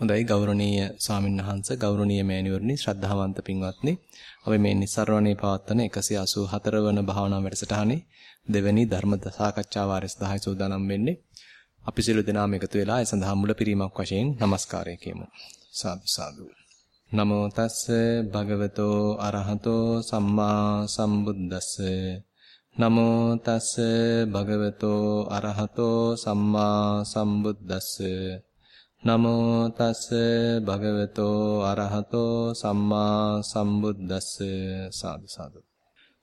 හොඳයි ගෞරවනීය ස්වාමින්වහන්සේ ගෞරවනීය මෑණිවරණි ශ්‍රද්ධාවන්ත පින්වත්නි. අපි මේ නිස්සරණේ පවත්වන 184 වන භාවනා වැඩසටහනේ දෙවැනි ධර්ම සාකච්ඡා වාරය සඳහා සූදානම් වෙන්නේ. අපි සියලු දෙනාම එකතු වෙලා ඒ සඳහා මුලපිරීමක් වශයෙන් নমස්කාරය කියමු. සාදු සාදු. නමෝ තස්ස භගවතෝ අරහතෝ සම්මා සම්බුද්දස්ස. නමෝ තස්ස භගවතෝ අරහතෝ සම්මා සම්බුද්දස්ස. නමෝ තස් භගවතෝ අරහතෝ සම්මා සම්බුද්දස්ස සාදු සාදු.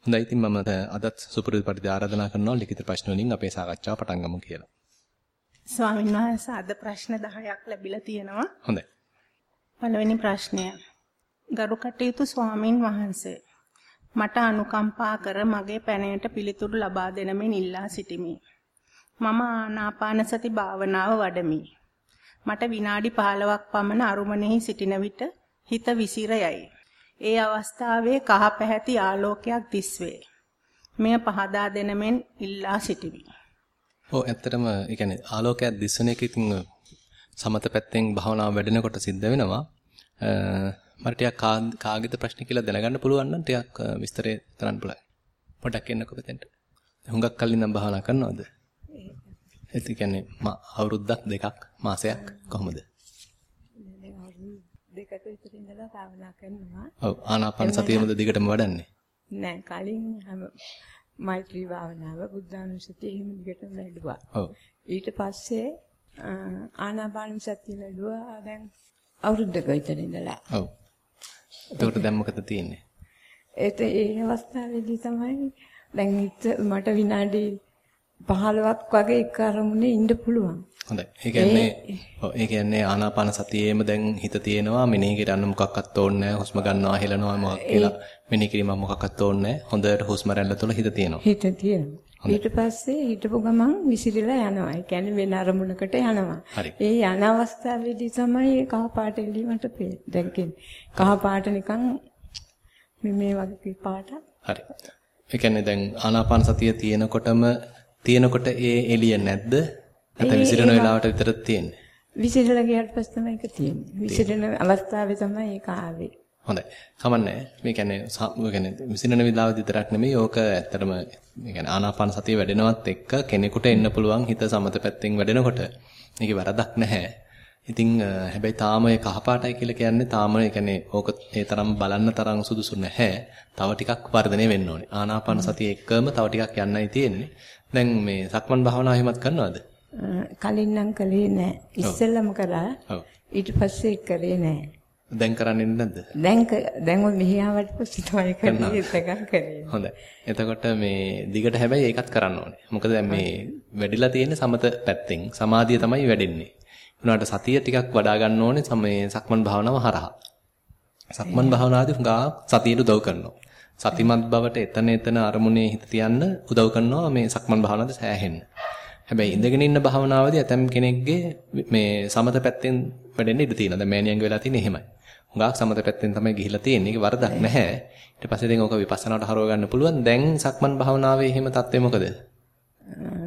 හොඳයි ඉතින් මම අදත් සුපුරුදු පරිදි ආරාධනා කරනවා ලිඛිත ප්‍රශ්න වලින් අපේ සාකච්ඡාව පටන් ගමු කියලා. ස්වාමීන් වහන්සේ අද ප්‍රශ්න 10ක් ලැබිලා තියෙනවා. හොඳයි. පළවෙනි ප්‍රශ්නය. ගරු කටයුතු ස්වාමින් වහන්සේ මට අනුකම්පා කර මගේ පැනයට පිළිතුරු ලබා දෙන මෙන් ඉල්ලා සිටිමි. මම ආනාපාන සති භාවනාව වඩමි. මට විනාඩි 15ක් පමණ අරුමනෙහි සිටින විට හිත විසිර යයි. ඒ අවස්ථාවේ කහ පැහැති ආලෝකයක් දිස්වේ. මෙය පහදා දෙන මෙන් ඉල්ලා සිටිමි. ඔව් ඇත්තටම ඒ කියන්නේ ආලෝකයක් දිස්වන එක ඉතින් සමත පැත්තෙන් භාවනාව වැඩෙනකොට සිද්ධ වෙනවා. මට ටිකක් කාගෙද ප්‍රශ්න කියලා දැනගන්න පුළුවන් නම් ටිකක් විස්තරේ කරන්න පුළුවන්. පොඩ්ඩක් එන්නකෝ මෙතෙන්ට. හුඟක් කලින් නම් භාවනා කරනවද? ඒ කියන්නේ අවුරුද්දක් දෙකක් මාසයක් කොහොමද? දෙකක විතර ඉඳලා භාවනා කරනවා. ඔව් ආනාපාන සතියෙමද දිගටම වඩන්නේ? නෑ කලින් හැම මෛත්‍රී භාවනාව බුද්ධානුස්සතිය එහෙම දිගටම වැඩුවා. ඔව්. ඊට පස්සේ ආනාපාන සතිය වැඩුවා දැන් අවුරුද්දක විතර ඉඳලා. ඔව්. එතකොට දැන් මොකද තියෙන්නේ? ඒත් ඒ අවස්ථාවේදී තමයි දැන් මට විනාඩි 15ක් වගේ එක අරමුණේ ඉන්න පුළුවන්. හොඳයි. ඒ කියන්නේ ඔව් ඒ කියන්නේ ආනාපාන සතියේම දැන් හිත තියෙනවා මෙනෙහි කරන්න මොකක්වත් ඕනේ නැහැ. හුස්ම ගන්නවා හෙලනවා මොකක් කියලා මෙනෙහි කිරීමක් මොකක්වත් ඕනේ නැහැ. හොඳට හුස්ම රැල්ල තුළ හිත තියෙනවා. හිත තියෙනවා. ඊට පස්සේ හිටපු ගමන් විසිරිලා යනවා. ඒ කියන්නේ වෙන අරමුණකට යනවා. ඒ යන අවස්ථාවේදී තමයි කහ පාට පේන්නේ. දැන් කහ පාට නිකන් මේ වගේ පාටක්. හරි. ඒ කියන්නේ දැන් ආනාපාන සතිය තියෙනකොටම තියෙනකොට ඒ එළිය නැද්ද? නැත්නම් විසිරෙන වෙලාවට විතරද තියෙන්නේ? විසිරලා ගියාට පස්සේ තමයි ඒක තියෙන්නේ. විසිරෙන අවස්ථාවේ තමයි ඒක ආවේ. හොඳයි. කමන්නේ. මේ කියන්නේ මේ කියන්නේ විසිරෙන වෙලාව විතරක් නෙමෙයි. ඕක ඇත්තටම මේ කියන්නේ ආනාපාන සතිය වැඩෙනවත් එක්ක කෙනෙකුට එන්න පුළුවන් හිත සමත පැත්තෙන් වැඩෙනකොට. මේකේ වරදක් නැහැ. ඉතින් හැබැයි තාම ඒ කහපාටයි කියලා කියන්නේ තාම ඒ කියන්නේ ඕක ඒ තරම් බලන්න තරම් සුදුසු නැහැ. තව ටිකක් වර්ධනය වෙන්න ඕනේ. ආනාපාන සතිය එක්කම තව ටිකක් යන්නයි තියෙන්නේ. දැන් මේ සක්මන් භාවනාව එහෙමත් කරනවද? කලින් නම් කළේ නෑ. ඉස්සෙල්ලම කරා. ඊට පස්සේ කරේ නෑ. දැන් කරන්නේ නැද්ද? දැන් දැන් ඔය මෙහි ආවට පස්සේ තමයි කරන්නේ එකක් කරේ. හොඳයි. එතකොට මේ දිගට හැබැයි ඒකත් කරන්න ඕනේ. මොකද දැන් මේ වැඩිලා තියෙන්නේ සමත පැත්තෙන්. සමාධිය තමයි වැඩෙන්නේ. උනාට සතිය ටිකක් වඩා ගන්න ඕනේ මේ සක්මන් භාවනාව හරහා. සක්මන් භාවනාවේදී හුඟා සතියට උදව් කරනවා. සතිමත් බවට එතන එතන අරමුණේ හිත තියන්න උදව් කරනවා මේ සක්මන් භාවනාවද සෑහෙන්න. හැබැයි ඉඳගෙන ඉන්න භාවනාවේදී ඇතම් කෙනෙක්ගේ මේ සමත පැත්තෙන් වැඩෙන්න ඉඩ තියෙනවා. දැන් මෑණියන්ගේ වෙලා තියෙන්නේ එහෙමයි. හුඟක් සමත පැත්තෙන් තමයි ගිහිලා තියෙන්නේ. ඒක වරදක් නැහැ. ඊට පස්සේ දැන් ඕක විපස්සනාවට හරව ගන්න පුළුවන්. දැන් සක්මන් භාවනාවේ එහෙම தත්ත්වය මොකද?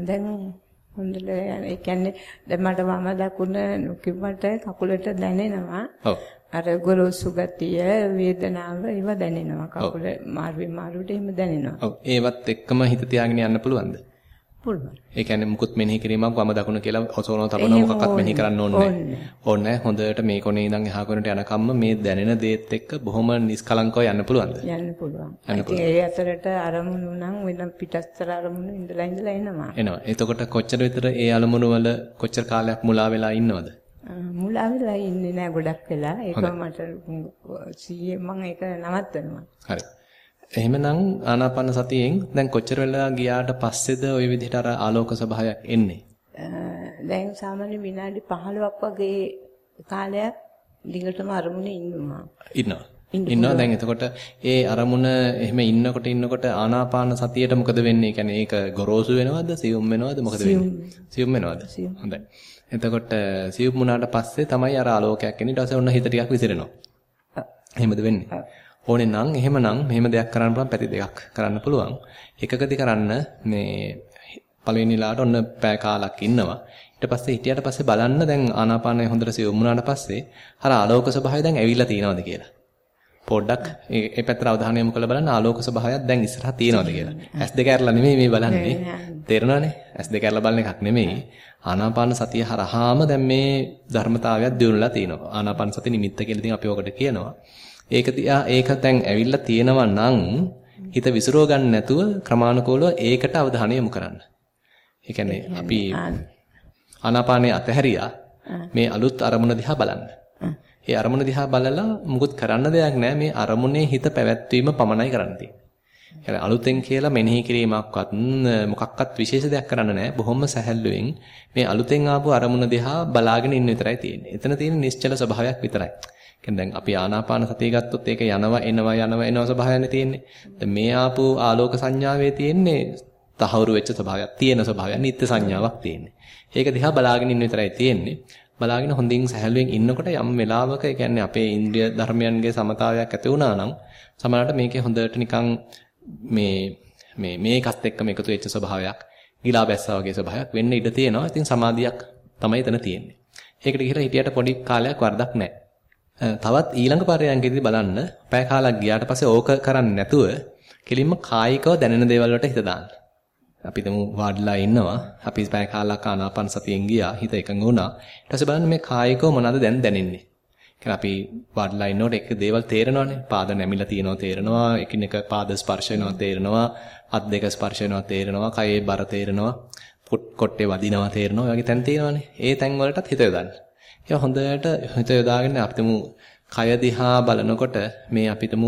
දැන් හොඳට ඒ කියන්නේ දැන් මට වම දකුණ කිව්වට කකුලට දැනෙනවා. ඔව්. අර ගොරෝසු ගතිය වේදනාව ඒව දැනෙනවා කකුල මාරුවේ මාරුවට එහෙම දැනෙනවා. ඔව් ඒවත් එක්කම හිත තියාගෙන යන්න පුළුවන්ද? පුළුවන්. ඒ කියන්නේ මුකුත් මෙනෙහි කිරීමක් වම දකුණ කියලා ඔසවනවා තබනවා මොකක්වත් මෙනෙහි කරන්න ඕනේ නැහැ. ඕනේ හොඳට මේ කොනේ ඉඳන් එහා කොනට යනකම්ම මේ දැනෙන දේත් එක්ක බොහොම නිස්කලංකව යන්න පුළුවන්ද? යන්න පුළුවන්. ඒ අතරට අරමුණු නම් වෙන පිටස්තර අරමුණු ඉඳලා ඉඳලා එනවා. එනවා. එතකොට කොච්චර විතර ඒ අරමුණු වල කොච්චර කාලයක් මුලා වෙලා ඉන්නවද? මුලා වෙලා ඉන්නේ නැහැ ගොඩක් වෙලා. ඒක මට සීයේ මම ඒක නවත්තනවා. හරි. එහෙමනම් ආනාපාන සතියෙන් දැන් කොච්චර වෙලා ගියාට පස්සේද ওই විදිහට අර ආලෝක ස්වභාවයක් එන්නේ? දැන් සාමාන්‍ය විනාඩි 15ක් වගේ කාලයක් දිගටම අරමුණේ ඉන්නවා. ඉන්නවා. ඉන්නවා දැන් එතකොට ඒ අරමුණ එහෙම ඉන්නකොට ඉන්නකොට ආනාපාන සතියට මොකද වෙන්නේ? කියන්නේ ඒක ගොරෝසු වෙනවද? සියුම් වෙනවද? මොකද වෙන්නේ? සියුම් වෙනවද? හොඳයි. එතකොට සියුම් වුණාට පස්සේ තමයි අර ආලෝකයක් එන්නේ. ඊට පස්සේ ඔන්න හිත ටිකක් විසිරෙනවා. එහෙමද වෙන්නේ? ඕනේ නම් එහෙමනම් මෙහෙම දෙයක් කරන්න පුළුවන් පැති දෙකක් කරන්න පුළුවන්. එකකදී කරන්න මේ පළවෙනි ලාට ඔන්න පෑ කාලක් ඉන්නවා. ඊට පස්සේ හිටියට පස්සේ බලන්න දැන් ආනාපානය හොඳට සියුම් වුණාට පස්සේ අර ආලෝක ස්වභාවය දැන් ඇවිල්ලා තියෙනවද කියලා. පොඩ්ඩක් ඒ පැත්තට අවධානය යොමු කරලා බලන්න ආලෝක ස්වභාවයක් දැන් ඉස්සරහා තියෙනවද කියලා. S2 කැරලා නෙමෙයි මේ බලන්නේ. තේරෙනවනේ? S2 කැරලා බලන එකක් නෙමෙයි. ආනාපාන සතිය හරහාම දැන් මේ ධර්මතාවයක් දිනුනලා තියෙනවා. ආනාපාන සති නිමිත්ත කියලා ඉතින් අපි ඔකට කියනවා. ඒක තියා ඒක දැන් ඇවිල්ලා තියෙනවා නම් හිත විසිරව ගන්න නැතුව ක්‍රමානුකූලව ඒකට අවධානය යොමු කරන්න. ඒ කියන්නේ අපි ආනාපානයේ අතහැරියා මේ අලුත් අරමුණ දිහා බලන්න. ඒ අරමුණ දිහා බලලා මුකුත් කරන්න දෙයක් නැහැ. මේ අරමුණේ හිත පැවැත්වීම පමණයි කරන්න තියෙන්නේ. අලුතෙන් කියලා මෙනෙහි කිරීමක්වත් මොකක්වත් විශේෂ දෙයක් කරන්න නැහැ. බොහොම සැහැල්ලුවෙන් මේ අලුතෙන් ආපු අරමුණ දිහා බලාගෙන ඉන්න විතරයි තියෙන්නේ. එතන තියෙන නිශ්චල ස්වභාවයක් විතරයි. කියන්නේ දැන් අපි ආනාපාන සතිය ගත්තොත් ඒක යනවා එනවා යනවා එනවා ස්වභාවයනේ තියෙන්නේ. දැන් මේ ආපු ආලෝක සංඥාවේ තියෙන්නේ තහවුරු වෙච්ච ස්වභාවයක්, තියෙන ස්වභාවයක්, නිත්‍ය සංඥාවක් තියෙන්නේ. ඒක දිහා බලාගෙන ඉන්න විතරයි තියෙන්නේ. බලාගෙන හොඳින් සැහැල්ලුවෙන් ඉන්නකොට යම් වෙලාවක ඒ කියන්නේ අපේ ඉන්ද්‍රිය ධර්මයන්ගේ සමතාවයක් ඇති වුණා නම් සමහරවිට මේකේ හොඳට නිකන් මේ මේ මේකත් එක්කම එකතු වෙච්ච ස්වභාවයක් ගිලා බැස්සා වගේ ස්වභාවයක් වෙන්න ඉඩ තියෙනවා. ඉතින් සමාධියක් තමයි එතන තියෙන්නේ. ඒකට ගිහලා හිටියට පොඩි කාලයක් වරදක් නැහැ. තවත් ඊළඟ පරයන්කෙදී බලන්න පැය කාලක් ගියාට පස්සේ ඕක කරන්නේ නැතුව කෙලින්ම කායිකව දැනෙන දේවල් වලට හිත දාන්න. අපි දමු වාඩිලා ඉන්නවා. අපි පැය කාලක් ආනාපාන සතියෙන් ගියා. හිත එකඟ වුණා. ඊට පස්සේ බලන්න මේ කායිකව මොනවද දැන් දැනෙන්නේ. කියන්නේ අපි වාඩිලා ඉන්නකොට එක දේවල් තේරෙනවානේ. පාද නැමිලා තියෙනවා තේරෙනවා. එකිනෙක පාද ස්පර්ශ වෙනවා තේරෙනවා. අත් දෙක ස්පර්ශ වෙනවා තේරෙනවා. කයේ බර තේරෙනවා. කොට්ටේ වදිනවා තේරෙනවා. වගේ තැන් තියෙනවානේ. ඒ තැන් වලටත් හිත යොදන්න. ඒක හොඳට හිත යොදාගෙන අපිටම කය දිහා බලනකොට මේ අපිටම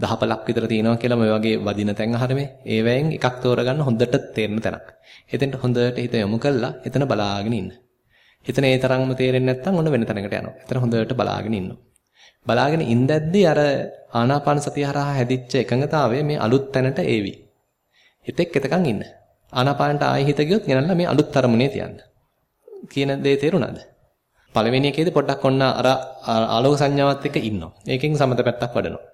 දහපලක් විතර තියෙනවා කියලා මේ වගේ වදින තැන් අහරමේ ඒවැයෙන් එකක් තෝරගන්න හොඳට තේරෙන තැනක්. එතෙන්ට හොඳට හිත යොමු කළා එතන බලාගෙන ඉන්න. හිතන ඒ තරම්ම තේරෙන්නේ නැත්නම් ඔන්න වෙන තැනකට යනවා. එතන හොඳට බලාගෙන ඉන්නවා. බලාගෙන ඉඳද්දී අර ආනාපාන සතිය හරහා හැදිච්ච එකඟතාවය මේ අලුත් තැනට ඒවි. හිතෙක් එතකන් ඉන්න. ආනාපානට ආයෙ හිත ගියොත් ගෙනල්ලා මේ අලුත් තරමුණේ තියන්න. කියන දේ තේරුණාද? පළවෙනි එකේදී පොඩ්ඩක් ඔන්න අර ආලෝක සංඥාවත් එක්ක ඉන්නවා. ඒකෙන් සමත පැත්තක් වඩනවා.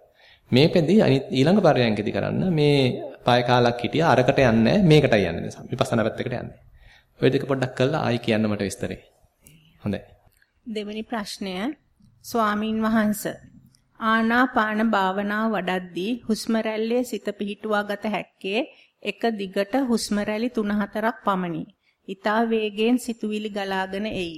මේ පෙදී අනිත් ඊළඟ පරයන්කෙදි කරන්න මේ පය කාලක් හිටියා අරකට යන්නේ මේකටයි යන්නේ නිසා විපස්සනා පැත්තකට යන්නේ. ඔය දෙක පොඩ්ඩක් කරලා ආයි කියන්න මට විස්තරේ. හොඳයි. දෙවෙනි ප්‍රශ්නය ස්වාමින් වහන්සේ ආනාපාන භාවනාව වඩද්දී හුස්ම රැල්ලේ සිත පිහිටුවා ගත හැක්කේ එක දිගට හුස්ම රැලි 3-4ක් පමණි. ඊතා වේගයෙන් සිතුවිලි ගලාගෙන එයි.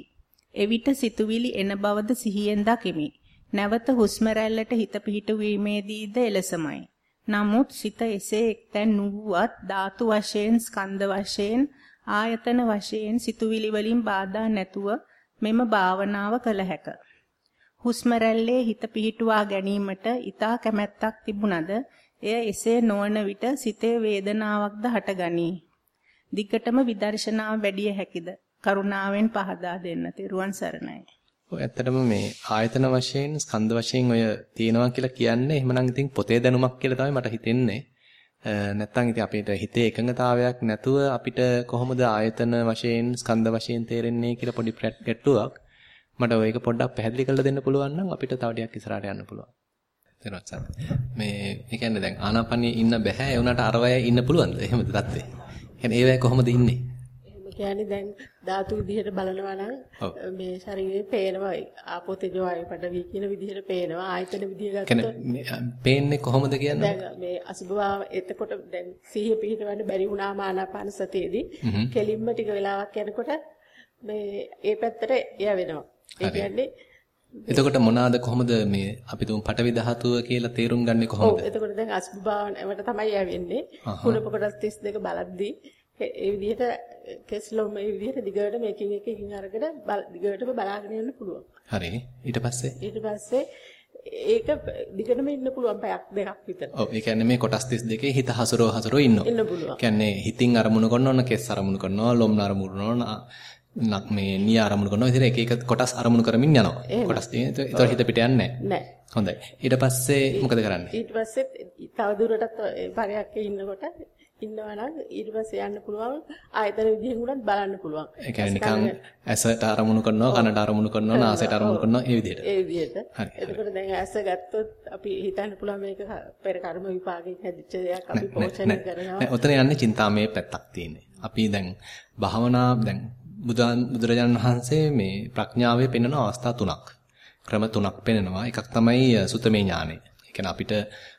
එවිට සිතුවිලි එන බවද සිහියෙන් දකිමි. නැවත හුස්ම රැල්ලට හිත පිහිටුවීමේදීද එලෙසමයි. නමුත් සිත එසේ එක්තැන් නුවුවත් ධාතු වශයෙන් ස්කන්ධ වශයෙන් ආයතන වශයෙන් සිතුවිලි වලින් බාධා නැතුව මෙම භාවනාව කළ හැක. හුස්ම රැල්ලේ හිත පිහිටුවා ගැනීමට ඊතා කැමැත්තක් තිබුණද එය එසේ නොවන විට සිතේ වේදනාවක්ද හටගනී. දිගටම විදර්ශනාව වැඩි හැකිද? කරුණාවෙන් පහදා දෙන්න. තෙරුවන් සරණයි. ඔය ඇත්තටම මේ ආයතන වශයෙන් ස්කන්ධ වශයෙන් ඔය තියෙනවා කියලා කියන්නේ එහෙමනම් ඉතින් පොතේ දැනුමක් කියලා තමයි මට හිතෙන්නේ. නැත්තම් ඉතින් අපිට හිතේ එකඟතාවයක් නැතුව අපිට කොහොමද ආයතන වශයෙන් ස්කන්ධ වශයෙන් තේරෙන්නේ කියලා පොඩි ගැටලුවක්. මට ඔයක පොඩ්ඩක් පැහැදිලි කරලා දෙන්න පුළුවන් නම් අපිට තව ටිකක් ඉස්සරහට යන්න පුළුවන්. තේරුණාද සර්? මේ ඒ කියන්නේ දැන් ආනාපානියේ ඉන්න බෑ ඒ උනාට අරවය ඉන්න පුළුවන්ද? එහෙමද தත්ත්වේ? කියන්නේ ඒවැය කොහොමද ඉන්නේ? කියන්නේ දැන් ධාතු විදිහට බලනවා නම් මේ ශරීරේ පේනවා. ආපෝ තේජෝ ආය පඩවි කියන විදිහට පේනවා. ආයතන විදිහ ගත්තොත් පේන්නේ කොහොමද කියන්නේ? දැන් මේ අසුභව එතකොට දැන් සිහිය පිහිටවන්න බැරි වුණාම ආනාපාන සතියේදී කෙලින්ම ටික වෙලාවක් යනකොට මේ ඒ පැත්තට එය වෙනවා ඒ කියන්නේ එතකොට මොනවාද කොහොමද මේ අපි තුන් පටවි ධාතුව කියලා තේරුම් ගන්නෙ කොහොමද? ඔව් එතකොට දැන් අසුභාවනවට තමයි යවෙන්නේ. කුණප කොටස් 32 බලද්දී ඒ විදිහට කෙස්ලොම් මේ විදිහට දිගට මේකින් එකකින් අරගෙන දිගටම බලාගෙන යන්න පුළුවන්. හරි. ඊට පස්සේ ඊට පස්සේ ඒක දිගටම ඉන්න පුළුවන් පැයක් දෙකක් විතර. ඔව් ඒ කියන්නේ මේ කොටස් 32 හිත හසුරව හසුරව ඉන්නවා. ඉන්න පුළුවන්. කියන්නේ හිතින් අරමුණු කරනවා ඕන කෙස් අරමුණු කරනවා ලොම් අරමුණු කරනවා නක් මේ නිය අරමුණු කරනවා. ඉතින් එක එක කොටස් අරමුණු කරමින් යනවා. කොටස් ඒතකොට හිත පිට යන්නේ නැහැ. හොඳයි. ඊට පස්සේ මොකද කරන්නේ? ඊට පස්සේ තව දුරටත් පරයක් ඉන්නකොට ඉන්නවා නම් ඊට පස්සේ යන්න පුළුවන් ආයතන විදිහෙන් උනත් බලන්න පුළුවන්. ඒ කියන්නේ නිකන් ඇසට අරමුණු කරනවා කනට අරමුණු කරනවා නාසයට අරමුණු කරනවා ඒ විදිහට. ඒ විදිහට. හරි. එතකොට දැන් ඇස ගත්තොත් අපි හිතන්න පුළුවන් මේක පෙර කර්ම විපාකයෙන් හැදිච්ච දෙයක් අපි පෝෂණය කරනවා. නෑ ඔතන යන්නේ චින්තාමය පැත්තක් තියෙන්නේ. අපි දැන් භාවනා දැන් බුදුරජාණන් වහන්සේ මේ ප්‍රඥාවේ පෙන්වන අවස්ථා තුනක්. ක්‍රම තුනක් පෙන්වනවා. එකක් තමයි සුතමේ ඥානය. ඒ කියන්නේ අපිට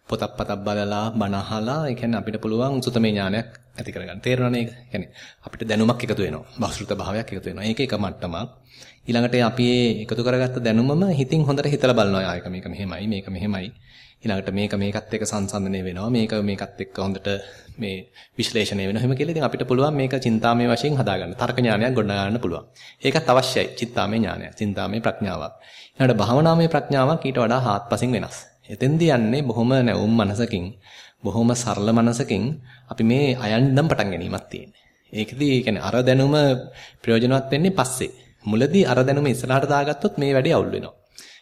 පොතක් පතක් බලලා බණ අහලා ඒ කියන්නේ අපිට පුළුවන් සුතමේ ඥානයක් ඇති කරගන්න. තේරෙනවනේ ඒක? කියන්නේ අපිට දැනුමක් එකතු වෙනවා. බහුශ්‍රృత භාවයක් එකතු වෙනවා. ඒක එක මට්ටමක්. ඊළඟට අපි එකතු කරගත්ත දැනුමම හිතින් හොඳට හිතලා බලනවා. ආයක මේක මෙහෙමයි, මේක මෙහෙමයි. ඊළඟට මේක මේකත් එක්ක සංසන්දනය වෙනවා. මේක මේකත් එක්ක හොඳට මේ විශ්ලේෂණය වෙනවා. එහෙම කියලා ඉතින් අපිට පුළුවන් මේක චින්තාමය වශයෙන් හදාගන්න. තර්ක ඥානයක් ගොඩනගා ගන්න පුළුවන්. ඒකත් අවශ්‍යයි. චින්තාමය ඥානය, චින්තාමය ප්‍රඥාවක්. ඊළඟට භාවනාමය ප්‍රඥාවක් ඊට වඩා හාත්පසින් වෙනස්. එතෙන්දී යන්නේ බොහොම නැවුම් මනසකින්, බොහොම සරල මනසකින් අපි මේ අයන්දම් පටන් ගැනීමක් තියෙන්නේ. ඒකදී කියන්නේ අර දැනුම ප්‍රයෝජනවත් වෙන්නේ පස්සේ. මුලදී අර දැනුම ඉස්සරහට දාගත්තොත් මේ වැඩේ අවුල් වෙනවා.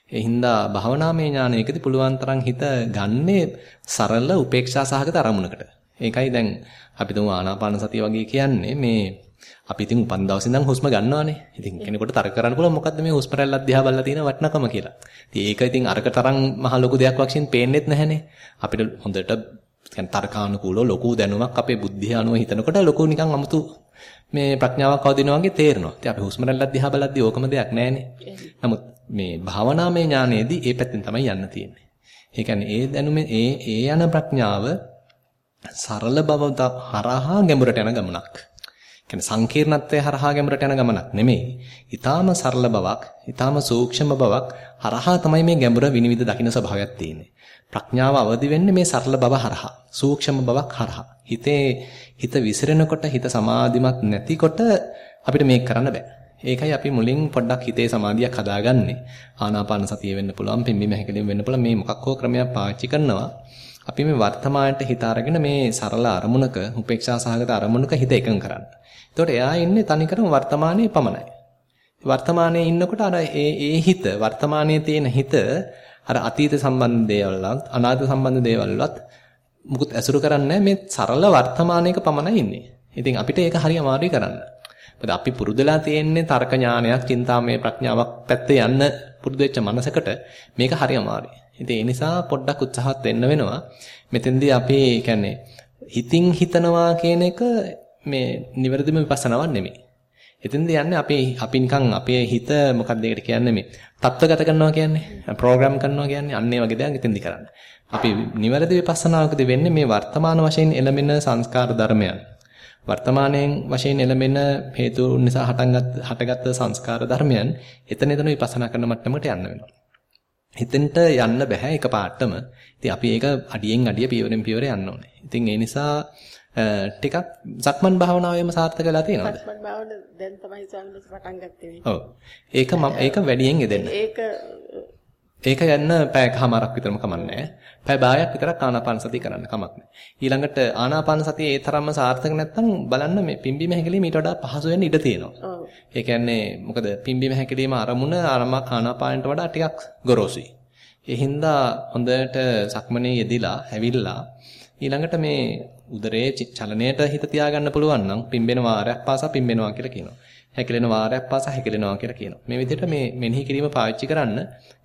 ඒ හින්දා භාවනාමය ඥානයකදී පුළුවන් තරම් හිත ගන්නේ සරල උපේක්ෂා සහගත අරමුණකට. ඒකයි දැන් අපි තුමු ආනාපාන සතිය වගේ කියන්නේ මේ අපි ඉතින් උපන් දවසේ ඉඳන් හුස්ම ගන්නවානේ. ඉතින් කෙනෙකුට තර්ක කරන්න පුළුවන් මොකද්ද මේ හුස්ම රැල්ලක් දිහා බලලා තියෙන වටිනකම කියලා. ඉතින් ඒක ඉතින් අරක තරම් මහ ලොකු දෙයක් වශයෙන් පේන්නෙත් නැහනේ. අපිට හොඳට කියන්නේ තර්කානුකූලව ලොකු දැනුමක් අපේ බුද්ධිය අනුව හිතනකොට ලොකු නිකන් 아무තු මේ ප්‍රඥාවක් අවදිනවා වගේ තේරෙනවා. ඉතින් අපි හුස්ම රැල්ලක් දිහා බලද්දී ඕකම දෙයක් නැහනේ. නමුත් මේ භාවනාමය ඥානයේදී ඒ පැත්තෙන් තමයි යන්න තියෙන්නේ. ඒ කියන්නේ ඒ දැනුමේ ඒ ඒ යන ප්‍රඥාව සරල බව හරහා ගැඹුරට යන ගමනක්. කියන්නේ සංකීර්ණත්වයේ හරහා ගැඹුරට යන ගමනක් නෙමෙයි. ඊටාම සරල බවක්, ඊටාම සූක්ෂම බවක් හරහා තමයි මේ ගැඹුර විනිවිද දකින්න ස්වභාවයක් තියෙන්නේ. ප්‍රඥාව අවදි වෙන්නේ මේ සරල බව හරහා, සූක්ෂම බවක් හරහා. හිතේ හිත විසිරෙනකොට, හිත සමාධිමත් නැතිකොට අපිට මේක කරන්න බෑ. ඒකයි අපි මුලින් පොඩ්ඩක් හිතේ සමාධියක් හදාගන්නේ. ආනාපාන සතිය වෙන්න පුළුවන්, පිම්බීම හැකලීම වෙන්න පුළුවන්. මේ මොකක් හෝ ක්‍රමයක් පාවිච්චි කරනවා. අපි මේ වර්තමානට හිත අරගෙන මේ සරල අරමුණක, උපේක්ෂා සහගත අරමුණක හිත එකඟ කරන්න. එතකොට එයා ඉන්නේ තනිකරම වර්තමානයේ පමණයි. වර්තමානයේ ඉන්නකොට අර ඒ ඒ හිත, වර්තමානයේ තියෙන හිත අර අතීත සම්බන්ධ දේවල්වත්, අනාගත සම්බන්ධ දේවල්වත් මුකුත් ඇසුරු කරන්නේ මේ සරල වර්තමානයක පමණයි ඉන්නේ. ඉතින් අපිට ඒක හරි අමාරුයි කරන්න. මොකද අපි පුරුදුලා තියෙන්නේ තර්ක ඥානයක්, චින්තාමය ප්‍රඥාවක් පැත්තේ යන්න පුරුදු වෙච්ච මනසකට මේක හරි අමාරුයි. ඉතින් ඒ නිසා පොඩ්ඩක් උත්සාහත් වෙන්න වෙනවා. මෙතෙන්දී අපි කියන්නේ හිතින් හිතනවා කියන එක මේ නිවැරදිම විපස්සනාවක් නෙමෙයි. එතෙන්දී යන්නේ අපි අපි නිකන් අපේ හිත මොකක්ද ඒකට කියන්නේ මේ තත්ත්වගත කරනවා කියන්නේ ප්‍රෝග්‍රෑම් කරනවා කියන්නේ අන්න ඒ වගේ දෙයක් එතෙන්දී කරන්නේ. අපි නිවැරදි විපස්සනාවකදී වෙන්නේ මේ වර්තමාන වශයෙන් එළමෙන සංස්කාර ධර්මයන්. වර්තමානයෙන් වශයෙන් එළමෙන හේතු නිසා හටගත් හටගත් සංස්කාර ධර්මයන් එතන එතන විපස්සනා කරන මට්ටමකට යන්න වෙනවා. හිතෙන්ට යන්න බෑ එකපාරටම. ඉතින් අපි ඒක අඩියෙන් අඩිය පියවරෙන් පියවර යන්න ඕනේ. ඉතින් ඒ නිසා ටිකක් සක්මන් භාවනාවෙම සාර්ථක වෙලා තියෙනවද? සක්මන් භාවන දැන් තමයි ස්වාමීන් පටන් ගත්තේ. ඔව්. ඒක මම ඒක වැඩියෙන් යෙදෙන්න. ඒක ඒක යන්න පැයකමාරක් විතරම කමන්නේ. පැය භාගයක් විතරක් ආනාපාන සතිය කරන්න කමක් නැහැ. ඊළඟට ආනාපාන සතිය ඒ තරම්ම සාර්ථක නැත්නම් බලන්න මේ පිම්බීම හැකිලිම ඊට වඩා පහසු වෙන්න ඉඩ තියෙනවා. ඔව්. ඒ කියන්නේ මොකද පිම්බීම හැකිලිම අරමුණ ආනාපානට වඩා ටිකක් ගොරෝසුයි. ඒ හින්දා හොඳට සක්මනේ යෙදිලා හැවිල්ලා ඊළඟට මේ උදරයේ චලනයට හිත තියාගන්න පුළුවන් නම් පිම්බෙන වාරයක් පාසා පිම්බෙනවා කියලා කියනවා. හැකිලෙන වාරයක් පාසා හැකිලෙනවා කියලා කියනවා. මේ විදිහට මේ මෙනෙහි කිරීම පාවිච්චි කරන්න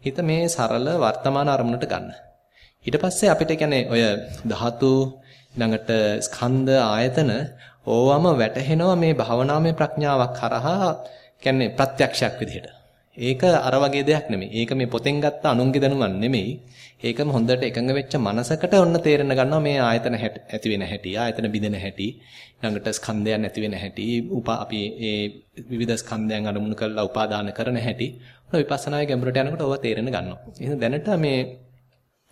හිත මේ සරල වර්තමාන අරමුණට ගන්න. ඊට පස්සේ අපිට කියන්නේ ඔය ධාතු ළඟට ස්කන්ධ ආයතන ඕවම වැටහෙනවා මේ භවනාමය ප්‍රඥාවක් කරහා කියන්නේ ප්‍රත්‍යක්ෂයක් විදිහට. ඒක අර වගේ දෙයක් නෙමෙයි. ඒක මේ පොතෙන් ගත්ත අනුන්ගේ දැනුමක් නෙමෙයි. ඒකම හොඳට එකඟ වෙච්ච මනසකට ඔන්න තේරෙන්න ගන්නවා මේ ආයතන ඇති වෙන හැටි, ආයතන බිඳෙන හැටි, ළඟට ස්කන්ධයන් ඇති වෙන හැටි, උපා අපි ඒ විවිධ ස්කන්ධයන් අනුමුණු කරලා උපාදාන කරන හැටි. ඔන්න විපස්සනායේ ගැඹුරට යනකොට ඕවා තේරෙන්න ගන්නවා. එහෙනම් දැනට මේ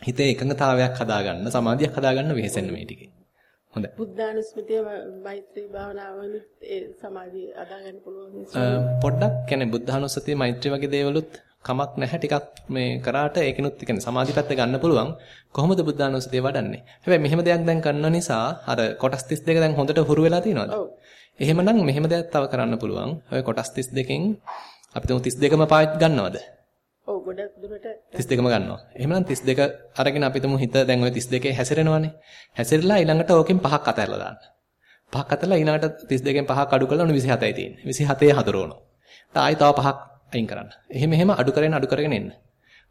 හිතේ එකඟතාවයක් හදාගන්න, සමාධියක් හදාගන්න වෙහෙසෙන්න මේ ටිකේ. හොඳයි. බුද්ධානුස්මතිය මෛත්‍රී භාවනාවල ඒ සමාධිය අදාගන්න පුළුවන්. පොඩ්ඩක් කියන්නේ බුද්ධානුස්සතිය මෛත්‍රී වගේ දේවලුත් කමක් නැහැ ටිකක් මේ කරාට. ඒකිනුත් කියන්නේ සමාධි පැත්ත ගන්න පුළුවන්. කොහොමද බුද්ධානුස්සතිය වඩන්නේ? හැබැයි මෙහෙම දෙයක් දැන් කරන නිසා අර කොටස් 32 දැන් හොඳට හුරු වෙලා තියෙනවද? එහෙමනම් මෙහෙම දෙයක් තව කරන්න පුළුවන්. ඔය කොටස් 32කින් අපි තුමු 32ම පාවිච්චි ගන්නවද ඔව් ගොඩක් දුරට 32ම ගන්නවා එහෙමනම් 32 අරගෙන අපි තුමු හිත දැන් ඔය 32 හැසිරෙනවනේ හැසිරලා ඊළඟට ඕකෙන් පහක් අතහැරලා දාන්න පහක් අතහැරලා ඊළඟට 32කින් පහක් අඩු කරලා ඔන්න 27යි තියෙන්නේ 27 හතරවනවා ආයි තව පහක් අයින් කරන්න. එහෙම එහෙම අඩු කරගෙන අඩු කරගෙන එන්න.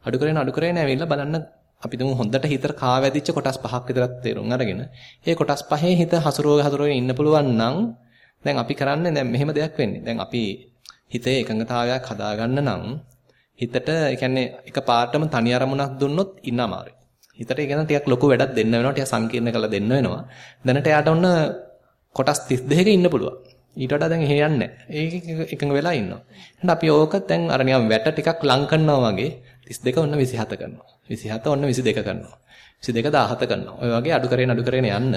අඩු කරගෙන අඩු කරගෙන ඇවිල්ලා බලන්න අපි තුමු හොඳට හිතට කාවැදිච්ච කොටස් පහක් විතරක් තේරුම් අරගෙන ඒ කොටස් පහේ හිත හසුරුව හසුරුවගෙන ඉන්න පුළුවන් නම් දැන් අපි කරන්නේ දැන් මෙහෙම දෙයක් වෙන්නේ. දැන් අපි හිතේ එකඟතාවයක් හදාගන්න නම් හිතට ඒ කියන්නේ එක පාටම තනි අරමුණක් දුන්නොත් ඉන්න අමාරුයි. හිතට ඒ කියන්නේ ටිකක් ලොකු වැඩක් දෙන්න වෙනවා, ටිකක් සංකීර්ණ කරලා දෙන්න වෙනවා. දැනට එයාට ඔන්න කොටස් 32ක ඉන්න පුළුවන්. ඊට වඩා දැන් එහෙ යන්නේ නැහැ. ඒක එකඟ වෙලා ඉන්නවා. එහෙනම් අපි ඕක දැන් අර නිකන් වැට ටිකක් ලං කරනවා වගේ 32 ඔන්න 27 කරනවා. 27 ඔන්න 22 කරනවා. 22 17 කරනවා. ඔය වගේ අඩු කරගෙන අඩු කරගෙන යන්න.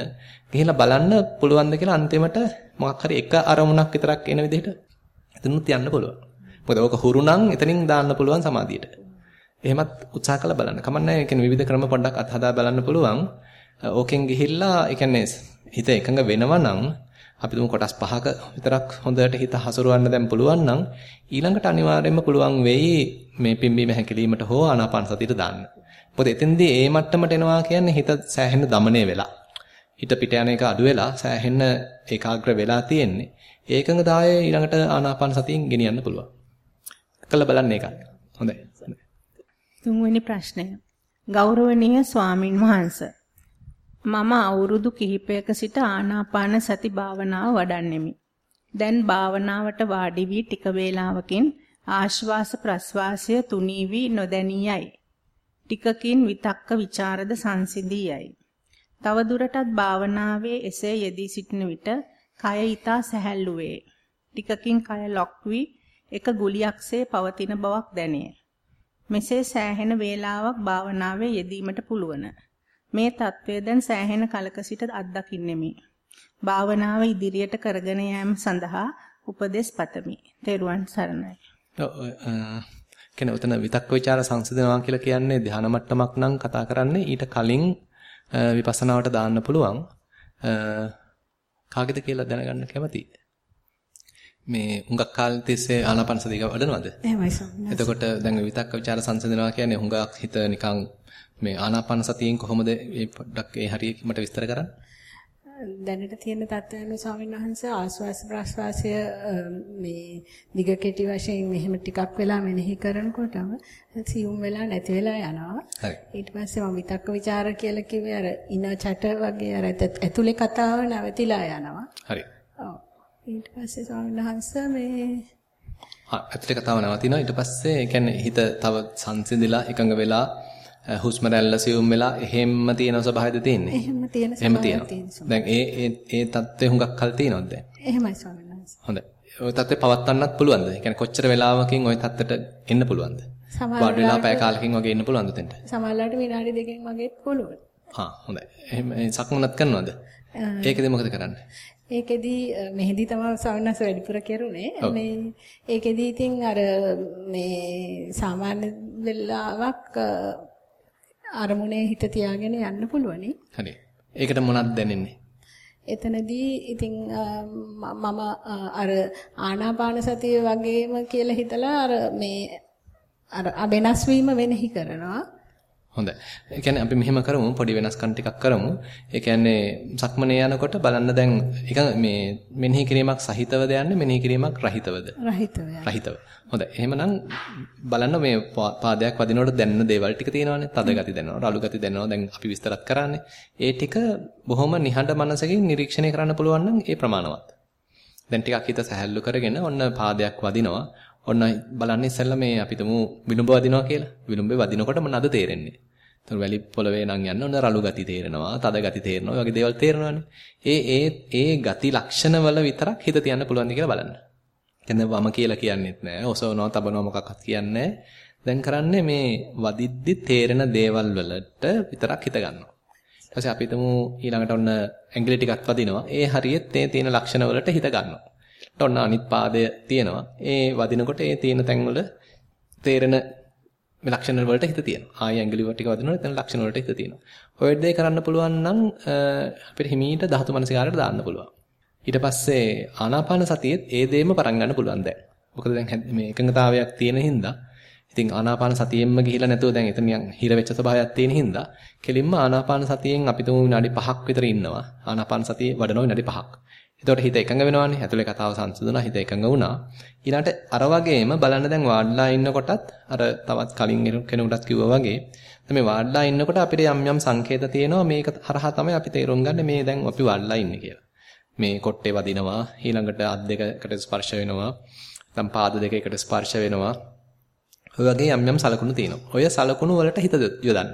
ගිහිල්ලා බලන්න පුළුවන්ද කියලා අන්තිමට මොකක් හරි එක අරමුණක් විතරක් එන විදිහට එතනත් යන්න පුළුවන්. මොකද ඕක හුරු නම් එතනින් දාන්න පුළුවන් සමාධියට. එහෙමත් උත්සාහ කරලා බලන්න. කමන්නෑ. ඒ කියන්නේ විවිධ ක්‍රම පොඩ්ඩක් අත්හදා බලන්න පුළුවන්. ඕකෙන් ගිහිල්ලා ඒ කියන්නේ හිත එකඟ වෙනවා නම් අපි තුමු කොටස් පහක විතරක් හොඳට හිත හසුරවන්න දැන් පුළුවන් නම් ඊළඟට අනිවාර්යයෙන්ම පුළුවන් වෙයි මේ පිම්බීම හැකිලීමට හෝ ආනාපාන සතියට දාන්න. මොකද එතෙන්දී ඒ මට්ටමට එනවා කියන්නේ හිත සෑහෙන দমনය වෙලා. හිත පිට යන එක අඩු වෙලා සෑහෙන ඒකාග්‍ර වෙලා තියෙන්නේ. ඒකඟතාවය ඊළඟට ආනාපාන සතියෙන් ගෙනියන්න පුළුවන්. කළ බලන්න ඒකයි. හොඳයි. තුන්වෙනි ප්‍රශ්නය. ගෞරවනීය ස්වාමින් වහන්සේ මම අවුරුදු කිහිපයක සිට ආනාපාන සති භාවනාව වඩන්නෙමි. දැන් භාවනාවට වාඩි වී ටික වේලාවකින් ආශ්වාස ප්‍රශ්වාසය තුනී වී නොදැනී යයි. ටිකකින් විතක්ක ਵਿਚාරද සංසිඳී යයි. තව දුරටත් භාවනාවේ එසේ යෙදී සිටින විට කය ඊතා සැහැල්ලු වේ. ටිකකින් කය ලොක් වී එක ගුලියක්සේ පවතින බවක් දැනේ. මෙසේ සෑහෙන වේලාවක් භාවනාවේ යෙදීමට පුළුවන්. මේ తත්වය දැන් සෑහෙන කලක සිට අත්දකින්නෙමි. භාවනාව ඉදිරියට කරගෙන යාම සඳහා උපදෙස් පතමි. තෙරුවන් සරණයි. කියන්නේ උතන විතක්ක ਵਿਚාර සංසිඳනවා කියලා කියන්නේ ධාන මට්ටමක් නම් කතා කරන්නේ ඊට කලින් විපස්සනාවට දාන්න පුළුවන්. කාගෙද කියලා දැනගන්න කැමතියි. මේ හුඟක් කාල තිස්සේ ආනාපාන සතිය වඩනවද? එහෙමයි සම්මා. එතකොට දැන් විතක්ක ਵਿਚාර සංසිඳනවා කියන්නේ හුඟක් හිත නිකන් මේ ආනාපාන සතියෙන් කොහොමද මේ පොඩ්ඩක් ඒ හරියට මට විස්තර කරන්න? දැනට තියෙන තත්ත්වයන් ස්වාමීන් වහන්සේ ආස්වාස් ප්‍රස්වාසය මේ දිග කෙටි වශයෙන් මෙහෙම ටිකක් වෙලා මෙනෙහි කරනකොටම සියුම් වෙලා නැති වෙලා යනවා. ඊට පස්සේ මම විතක්ක ਵਿਚාර කියලා කිව්වේ අර ඉන චට වගේ අර ඇතුලේ කතාව නැවතිලා යනවා. හරි. ඔව්. ඊට පස්සේ ස්වාමීන් වහන්සේ මේ අතට කතාව නවතිනවා. ඊට පස්සේ කියන්නේ හිත තව සංසිඳිලා එකඟ වෙලා හුස්ම රැල්ල සියුම් වෙලා එහෙම්ම තියෙන ස්වභාවයද තියෙන්නේ? එහෙම තියෙන එහෙම තියෙනවා. දැන් ඒ ඒ ඒ தත්ත්වය හුඟක් කල් තියෙනවද දැන්? එහෙමයි ස්වාමීන් වහන්සේ. හොඳයි. ওই தත්ත්වය පවත්වන්නත් පුළුවන්ද? කියන්නේ කොච්චර වෙලාවකින් ওই தත්ත්වයට එන්න පුළුවන්ද? වාඩි වෙලා පැය කාලකින් වගේ ඉන්න පුළුවන්ද දෙන්න සමහරවිට විනාඩි දෙකකින් වගේ පුළුවන්. හා හොඳයි. එහෙම සක්මනත් කරනවද? ඒකද මොකද කරන්නේ? ඒකෙදි මෙහෙදි තමයි සවනස් වැඩිපුර කෙරුණේ. මේ ඒකෙදි ඉතින් අර මේ සාමාන්‍ය වෙලාවක් අරමුණේ හිත තියාගෙන යන්න පුළුවනි. හරි. ඒකට මොනවද දැනෙන්නේ? එතනදී ඉතින් මම අර ආනාපාන සතිය වගේම කියලා හිතලා අර මේ අර වෙනස් වීම වෙනෙහි කරනවා. හොඳයි. ඒ කියන්නේ අපි මෙහෙම කරමු පොඩි වෙනස්කම් ටිකක් කරමු. ඒ කියන්නේ සක්මනේ යනකොට බලන්න දැන් එක මේ මෙනෙහි කිරීමක් සහිතවද යන්නේ මෙනෙහි කිරීමක් රහිතවද? රහිතව. රහිතව. හොඳයි. එහෙමනම් බලන්න මේ පාදයක් වදිනකොට දැනෙන දේවල් ටික තියෙනවානේ. තද ගති දැනෙනවා, රළු ගති දැනෙනවා. දැන් අපි විස්තරත් කරන්නේ. ඒ ටික බොහොම නිහඬ මනසකින් නිරීක්ෂණය කරන්න පුළුවන් නම් ඒ ප්‍රමාණවත්. දැන් ටිකක් හිත සැහැල්ලු කරගෙන ඔන්න පාදයක් වදිනවා. ඔන්න බලන්න ඉස්සෙල්ලා මේ අපි තුමු විලුඹ වදිනවා කියලා. විලුඹේ වදිනකොටම නද තේරෙන්නේ. එතකොට වැලි පොළවේ නම් යන්න ඔන්න රළු ගති තේරෙනවා, තද ගති තේරෙනවා. ඔය වගේ දේවල් තේරෙනවානේ. ඒ ඒ ඒ ගති ලක්ෂණ වල විතරක් හිත තියන්න පුළුවන්ද කියලා බලන්න. කියන්නේ වම කියලා කියන්නෙත් නෑ. ඔසවනවා, තබනවා මොකක්වත් කියන්නේ දැන් කරන්නේ මේ වදිද්දි තේරෙන දේවල් වලට විතරක් හිත ගන්නවා. ඊට පස්සේ අපි හිතමු ඊළඟට ඔන්න ඇඟිලි ටිකක් වදිනවා. ඒ හරියට මේ තියෙන ලක්ෂණ වලට හිත ගන්නවා. ඔන්න අනිත් පාදය තියෙනවා. ඒ වදිනකොට ඒ තියෙන තැන්වල තේරෙන ලක්ෂණ වලට හිත තියෙනවා. ආය ඇඟිලි ටික වදිනකොට එතන ලක්ෂණ වලට හිත තියෙනවා. ඔය දේ කරන්න පුළුවන් නම් අපිට හිමීට ධාතු මනසිකාරයට දාන්න පුළුවන්. ඊට පස්සේ ආනාපාන සතියෙත් ඒ දේම පටන් ගන්න පුළුවන් දැන්. මොකද දැන් මේ එකඟතාවයක් තියෙන හින්දා ඉතින් ආනාපාන සතියෙන්ම ගිහිලා නැතුව දැන් එතන නිකන් හිර වෙච්ච ස්වභාවයක් තියෙන හින්දා කෙලින්ම ආනාපාන සතියෙන් අපි තුමු විනාඩි 5ක් විතර ඉන්නවා. ආනාපාන සතිය වඩනවා විනාඩි 5ක්. එතකොට හිත එකඟ වෙනවානේ. ඇතුලේ කතාව සංසිඳුණා. හිත එකඟ වුණා. ඊළඟට අර වගේම බලන්න දැන් වාඩ්ලා ඉන්නකොටත් අර තවත් කලින් කෙනෙකුටත් කිව්වා වගේ මේ වාඩ්ලා ඉන්නකොට අපිට යම් යම් සංකේත තියෙනවා මේක හරහා තමයි අපි තේරුම් ගන්න මේ දැන් අපි වාඩ්ලා ඉන්නේ කියලා. මේ කොට්ටේ වදිනවා ඊළඟට අත් දෙකකට ස්පර්ශ වෙනවා නැත්නම් පාද දෙකකට ස්පර්ශ වෙනවා ඔය වගේ යම් යම් සලකුණු තියෙනවා. ඔය සලකුණු වලට හිත යොදන්න.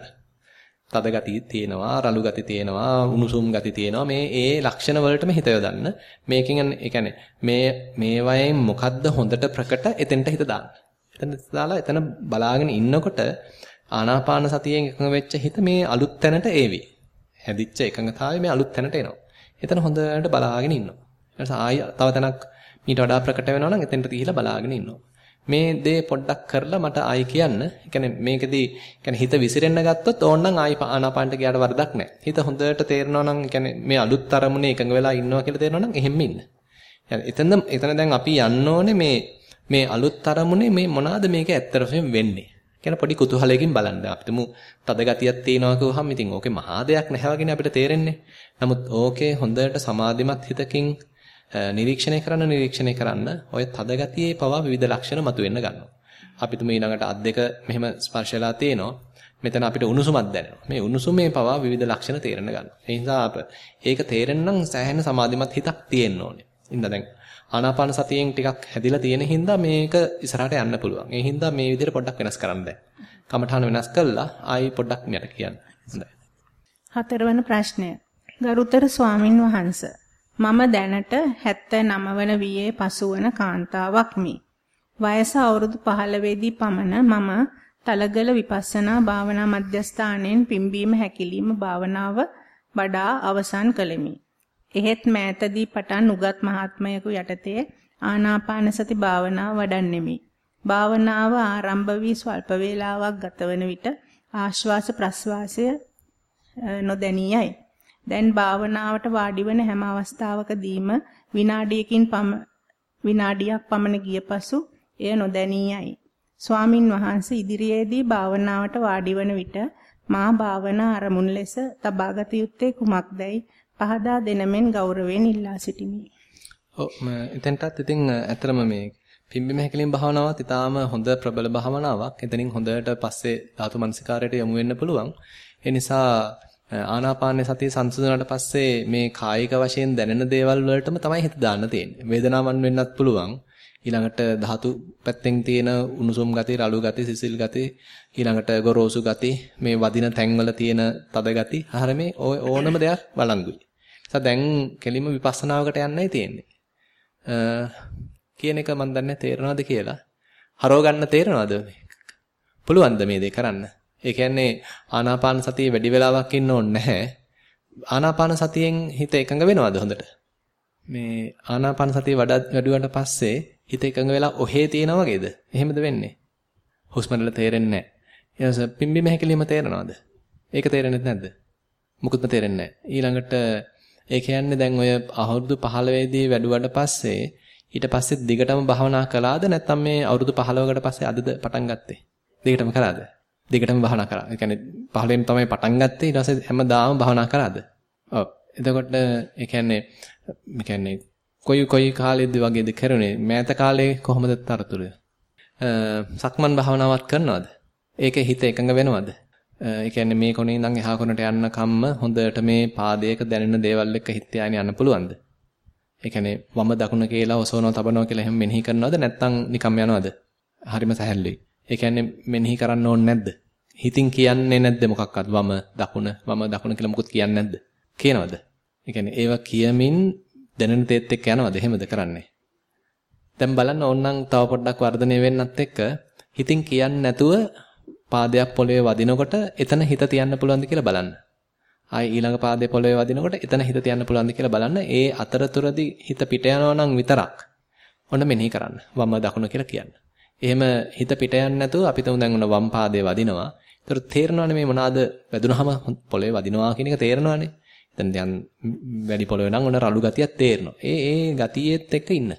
තද ගති තියෙනවා, රළු ගති තියෙනවා, උණුසුම් ගති තියෙනවා. මේ ඒ ලක්ෂණ වලටම හිත යොදන්න. මේකෙන් ඒ කියන්නේ මේ මේ වයෙන් මොකද්ද හොඳට ප්‍රකට එතෙන්ට හිත දාන්න. එතන දාලා එතන බලාගෙන ඉන්නකොට ආනාපාන සතියෙන් එකඟ වෙච්ච හිත මේ අලුත් තැනට ඒවි. හැදිච්ච එකඟතාවය මේ අලුත් තැනට එනවා. එතන හොඳට බලාගෙන ඉන්නවා. ඊට ආයි තව තැනක් ඊට වඩා ප්‍රකට වෙනවා නම් එතෙන්ට ගිහිලා බලාගෙන ඉන්නවා. මේ දේ පොඩ්ඩක් කරලා මට ආයි කියන්න. ඒ කියන්නේ මේකෙදි කියන්නේ හිත විසිරෙන්න ගත්තොත් ඕනනම් ආයි ආනාපානට ගියාට වරදක් නැහැ. හිත හොඳට තේරෙනවා නම් කියන්නේ මේ අලුත් අරමුණේ එකඟ වෙලා ඉන්නවා කියලා තේරෙනවා නම් එහෙම ඉන්න. එතන එතන දැන් අපි යන්න ඕනේ මේ මේ අලුත් අරමුණේ මේ මොනවාද මේක ඇත්තටම වෙන්නේ. කියන පොඩි කුතුහලයකින් බලන්න. අපිටම තද ගතියක් තියෙනවා කිව්වහම ඉතින් ඕකේ මහා දෙයක් නැහැ වගේනේ අපිට තේරෙන්නේ. නමුත් ඕකේ හොඳට සමාධිමත් හිතකින් නිරීක්ෂණය කරන්න නිරීක්ෂණය කරන්න ඔය තද ගතියේ පවා විවිධ ලක්ෂණ මතුවෙන්න ගන්නවා. අපිටම ඊළඟට අත් දෙක මෙහෙම ස්පර්ශලා තේනවා. මෙතන අපිට උණුසුමක් දැනෙනවා. මේ උණුසුමේ පවා විවිධ ලක්ෂණ තේරෙන්න ගන්නවා. ඒ නිසා අප ඒක තේරෙන්න සෑහෙන සමාධිමත් හිතක් තියෙන්න ඕනේ. ඉතින් දැන් ආනාපාන සතියෙන් ටිකක් හැදිලා තියෙන හින්දා මේක ඉස්සරහට යන්න පුළුවන්. ඒ හින්දා මේ විදිහට පොඩ්ඩක් වෙනස් කරන්න දැන්. කමඨාන වෙනස් කළා ආයි පොඩ්ඩක් මට කියන්න. හොඳයි. හතරවන ප්‍රශ්නය. ගරුතර ස්වාමින් වහන්සේ මම දැනට 79 වන වියේ පසුවන කාන්තාවක්මි. වයස අවුරුදු 15 දී පමණ මම තලගල විපස්සනා භාවනා මධ්‍යස්ථානයෙන් පිම්බීම හැකිලිම භාවනාව වඩා අවසන් කළෙමි. එහෙත් මෑතදී පටන් උගත් මහත්මයෙකු යටතේ ආනාපාන සති භාවනාව වඩන්නෙමි. භාවනාව ආරම්භ වී ස්වල්ප වේලාවක් ගතවන විට ආශ්වාස ප්‍රශ්වාසය නොදැනියයි. දැන් භාවනාවට වාඩි වන හැම අවස්ථාවකදීම විනාඩියකින් විනාඩියක් පමණ ගිය පසු එය නොදැනියයි. ස්වාමින් වහන්සේ ඉදිරියේදී භාවනාවට වාඩි වන විට මා භාවනා අරමුණු ලෙස තබාගත යුත්තේ කුමක්දයි පහදා දෙනමෙන් ගෞරවයෙන් ඉල්ලා සිටිමි. ඔව් එතෙන්ටත් ඉතින් ඇත්තම මේ පිම්බිම හැකලින් භාවනාවත් ඊටාම හොඳ ප්‍රබල භාවනාවක්. එතනින් හොඳට පස්සේ ධාතු මනසිකාරයට යොමු වෙන්න පුළුවන්. ඒ නිසා ආනාපාන සතිය සංසුදනට පස්සේ මේ කායික වශයෙන් දැනෙන දේවල් වලටම තමයි හිත දාන්න තියෙන්නේ. වේදනාවන් වෙන්නත් පුළුවන්. ඊළඟට ධාතු පැත්තෙන් තියෙන උණුසුම් ගති, රළු ගති, සිසිල් ගති, ඊළඟට ගොරෝසු ගති, මේ වදින තැන්වල තියෙන තද ගති, අහර මේ ඕනම දෙයක් වළංගුයි. නිසා දැන් කෙලිම විපස්සනාවකට යන්නයි තියෙන්නේ. කියන එක මම දන්නේ තේරෙනවද කියලා. හරව ගන්න තේරෙනවද මේ? පුළුවන්ද මේ දේ කරන්න? ඒ කියන්නේ ආනාපාන සතිය වැඩි වෙලාවක් ඉන්න ඕනේ නැහැ. ආනාපාන සතියෙන් හිත එකඟ වෙනවද හොඳට? මේ ආනාපාන සතිය වඩා වැඩුවාට පස්සේ හිත එකඟ වෙලා ඔහේ තියෙනා වගේද? එහෙමද වෙන්නේ? හුස්ම රටල තේරෙන්නේ නැහැ. ඊළඟට පිම්බිම හැකිලිම තේරෙනවද? ඒක තේරෙන්නේ නැද්ද? මුකුත්ම තේරෙන්නේ නැහැ. ඊළඟට ඒ කියන්නේ දැන් ඔය අවුරුදු 15 දී වැඩුවාට පස්සේ ඊට පස්සේ දිගටම භාවනා කළාද නැත්නම් මේ අවුරුදු 15කට පස්සේ අදද පටන් ගත්තේ? දිගටම කළාද? දිගටම භාවනා කරා. ඒ කියන්නේ 15න් තමයි පටන් ගත්තේ. ඊට පස්සේ හැමදාම භාවනා කරාද? ඔව්. එතකොට ඒ කියන්නේ මේ කියන්නේ කොයි කොයි කාලෙද්ද වගේද කරන්නේ? මෑත කාලේ කොහොමද තරතුර? සක්මන් භාවනාවක් කරනවද? ඒකේ හිත එකඟ වෙනවද? ඒ කියන්නේ මේ කොනේ ඉඳන් එහා කොනට යන්න කම්ම හොඳට මේ පාදයක දැනෙන දේවල් එක්ක හිත යන්නේ යන්න පුළුවන්ද? ඒ කියන්නේ වම දකුණ කියලා ඔසවනවා තබනවා කියලා එහෙම මෙනෙහි කරනවද නැත්නම් නිකම් යනවද? හරිම සැහැල්ලුයි. ඒ කියන්නේ මෙනෙහි කරන්න ඕනේ නැද්ද? හිතින් කියන්නේ නැද්ද මොකක්වත් වම දකුණ වම දකුණ කියලා මොකුත් කියන්නේ නැද්ද? කියනවද? ඒ කියන්නේ ඒවා කියමින් දැනෙන තේත් එක්ක යනවද? එහෙමද කරන්නේ? දැන් බලන්න ඕනනම් තව පොඩ්ඩක් වර්ධනය වෙන්නත් එක්ක හිතින් කියන්නේ නැතුව පාදයක් පොළවේ වදිනකොට එතන හිත තියන්න පුළුවන්ද කියලා බලන්න. ආයි ඊළඟ පාදයේ පොළවේ වදිනකොට එතන හිත තියන්න පුළුවන්ද කියලා බලන්න. ඒ අතරතුරදී හිත පිට යනවා නම් විතරක් ඔන්න මෙනෙහි කරන්න. වම දකුණ කියලා කියන්න. එහෙම හිත පිට යන්නේ නැතුව අපි තුන් දැන් උන වම් පාදයේ වදිනවා. ඒතර තේරෙනවනේ මේ මොනවාද වැදුනහම පොළවේ වදිනවා කියන එක තේරෙනවනේ. දැන් දැන් වැඩි පොළවේ නම් උන රළු ගතියක් තේරෙනවා. ඒ ඒ ගතියෙත් එක්ක ඉන්න.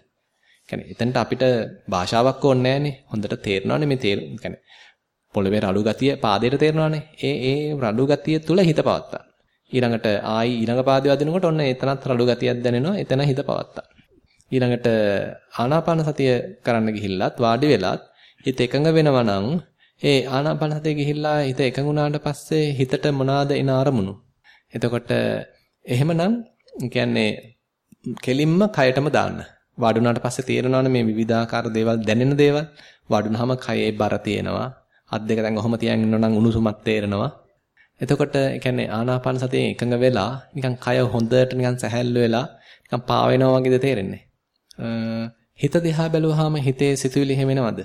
يعني එතනට අපිට භාෂාවක් ඕනේ නැහනේ. හොඳට තේරෙනවනේ මේ තේර يعني පොළවේ රළු ගතිය පාදයට තේරෙනවනේ. ඒ ඒ රළු ගතිය තුල හිත පවත්තා. ඊළඟට ආයි ඊළඟ පාදයේ වදිනකොට ඔන්න එතනත් රළු ගතියක් දැනෙනවා. එතන හිත පවත්තා. ඊළඟට ආනාපාන සතිය කරන්න ගිහිල්ලත් වාඩි වෙලත් හිත එකඟ වෙනවා නම් ඒ ආනාපාන සතිය ගිහිල්ලා හිත එකඟ වුණාට පස්සේ හිතට මොනවාද එන අරමුණු? එතකොට එහෙමනම් කියන්නේ කෙලින්ම කයටම දාන්න. වාඩුණාට පස්සේ තේරෙනවනේ මේ විවිධාකාර දේවල් දැනෙන දේවල්. වාඩුණාම කයේ බර තියෙනවා. අත් දෙක දැන් ඔහොම තියන් ඉන්නනම් උණුසුමක් තේරෙනවා. එතකොට ඒ කියන්නේ ආනාපාන සතියෙන් එකඟ වෙලා නිකන් කය හොඳට නිකන් සැහැල්ලු වෙලා නිකන් පා වෙනවා වගේද තේරෙන්නේ. හිත දිහා බැලුවාම හිතේ සිතුවිලි හැමෙනවද?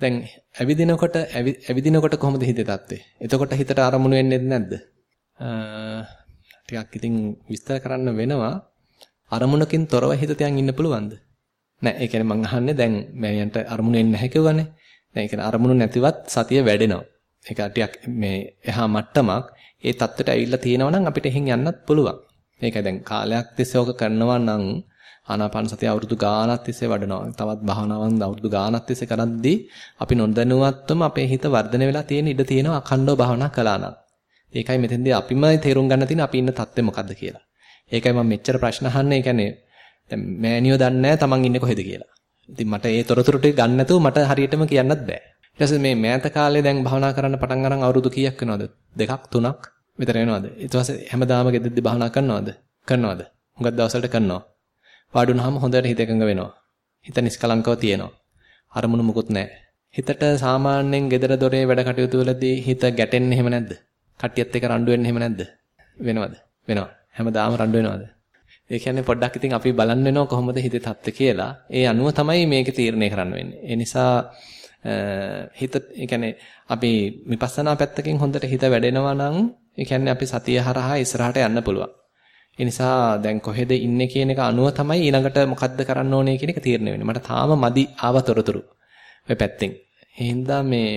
දැන් ඇවිදිනකොට ඇවිදිනකොට කොහොමද හිතේ තත්ත්වය? එතකොට හිතට අරමුණු වෙන්නේ නැද්ද? ටිකක් ඉතින් විස්තර කරන්න වෙනවා. අරමුණකින් තොරව හිත තියන් ඉන්න පුළුවන්ද? නෑ ඒ කියන්නේ මං අහන්නේ දැන් මෑයන්ට අරමුණු එන්නේ නැහැ කියවනේ. දැන් ඒ කියන්නේ අරමුණු නැතිවත් සතිය වැඩෙනවා. ඒක ටිකක් මේ එහා මට්ටමක් ඒ தත්ත්වයට ඇවිල්ලා තියෙනවා නම් අපිට එහෙන් යන්නත් පුළුවන්. මේකයි දැන් කාලයක් තිස්සේ ඕක කරනවා නම් ආනාපාන සතිය අවුරුදු ගාණක් තිස්සේ වඩනවා. තවත් භාවනාවන් අවුරුදු ගාණක් තිස්සේ කරද්දී අපි නොදැනුවත්වම අපේ හිත වර්ධනය වෙලා තියෙන ඉඩ තියෙනවා අඛණ්ඩව භාවනා කළා නම්. ඒකයි මෙතෙන්දී අපිම තේරුම් ගන්න තියෙන අපි ඉන්න தත්ත්වය මොකද්ද කියලා. ඒකයි මම මෙච්චර ප්‍රශ්න අහන්නේ. ඒ කියන්නේ දැන් මෑනියෝ දන්නේ නැහැ තමන් ඉන්නේ කොහෙද කියලා. ඉතින් මට ඒ තොරතුරු ටික ගන්න නැතුව මට හරියටම කියන්නත් බෑ. ඊට පස්සේ මේ මෑත කාලේ දැන් භාවනා කරන්න පටන් අරන් අවුරුදු කීයක් වෙනවද? දෙකක් තුනක් විතර වෙනවද? ඊට පස්සේ හැමදාම ගෙදෙද්දි භාවනා කරනවද? කරනවද? හුඟක් දවසකට කරනවා. වාඩුනහම හොඳට හිත එකඟ වෙනවා. හිත නිස්කලංකව තියෙනවා. අරමුණු මුකුත් නැහැ. හිතට සාමාන්‍යයෙන් gedara dore වැඩ කටයුතු වලදී හිත ගැටෙන්නේ එහෙම නැද්ද? කට්ටියත් එක්ක රණ්ඩු වෙන්නේ එහෙම නැද්ද? වෙනවද? වෙනවා. හැමදාම රණ්ඩු වෙනවද? ඒ කියන්නේ පොඩ්ඩක් ඉතින් අපි බලන්න වෙනවා කොහොමද හිතේ තත්ත්වය කියලා. ඒ අනුව තමයි මේක තීරණය කරන්න වෙන්නේ. ඒ නිසා හිත ඒ කියන්නේ අපි විපස්සනා පැත්තකින් හොඳට හිත වැඩෙනවා නම් ඒ කියන්නේ අපි සතිය හරහා ඉස්සරහට යන්න පුළුවන්. ඒ නිසා දැන් කොහෙද ඉන්නේ කියන එක අනුව තමයි ඊළඟට මොකද්ද කරන්න ඕනේ කියන එක තීරණය වෙන්නේ. මට තාම මදි ආවතරතුරු. ඔය පැත්තෙන්. ඒ හින්දා මේ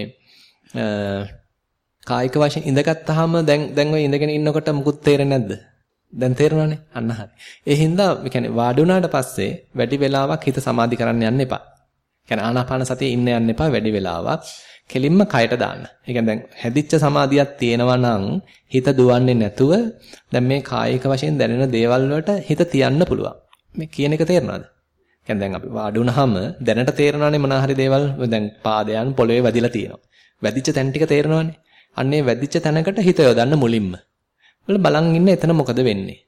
කායික වශයෙන් ඉඳගත්තාම දැන් දැන් ඔය ඉඳගෙන ඉන්නකොට මුකුත් තේරෙන්නේ නැද්ද? දැන් තේරෙනවනේ. අන්න හරි. ඒ හින්දා මේ කියන්නේ වාඩි වුණාට පස්සේ වැඩි වෙලාවක් හිත සමාධි කරන්න යන්න එපා. කියන්නේ ආනාපාන සතියේ ඉන්න යන්න එපා වැඩි වෙලාවක්. කෙලින්ම කයට දාන්න. ඒ කියන්නේ දැන් හැදිච්ච සමාධියක් තියෙනවා නම් හිත දුවන්නේ නැතුව දැන් මේ කායික වශයෙන් දැනෙන දේවල් වලට හිත තියන්න පුළුවන්. මේ කියන එක තේරෙනවද? කියන්නේ දැන් අපි වාඩි වුණාම දැනට තේරෙනවානේ මොනවා හරි දේවල් දැන් පාදයන් පොළවේ වැදිලා තියෙනවා. වැදිච්ච තැන් ටික තේරෙනවානේ. අන්නේ වැදිච්ච තැනකට හිත යොදන්න මුලින්ම. වල බලන් ඉන්න එතන මොකද වෙන්නේ?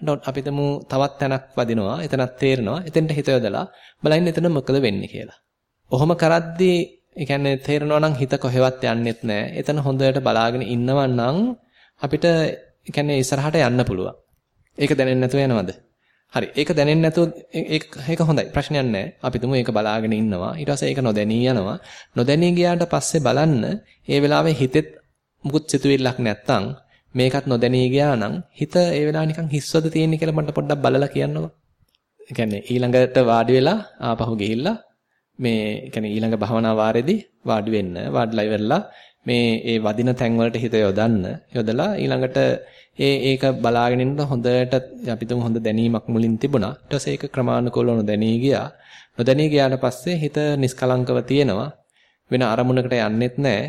එතකොට අපි තමු තවත් තැනක් වදිනවා. එතනක් තේරෙනවා. එතෙන්ට හිත යොදලා බලන්න එතන මොකද වෙන්නේ කියලා. ඔහොම කරද්දී ඒ කියන්නේ තේරෙනවා නම් හිත කොහෙවත් යන්නෙත් නැහැ. එතන හොඳට බලාගෙන ඉන්නවා නම් අපිට ඒ කියන්නේ ඉස්සරහට යන්න පුළුවන්. ඒක දැනෙන්නේ නැතුව යනවද? හරි. ඒක දැනෙන්නේ නැතුව ඒක හොඳයි. ප්‍රශ්නයක් නැහැ. අපි තුමු ඒක බලාගෙන ඉන්නවා. ඊට පස්සේ ඒක නොදැනී යනවා. නොදැනී ගියාට පස්සේ බලන්න ඒ වෙලාවේ හිතෙත් මුකුත් සිතුවිල්ලක් නැත්තම් මේකත් නොදැනී ගියා නම් හිත ඒ වෙලාව නිකන් හිස්වද තියෙන්නේ කියලා මට පොඩ්ඩක් බලලා කියන්නකෝ. ඒ කියන්නේ ඊළඟට වාඩි වෙලා ආපහු ගිහිල්ලා මේ කියන්නේ ඊළඟ භවනා වාරෙදී වාඩි වෙන්න වාඩිලා ඉවරලා මේ ඒ වදින තැන් වලට හිත යොදන්න යොදලා ඊළඟට ඒ ඒක බලාගෙන ඉන්න හොඳට අපි තුමු හොඳ දැනීමක් මුලින් තිබුණා. ඊට පස්සේ ඒක ක්‍රමානුකූලව නොදැනී ගියා. නොදැනී ගියාට පස්සේ හිත නිස්කලංකව තියෙනවා. වෙන අරමුණකට යන්නෙත් නැහැ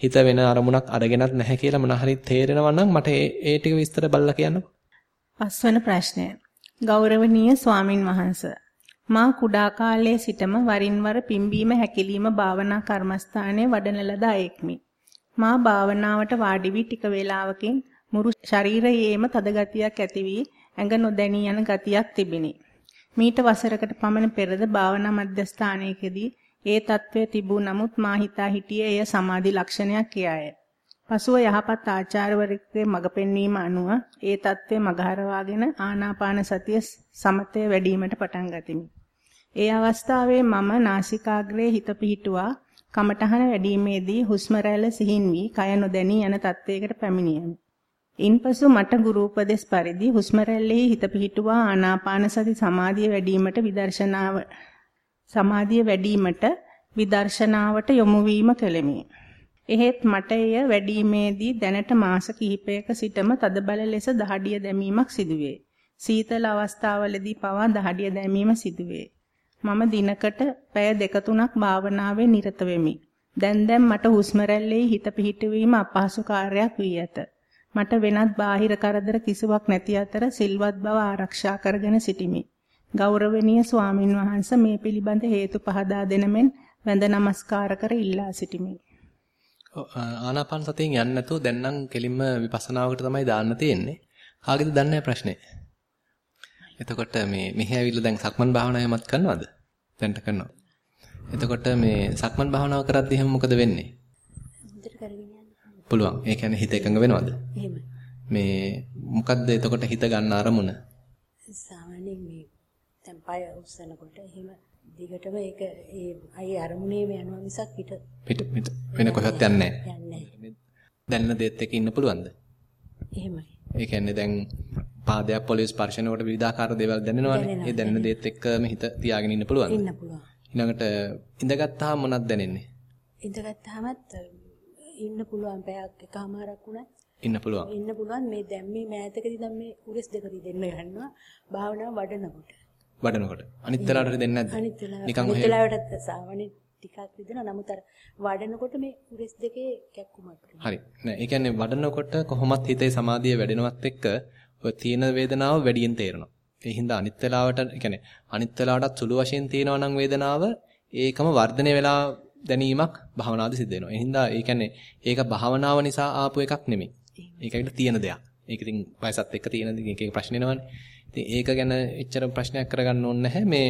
හිත වෙන අරමුණක් අරගෙනත් නැහැ කියලා මොන හරි තේරෙනවා නම් මට ඒ ටික විස්තර බලලා කියන්නකෝ. පස්වන ප්‍රශ්නය. ගෞරවනීය ස්වාමින් වහන්සේ මා කුඩා කාලයේ සිටම වරින් වර පිම්බීම හැකිලිම භාවනා කර්මස්ථානයේ වඩන ලද අයෙක්මි. මා භාවනාවට වාඩි වී ටික වේලාවකින් මුරු ශරීරයේම තද ගතියක් ඇති වී ඇඟ නොදැනී යන ගතියක් තිබිනි. මීට වසරකට පමණ පෙරද භාවනා මධ්‍යස්ථානයකදී ඒ తත්වයේ තිබූ නමුත් මා හිතා හිටියේ එය සමාධි ලක්ෂණයක් කියාය. පසුව යහපත් ආචාර්යවරයෙකුගේ මඟ පෙන්වීම අනුව ඒ తත්වයේ මගහරවාගෙන ආනාපාන සතිය සමතය වැඩිවීමට පටන් ගතිමි. ඒ අවස්ථාවේ මම නාසිකාග්‍රයේ හිත පිහිටුවා කමඨහන වැඩිීමේදී හුස්ම රැල්ල සිහින් වී කය නොදැනී යන තත්වයකට පැමිණියෙමි. ඉන්පසු මට ගුරු උපදෙස් පරිදි හුස්ම රැල්ලෙහි හිත පිහිටුවා ආනාපාන සති සමාධිය වැඩිවීමට විදර්ශනාව සමාධිය වැඩිවීමට විදර්ශනාවට යොමු වීම කෙලෙමි. එහෙත් මට එය වැඩිීමේදී දැනට මාස කිහිපයක සිටම තදබල ලෙස දහඩිය දැමීමක් සිදුවේ. සීතල අවස්ථාවලදී පවා දහඩිය දැමීම සිදුවේ. මම දිනකට පැය දෙක තුනක් භාවනාවේ නිරත වෙමි. දැන් දැන් මට හුස්ම හිත පිහිටවීම අපහසු කාර්යයක් වී ඇත. මට වෙනත් බාහිර කරදර කිසිවක් නැති අතර සිල්වත් බව ආරක්ෂා කරගෙන සිටිමි. ගෞරවනීය ස්වාමින් වහන්සේ මේ පිළිබඳ හේතු පහදා දෙනමෙන් වැඳ නමස්කාර කර ඉල්ලා සිටිමි. ආනාපාන සතියෙන් යන්නේ නැතුව දැන් නම් කෙලින්ම විපස්සනාවකට තමයි දාන්න තියෙන්නේ. කාගෙද දන්නේ ප්‍රශ්නේ? එතකොට මේ මෙහි ඇවිල්ලා දැන් සක්මන් භාවනාවමත් කරනවද? දැන්ට කරනවා. එතකොට මේ සක්මන් භාවනාව කරද්දී එහෙම මොකද වෙන්නේ? පුළුවන්. ඒ කියන්නේ හිත එකඟ වෙනවද? එහෙමයි. මේ මොකද්ද එතකොට හිත ගන්න අරමුණ? සාමාන්‍යයෙන් මේ දැන් පය උස්සනකොට එහෙම දිගටම ඒක ඒ අයි අරමුණේම යනවා මිසක් පිට පිට පිට වෙන කොහෙවත් යන්නේ නැහැ. යන්නේ නැහැ. දැනෙන දේත් එක්ක ඉන්න පුළුවන්ද? එහෙමයි. ඒ කියන්නේ දැන් පාදයක් පොළවේ ස්පර්ශනකොට විවිධාකාර දේවල් දැනෙනවනේ. ඒ දැනෙන දේත් එක්කම හිත තියාගෙන ඉන්න පුළුවන්ද? ඉන්න පුළුවන්. ඊළඟට ඉඳගත්තාම මොනවද දැනෙන්නේ? ඉඳගත්තාමත් ඉන්න පුළුවන් පැයක් එකමාරක් වුණත් ඉන්න පුළුවන්. ඉන්න පුළුවන් මේ දැන් මේ මෑතකදී දැන් මේ උරස් දෙක දෙන්න ගන්නවා භාවනාව වඩනකොට. වඩනකොට. අනිත් වෙලාවට දෙන්නේ නැද්ද? අනිත් වෙලාවට නිකන් අනිත් ඔහෙ වෙලාවට සාමාන්‍ය ටිකක් රිදෙනවා. නමුත් අර වඩනකොට මේ උරස් දෙකේ කැක්කුමක්. හරි. නෑ ඒ කියන්නේ වඩනකොට කොහොමත් හිතේ සමාධිය වැඩෙනවත් එක්ක ඔය තියෙන වේදනාව වැඩියෙන් තේරෙනවා. ඒ හින්දා අනිත් වෙලාවට ඒ කියන්නේ අනිත් වෙලාවටත් සුළු වශයෙන් තියෙනවා නම් වේදනාව ඒකම වර්ධනය වෙලා දැනීමක් භාවනාවද සිද්ධ වෙනවා. ඒ හින්දා ඒ කියන්නේ ඒක භාවනාව නිසා ආපු එකක් නෙමෙයි. ඒක ඇවිල්ලා තියෙන දෙයක්. ඒක ඉතින් වයසත් එක්ක තියෙන එක එක ප්‍රශ්න එනවනේ. ඉතින් ඒක ගැන එච්චර ප්‍රශ්නයක් කරගන්න ඕනේ නැහැ. මේ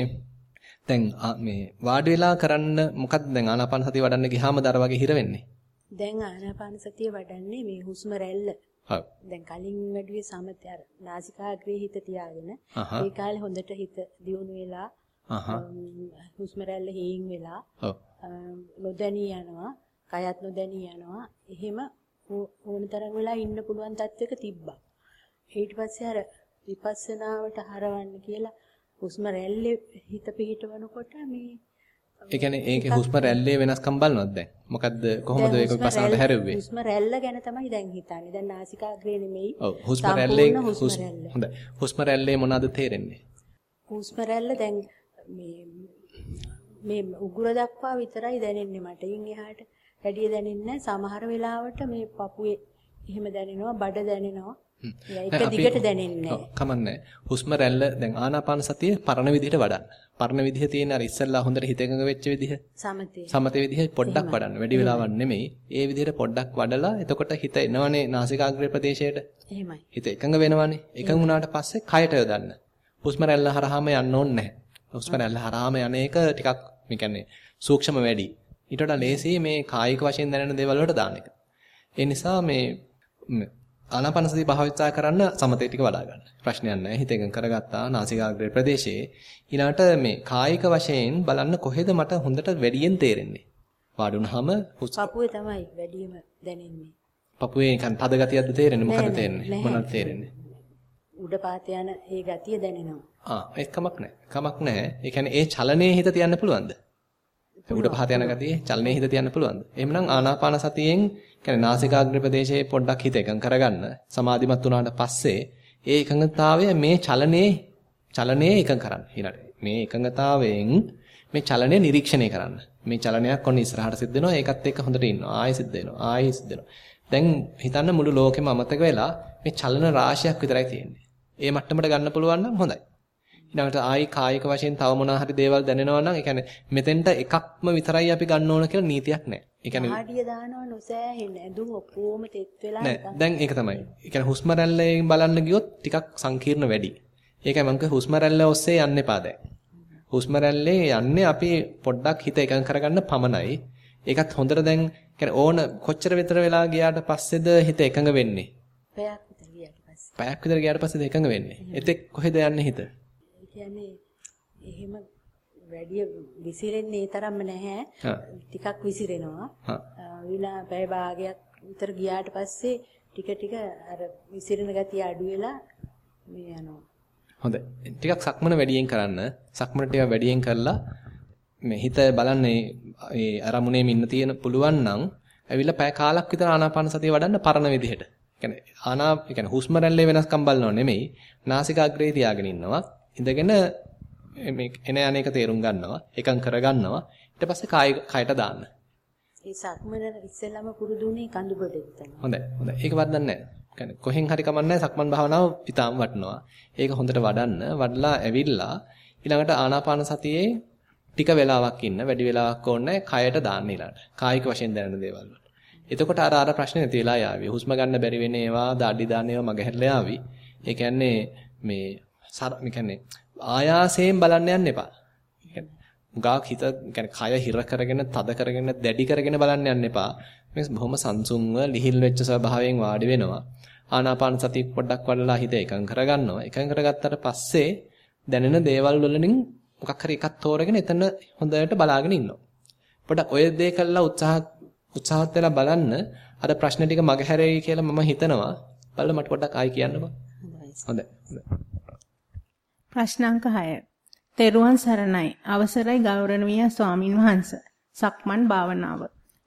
දැන් මේ වාඩි වෙලා කරන්න මොකක්ද දැන් ආනාපාන සතිය වඩන්න ගියාම දර වගේ හිර වෙන්නේ. දැන් ආනාපාන සතිය වඩන්නේ මේ හුස්ම රැල්ල. ඔව්. දැන් කලින් වැඩිවේ සමතය අර නාසිකාග්‍රේ හිත තියාගෙන. ඒ කාලේ හොඳට හිත දියුණු වෙලා අහහ. හුස්ම රැල්ල හීන් වෙලා නොදැනී යනවා කයත් නොදැනී යනවා එහෙම ඕ- ඕන තරම් වෙලා ඉන්න පුළුවන් තත්වයක තිබ්බා ඊට පස්සේ අර විපස්සනාවට හරවන්න කියලා හුස්ම රැල්ලේ හිත පිහිටවනකොට මේ ඒ කියන්නේ ඒකේ හුස්ම රැල්ලේ වෙනස්කම් බලනවද දැන්? මොකද්ද කොහොමද ඒක විපස්සනාට හැරෙව්වේ? හුස්ම රැල්ල ගැන තමයි දැන් හිතන්නේ. දැන් නාසිකාග්‍රේ නෙමෙයි. ඔව් හුස්ම රැල්ලේ. හොඳයි. හුස්ම රැල්ලේ මොනවද තේරෙන්නේ? හුස්ම රැල්ල දැන් මේ මේ උගුර දක්වා විතරයි දැනෙන්නේ මට. ඉන් එහාට වැඩි දැනෙන්නේ. සමහර වෙලාවට මේ පපුවේ එහෙම දැනෙනවා, බඩ දැනෙනවා. ඒක දිගට දැනෙන්නේ නැහැ. කමන්නේ. හුස්ම රැල්ල දැන් ආනාපාන සතිය පරණ විදිහට වඩන්න. පරණ විදිහ තියෙන අර ඉස්සෙල්ලා හොඳට හිත එකඟ වෙච්ච විදිහ, සමතේ. සමතේ විදිහ පොඩ්ඩක් වඩන්න. වැඩි වෙලාවක් නෙමෙයි. ඒ විදිහට පොඩ්ඩක් වඩලා එතකොට හිත එනවනේ නාසිකාග්‍රේ ප්‍රදේශයට. එහෙමයි. හිත එකඟ වෙනවනේ. එකඟ වුණාට පස්සේ කයට යොදන්න. හුස්ම රැල්ල හරහාම යන්න ඕනේ නැහැ. හුස්ම රැල්ල හරහාම යන එක ටිකක් මේ කියන්නේ සූක්ෂම වැඩි. ඊට වඩා ලේසි මේ කායික වශයෙන් දැනෙන දේවල් වලට දාන එක. ඒ නිසා ම, ආනාපානසති භාවිතා කරන්න සමතේ ටික වඩා ගන්න. ප්‍රශ්නයක් නැහැ. හිත එකඟ කරගත්තා නාසිකාග්‍රේ ප්‍රදේශයේ. ඊළාට මේ කායික වශයෙන් බලන්න කොහෙද මට හොඳට වැඩියෙන් තේරෙන්නේ. වාඩි වුණාම පපුවේ තමයි වැඩිම දැනෙන්නේ. පපුවේ නිකන් තද ගතියක්ද තේරෙන්නේ? මොකද තේරෙන්නේ? මොනවද තේරෙන්නේ? උඩ පාත යන ඒ ගතිය දැනෙනවා. ආ ඒක කමක් නැහැ. කමක් නැහැ. ඒ කියන්නේ ඒ චලනයේ හිත තියන්න පුළුවන්ද? උඩ පහත යන ගතියේ චලනයේ හිත තියන්න පුළුවන්ද? එහෙමනම් ආනාපාන සතියෙන් කියන්නේ නාසිකාග්‍ර ප්‍රදේශයේ පොඩ්ඩක් හිත එකඟ කරගන්න. සමාධිමත් වුණාට පස්සේ ඒ එකඟතාවය මේ චලනයේ චලනයේ එකඟ කරන්න. ඊළඟ මේ එකඟතාවයෙන් මේ චලනය නිරීක්ෂණය කරන්න. මේ චලනයක් ඔන්න ඉස්සරහට සිද්ධ වෙනවා. ඒකත් එක්ක හොඳට ඉන්නවා. ආයෙ සිද්ධ වෙනවා. ආයෙ සිද්ධ වෙනවා. දැන් හිතන්න මුළු ලෝකෙම අමතක වෙලා මේ චලන රාශියක් විතරයි තියෙන්නේ. ඒ මට්ටමට ගන්න පුළුවන් නම් හොඳයි. ඊළඟට ආයි කායික වශයෙන් තව මොනවා හරි දේවල් දැනෙනවා නම් ඒ කියන්නේ මෙතෙන්ට එකක්ම විතරයි අපි ගන්න ඕන කියලා නීතියක් නැහැ. ඒ කියන්නේ ආඩිය දානවා නොසෑහෙන්න. ඇඳුම් ඔක්කොම තෙත් වෙලා නෑ දැන් ඒක තමයි. ඒ කියන්නේ හුස්ම රැල්ලෙන් බලන්න ගියොත් ටිකක් සංකීර්ණ වැඩි. ඒකයි මම කිව්වේ හුස්ම රැල්ල ඔස්සේ යන්න එපා දැන්. හුස්ම රැල්ලේ යන්නේ අපි පොඩ්ඩක් හිත එකඟ කරගන්න පමණයි. ඒකත් හොඳට දැන් කියන්නේ ඕන කොච්චර විතර වෙලා ගියාට පස්සේද හිත එකඟ වෙන්නේ. පැයක් විතර ගියාට පස්සේ. පැයක් විතර ගියාට පස්සේද එකඟ වෙන්නේ. එතෙක් කොහෙද යන්නේ හිත? ඒ කියන්නේ එහෙම වැඩි විසිරෙන්නේ තරම්ම නැහැ. ටිකක් විසිරෙනවා. විනා පැය භාගයක් විතර ගියාට පස්සේ ටික ටික අර විසිරෙන ගතිය අඩු වෙලා මේ යනවා. හොඳයි. ටිකක් සක්මන වැඩියෙන් කරන්න. සක්මන ටික වැඩියෙන් කරලා මේ හිත බලන්නේ ඒ අරමුණේම ඉන්න තියෙන පුළුවන් නම් ඇවිල්ලා පැය කාලක් විතර ආනාපාන සතිය වඩන්න පරණ විදිහට. කියන්නේ ආනා කියන්නේ හුස්ම රැල්ලේ වෙනස්කම් බලනව නෙමෙයි. නාසිකාග්‍රේ තියාගෙන ඉන්නවා. ඉඳගෙන මේ එන අනේක තේරුම් ගන්නවා. එකම් කරගන්නවා. ඊට පස්සේ කාය කයට දාන්න. ඒ සක්මන ඉස්සෙල්ලාම පුරුදුනේ කඳුබඩේ තමයි. හොඳයි. හොඳයි. ඒක වඩන්න නැහැ. කොහෙන් හරි කමන්නේ සක්මන් භාවනාව පිටාම වටනවා. ඒක හොඳට වඩන්න. වඩලා ඇවිල්ලා ඊළඟට ආනාපාන සතියේ ටික වෙලාවක් ඉන්න වැඩි වෙලාවක් ඕනේ කයට දාන්න ඊළඟට. කායික වශයෙන් දැනෙන දේවල් වලට. එතකොට අර අර ප්‍රශ්නේ නැති වෙලා යාවි. හුස්ම ගන්න බැරි වෙන ඒවා, දාඩි දාන ඒවා මගහැරලා යාවි. ඒ කියන්නේ මේ සර කියන්නේ ආයාසයෙන් බලන්න යන්න එපා. ගාක් හිත කියන්නේ කය හිර කරගෙන තද කරගෙන දැඩි කරගෙන බලන්න යන්න එපා. මේ බොහොම සංසුන්ව ලිහිල් වෙච්ච ස්වභාවයෙන් වාඩි වෙනවා. ආනාපාන සතිය පොඩ්ඩක් වඩලා හිත එකඟ කරගන්නවා. එකඟ කරගත්තට පස්සේ දැනෙන දේවල් වලින් මොකක් හරි එකක් තෝරගෙන එතන හොඳට බලාගෙන ඉන්නවා. පොඩ්ඩක් ඔය දේ කළා උත්සාහ උත්සාහත් වෙලා බලන්න අර ප්‍රශ්න ටික මගහැරෙයි කියලා මම හිතනවා. බලන්න මට පොඩ්ඩක් ආයි කියන්නකෝ. හොඳයි. ප්‍රශ්න අංක 6. තෙරුවන් සරණයි. අවසරයි ගෞරවනීය ස්වාමින් වහන්සේ. සක්මන් භාවනාව.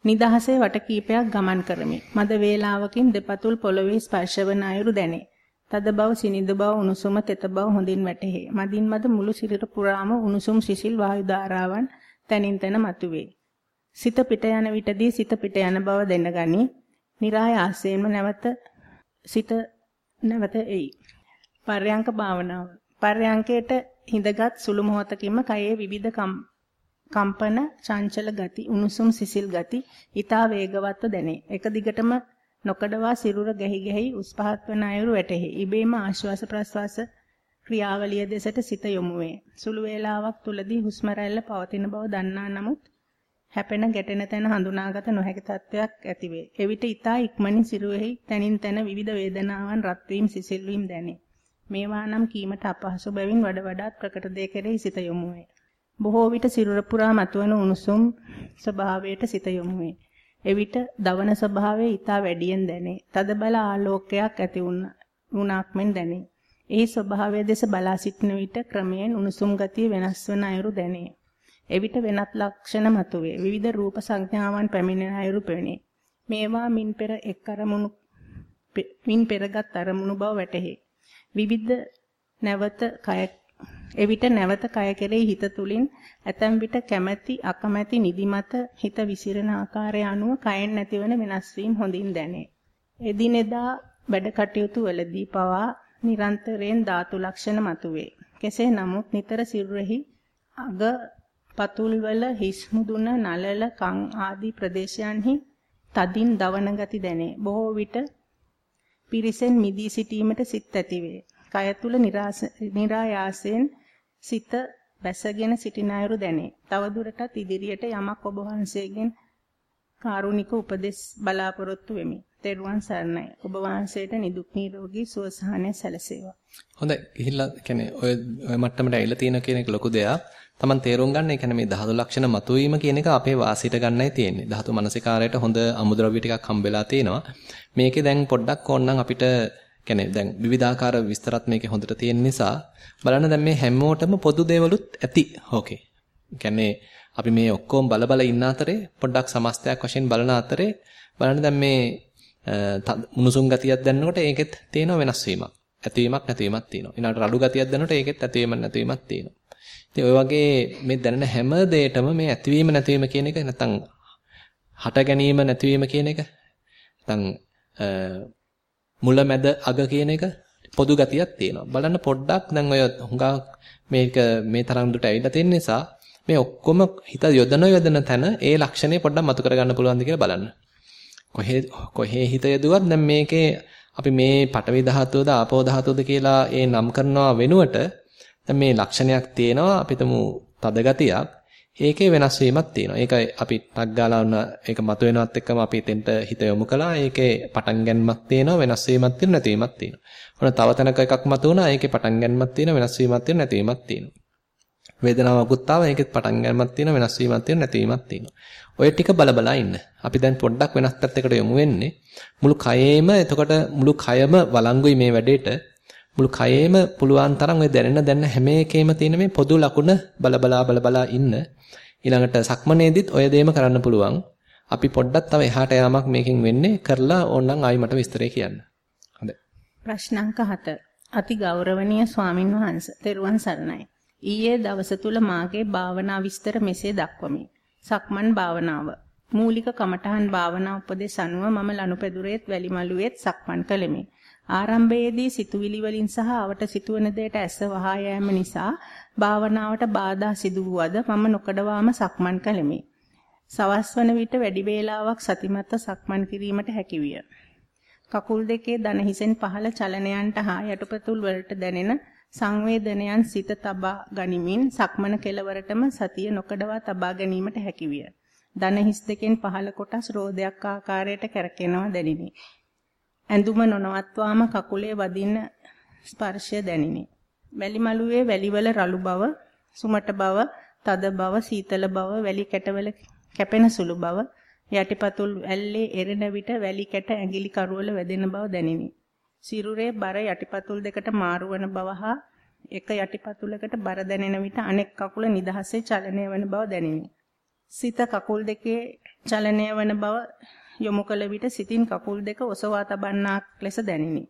නිදහසේ වට කීපයක් ගමන් කරමි. මද වේලාවකින් දෙපතුල් පොළවේ ස්පර්ශවන අයුරු දැනේ. තද බව, සිනිඳ බව, උණුසුම, තෙත බව හොඳින් වැටහේ. මදින් මද මුළු සිරුර පුරාම උණුසුම් සිසිල් වායු ධාරාවන් තනින් තන මතුවේ. සිත පිට යන විටදී සිත පිට යන බව දැනගනි. નિરાයාසයෙන්ම නැවත සිත නැවත එයි. පර්යංක භාවනාව. පර්යංකයට හිඳගත් සුළු මොහොතකින්ම කයේ විවිධ කම්පන, චංචල ගති, උණුසුම් සිසිල් ගති ඊතා වේගවත්ව දැනේ. එක දිගටම නොකඩවා සිරුර ගැහි ගැහි උස් පහත් වන අයුරු වැටහි. ඉබේම ආශ්වාස ප්‍රශ්වාස ක්‍රියාවලිය දෙසට සිත යොමු වේ. සුළු වේලාවක් තුලදී හුස්ම රැල්ල පවතින බව දන්නා නමුත් හැපෙන ගැටෙන තැන හඳුනාගත නොහැකි තත්වයක් ඇතිවේ. එවිට ඊතා ඉක්මනින් සිරුරෙහි තනින් තන විවිධ වේදනාවන් රත් වීම සිසිල් වීම දැනේ. මේවා නම් කීමට අපහසු බැවින් වඩ වඩාත් ප්‍රකට දේ කෙරෙහි සිත යොමු වේ. බොහෝ විට සිරුර පුරා මතුවන උණුසුම් ස්වභාවයට සිත යොමු වේ. එවිට දවන ස්වභාවය ඊට වැඩියෙන් දැනේ. තද බල ආලෝකයක් ඇති වුණාක් මෙන් දැනේ. එහි ස්වභාවය දෙස බලා සිටන විට ක්‍රමයෙන් උණුසුම් ගතිය වෙනස් වන අයුරු දැනේ. එවිට වෙනත් ලක්ෂණ මතුවේ. විවිධ රූප සංඥාවන් පැමිණෙන අයුරු පෙනේ. මේවා මින් පෙර එක් අරමුණු මින් පෙරගත් අරමුණු බව වැටහි. විවිධ නැවත කය එවිට නැවත කය කෙරෙහි හිත තුලින් ඇතැම් විට කැමැති අකමැති නිදිමත හිත විසිරෙන ආකාරය අනුව කයෙන් නැතිවන වෙනස් වීම හොඳින් දැනේ. එදිනෙදා වැඩ කටයුතු වලදී පවා නිරන්තරයෙන් ධාතු ලක්ෂණ මතුවේ. කෙසේ නමුත් නිතර සිරුරෙහි අග පතුල්වල හිස් මුදුන නලල කන් ආදී ප්‍රදේශයන්හි තදින් දවන ගති දැනේ. බොහෝ විට පිරිසෙන් මිදී සිටීමට සිත් ඇතිවේ. කය තුල નિરાයාසයෙන් සිත බැසගෙන සිටින අයුරු දැනේ. තවදුරටත් ඉදිරියට යමක් ඔබ වහන්සේගෙන් කාරුණික උපදෙස් බලාපොරොත්තු වෙමි. තෙරුවන් සරණයි. ඔබ වහන්සේට නිදුක් නිරෝගී සුව සහනය සැලසේවා. හොඳයි. ගිහිල්ලා කියන්නේ ඔය ඔය මට්ටමට ඇවිල්ලා තියෙන කියන එක ලොකු දෙයක්. Taman තේරුම් ගන්න ඒ කියන්නේ මේ ධාතු ලක්ෂණ මතුවීම කියන එක අපේ වාසියට ගන්නයි තියෙන්නේ. ධාතු මනසිකාරයට හොඳ අමුද්‍රව්‍ය ටිකක් හම්බෙලා තිනවා. මේකේ දැන් පොඩ්ඩක් ඕනනම් අපිට කියන්නේ දැන් විවිධාකාර විස්තරත් මේකේ හොඳට තියෙන නිසා බලන්න දැන් මේ හැමෝටම පොදු දේවලුත් ඇති. ඕකේ. කියන්නේ අපි මේ ඔක්කොම බල බල ඉන්න අතරේ පොඩ්ඩක් සමස්තයක් වශයෙන් බලන අතරේ බලන්න දැන් මේ මුනුසුම් ගතියක් දැනනකොට ඒකෙත් තියෙන වෙනස් වීමක්. ඇතිවීමක් නැතිවීමක් තියෙනවා. ඊළඟට රළු ගතියක් දැනනකොට ඒකෙත් ඇතිවීමක් නැතිවීමක් තියෙනවා. ඉතින් ඔය වගේ මේ දැනෙන හැම දෙයකම මේ ඇතිවීම නැතිවීම කියන එක නැත්තම් හට ගැනීම නැතිවීම කියන එක නැත්තම් මුල මැද අග කියන එක පොදු ගතියක් තියෙනවා. බලන්න පොඩ්ඩක් දැන් ඔය හුඟා මේක මේ තරම් දුරට ඇවිල්ලා තියෙන නිසා මේ ඔක්කොම හිත යොදන යොදන තැන ඒ ලක්ෂණේ පොඩ්ඩක් මතු කරගන්න පුළුවන්ද කියලා බලන්න. කොහේ කොහේ හිත යදුවත් දැන් මේකේ අපි මේ පටවි ධාතුවද ආපෝ ධාතුවද කියලා ඒ නම් කරනවා වෙනුවට දැන් මේ ලක්ෂණයක් තියෙනවා අපිටම තද ගතියක්. ඒකේ වෙනස් වීමක් තියෙනවා. ඒක අපි ටක් ගාලා වුණ ඒක මතුවෙනවත් එක්කම අපි එතෙන්ට හිත යොමු කළා. ඒකේ පටන් ගැනීමක් තියෙනවා, වෙනස් වීමක් තියෙනවා, නැතිවීමක් තියෙනවා. ඔන්න තව තැනක එකක් මතුවුණා. ඒකේ පටන් ගැනීමක් තියෙනවා, වෙනස් වීමක් තියෙනවා, නැතිවීමක් තියෙනවා. වේදනාවකුත් ආවා. ඒකෙත් පටන් ගැනීමක් තියෙනවා, වෙනස් වීමක් තියෙනවා, නැතිවීමක් තියෙනවා. ඔය ටික බලබලා ඉන්න. අපි දැන් පොඩ්ඩක් වෙනස් පැත්තකට යොමු වෙන්නේ. මුළු කයේම එතකොට මුළු කයම වළංගුයි මේ වැඩේට. මුළු කයේම පුළුවන් තරම් ඔය දැනෙන දැනෙන හැම එකේම තියෙන මේ පොදු ලකුණ බලබලා බලබලා ඉන්න. ඊළඟට සක්මනේදිත් ඔය දෙයම කරන්න පුළුවන්. අපි පොඩ්ඩක් තව එහාට යාමක් මේකෙන් වෙන්නේ කරලා ඕනනම් ආයි මට විස්තරය කියන්න. හොඳයි. ප්‍රශ්නාංක 7. අති ගෞරවනීය ස්වාමින් වහන්සේ තෙරුවන් සරණයි. ඊයේ දවස තුල මාගේ භාවනා විස්තර මෙසේ දක්වමි. සක්මන් භාවනාව. මූලික කමඨහන් භාවනා උපදේශ අනුව මම ලනුපැදුරේත් වැලිමලුවේත් සක්මන් කළෙමි. ආරම්භයේදී සිතුවිලි වලින් සහ අවට සිතුවන දෙයට ඇස වහා යෑම නිසා භාවනාවට බාධා සිදු වුවද මම නොකඩවාම සක්මන් කළෙමි. සවස් වන විට වැඩි වේලාවක් සතිමත්ව සක්මන් කිරීමට හැකියිය. කකුල් දෙකේ දන හිසෙන් පහළ චලනයන්ට හා යටිපතුල් වලට දැනෙන සංවේදනයන් සිත තබා ගනිමින් සක්මන කෙලවරටම සතිය නොකඩවා තබා ගැනීමට හැකිවිය. දන හිස් දෙකෙන් පහළ කොටස් රෝදයක් ආකාරයට කැරකෙනවා දැනිනි. ඇඳුම නොනවත්වාම කකුලේ වදින ස්පර්ශය දැනිනි. වැලි මළුවේ වැලිවල රළු බව, සුමට බව, තද බව, සීතල බව, වැලි කැටවල කැපෙන සුළු බව, යටිපතුල් ඇල්ලේ එරෙන විට වැලි කැට ඇඟිලි කරුවල වැදෙන බව දැනිනි. සිරුරේ බර යටිපතුල් දෙකට මාරු වන බව හා එක යටිපතුලකට බර දැනෙන විට අනෙක් කකුල නිදහසේ චලනය වන බව දැනිනි. සිත කකුල් දෙකේ චලනය වන බව යොමු කළ විට සිතින් කකුල් දෙක ඔසවා තබන්නාක් ලෙස දැනිනි.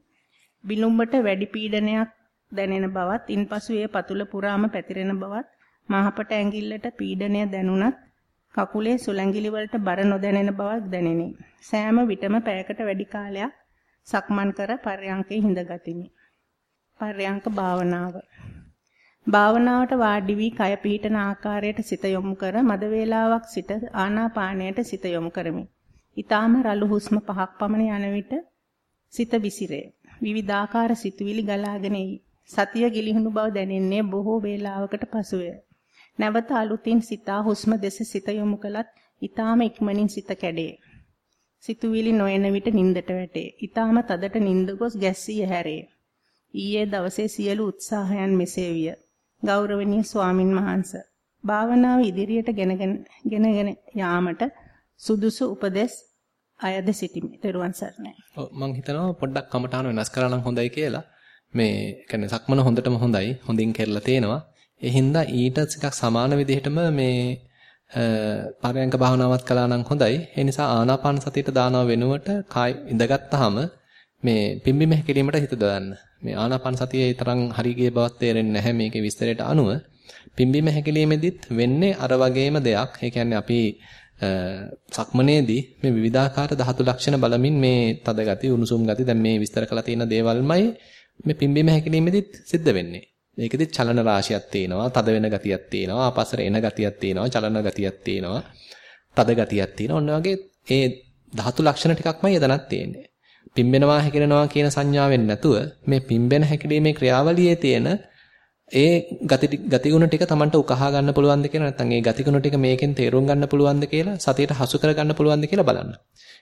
බිලුම්බට වැඩි පීඩනයක් දැනෙන බවත්, ඉන්පසු ඒ පතුල පුරාම පැතිරෙන බවත්, මාහපට ඇඟිල්ලට පීඩනය දැනුණත් කකුලේ සුලංගිලි වලට බර නොදැනෙන බවක් දැනිනි. සෑම විටම පැයකට වැඩි කාලයක් සක්මන් කර පර්යංකේ හිඳගතිමි. පර්යංක භාවනාව භාවනාවට වාඩි වී කය පිහිටන ආකාරයට සිත යොමු කර මද වේලාවක් සිට ආනාපානයට සිත යොමු කරමි. ඊටාම රළු හුස්ම පහක් පමණ යන විට සිත විසිරේ. විවිධාකාර සිතුවිලි ගලාගෙන එයි. සතිය ගිලිහුණු බව දැනෙන්නේ බොහෝ වේලාවකට පසුය. නැවත අලුතින් සිතා හුස්ම දෙස සිත යොමු කළත් ඊටාම ඉක්මනින් සිත කැඩේ. සිතුවිලි නොයන විට නින්දට වැටේ. ඊටාම තදට නින්ද ගොස් ගැස්සී හැරේ. ඊයේ දවසේ සියලු උත්සාහයන් මෙසේ විය. ගෞරවනීය ස්වාමින් වහන්සේ භාවනාව ඉදිරියට ගෙනගෙන යාමට සුදුසු උපදෙස් අයද සිටිමි. ත්වන් සරණයි. ඔව් මම හිතනවා පොඩ්ඩක් කමටහන වෙනස් කරලා නම් හොඳයි කියලා. මේ කියන්නේ සක්මන හොඳටම හොඳයි. හොඳින් කරලා තේනවා. ඒ හින්දා ඊට ටිකක් සමාන විදිහටම මේ පරයන්ක භාවනාවක් කළා නම් හොඳයි. ඒ නිසා ආනාපාන සතියට දානව වෙනුවට කාය ඉඳගත්tාම මේ පිම්බිම හැකිලීමට හිත දාන්න. මේ ආනාපාන සතියේ තරම් හරිගේ බවක් තේරෙන්නේ නැහැ මේකේ විස්තරයට අනුව. පිම්බිම හැකිලීමෙදිත් වෙන්නේ අර වගේම දෙයක්. ඒ කියන්නේ අපි සක්මනේදී මේ විවිධාකාර ධාතු ලක්ෂණ බලමින් මේ තද ගති, උණුසුම් ගති දැන් මේ විස්තර කරලා තියෙන දේවල්මයි මේ පිම්බීම හැකිලීමෙදිත් සිද්ධ වෙන්නේ. මේකෙදි චලන රාශියක් තියෙනවා, තද වෙන ගතියක් තියෙනවා, ආපස්සට එන ගතියක් තියෙනවා, චලන ගතියක් තියෙනවා, තද ගතියක් තියෙනවා. ඔන්න වගේ ඒ ධාතු ලක්ෂණ ටිකක්මයි එතනක් තියෙන්නේ. පිම්බෙනවා හැකිලෙනවා කියන සංඥාවෙන් නැතුව මේ පිම්බෙන හැකිලීමේ ක්‍රියාවලියේ තියෙන ඒ ගති ගතිගුණ ටික Tamanට උකහා ගන්න පුළුවන්ද කියලා නැත්නම් ඒ ගතිගුණ ටික මේකෙන් තේරුම් ගන්න පුළුවන්ද කියලා සතියට හසු කර ගන්න පුළුවන්ද කියලා බලන්න.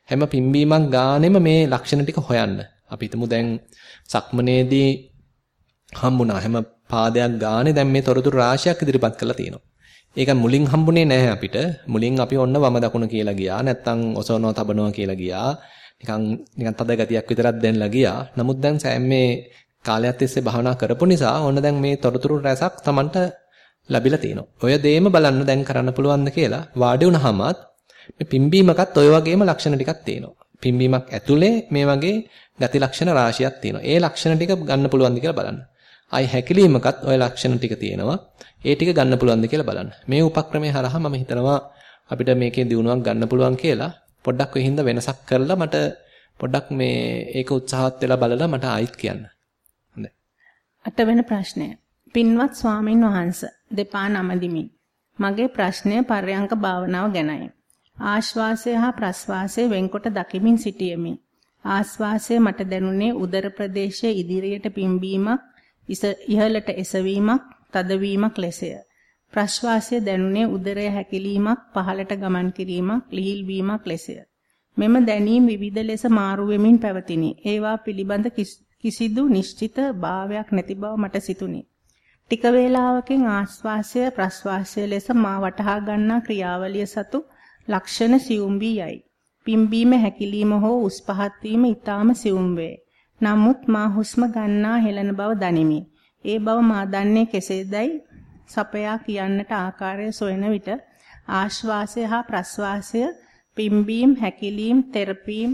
හැම පිම්බීමක් ගානෙම මේ ලක්ෂණ ටික හොයන්න. අපි හිතමු දැන් සක්මනේදී හම්බුණා හැම පාදයක් ගානේ දැන් මේ තොරතුරු රාශියක් ඉදිරිපත් කරලා තියෙනවා. ඒක මුලින් හම්බුනේ නැහැ අපිට. මුලින් අපි ඔන්න වම දකුණ කියලා ගියා. නැත්නම් ඔසවනවා තබනවා කියලා ගියා. නිකන් නිකන් තද ගතියක් විතරක් දැන්ලා ගියා. නමුත් දැන් සෑම මේ කාලයක් තිස්සේ භාවනා කරපු නිසා ඕන දැන් මේ තොරතුරු රැසක් Tamanට ලැබිලා තිනවා. ඔය දේම බලන්න දැන් කරන්න පුළුවන්ද කියලා වාඩි වුණාමත් මේ පිම්බීමකත් ඔය වගේම ලක්ෂණ ටිකක් තියෙනවා. පිම්බීමක් ඇතුලේ මේ වගේ ගති ලක්ෂණ රාශියක් තියෙනවා. ඒ ලක්ෂණ ටික ගන්න පුළුවන්ද කියලා බලන්න. ආයි හැකිලීමකත් ওই ලක්ෂණ ටික තියෙනවා. ඒ ටික ගන්න පුළුවන්ද කියලා බලන්න. මේ උපක්‍රමයේ හරහා මම හිතනවා අපිට මේකේ දියුණුවක් ගන්න පුළුවන් කියලා. පොඩ්ඩක් ඔය හින්දා වෙනසක් කරලා මට පොඩ්ඩක් මේ ඒක උත්සාහත් වෙලා බලලා මට ආයිත් කියන්න. හොඳයි. අටවෙන ප්‍රශ්නය. පින්වත් ස්වාමින් වහන්සේ දෙපා නමදිමි. මගේ ප්‍රශ්නය පර්යංක භාවනාව ගැනයි. ආශ්වාසය හා ප්‍රශ්වාසය වෙන්කොට දකිමින් සිටියෙමි. ආශ්වාසය මට දැනුනේ උදර ප්‍රදේශයේ ඉදිරියට පිම්බීමක් ඉහළට එසවීමක්, තදවීමක් ලෙසය. ප්‍රශ්වාසය දැනුනේ උදරය හැකිලීමක්, පහළට ගමන් කිරීමක්, ලිහිල් වීමක් ලෙසය. මෙම දැනීම් විවිධ ලෙස මාරු වෙමින් පැවතිනි. ඒවා පිළිබඳ කිසිදු නිශ්චිත භාවයක් නැති බව මට සිතුනි. ටික වේලාවකින් ආශ්වාසය ප්‍රශ්වාසය ලෙස මා වටහා ගන්නා ක්‍රියාවලිය සතු ලක්ෂණ සියුම් වී යයි. පිම්බීම හැකිලිම හෝ උස් පහත් වීම ඊටාම සියුම් වේ. නමුත් මා හුස්ම ගන්නා හෙළන බව දනිමි. ඒ බව මා දන්නේ කෙසේදයි සපයා කියන්නට ආකාරය සොයන විට ආශ්වාසය හා ප්‍රශ්වාසය පිම්බීම් හැකිලීම් තෙරපීම්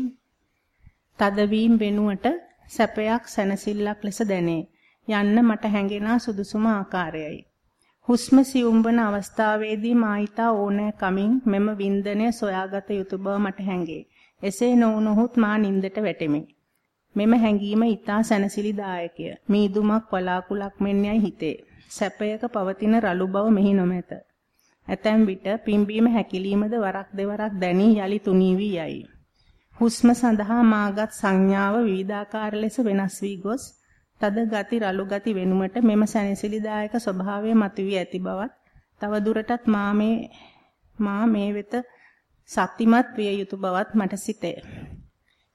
තදවීම වෙනුවට සැපයක් සැනසෙල්ලක් ලෙස දැනේ. යන්න මට හැඟෙන සුදුසුම ආකාරයයි. හුස්ම සියුම් වන අවස්ථාවේදී මායිතා ඕනෑ කමින් මෙම වින්දනය සොයාගත යුතු බව මට හැඟේ. එසේ නොවුනොත් මා නින්දට වැටෙමි. මෙම හැඟීම ඊතා සැනසිලිදායකය. මීදුමක් වලාකුලක් මෙන් යයි හිතේ. සැපයක පවතින රළු බව මෙහි නොමැත. ඇතැම් විට පිම්බීම හැකිලීමද වරක් දෙවරක් දැනී යලි තුනී වී යයි. හුස්ම සඳහා මාගත් සංඥාව විවිධාකාර ලෙස වෙනස් වී ගොස් තද ගති රළු ගති වෙනුමට මෙම සැනසිලිදායක ස්වභාවය මතුවී ඇති බවත් තව දුරටත් මා මේ මා මේ වෙත සත්‍යමත් විය යුතු බවත් මට සිතේ.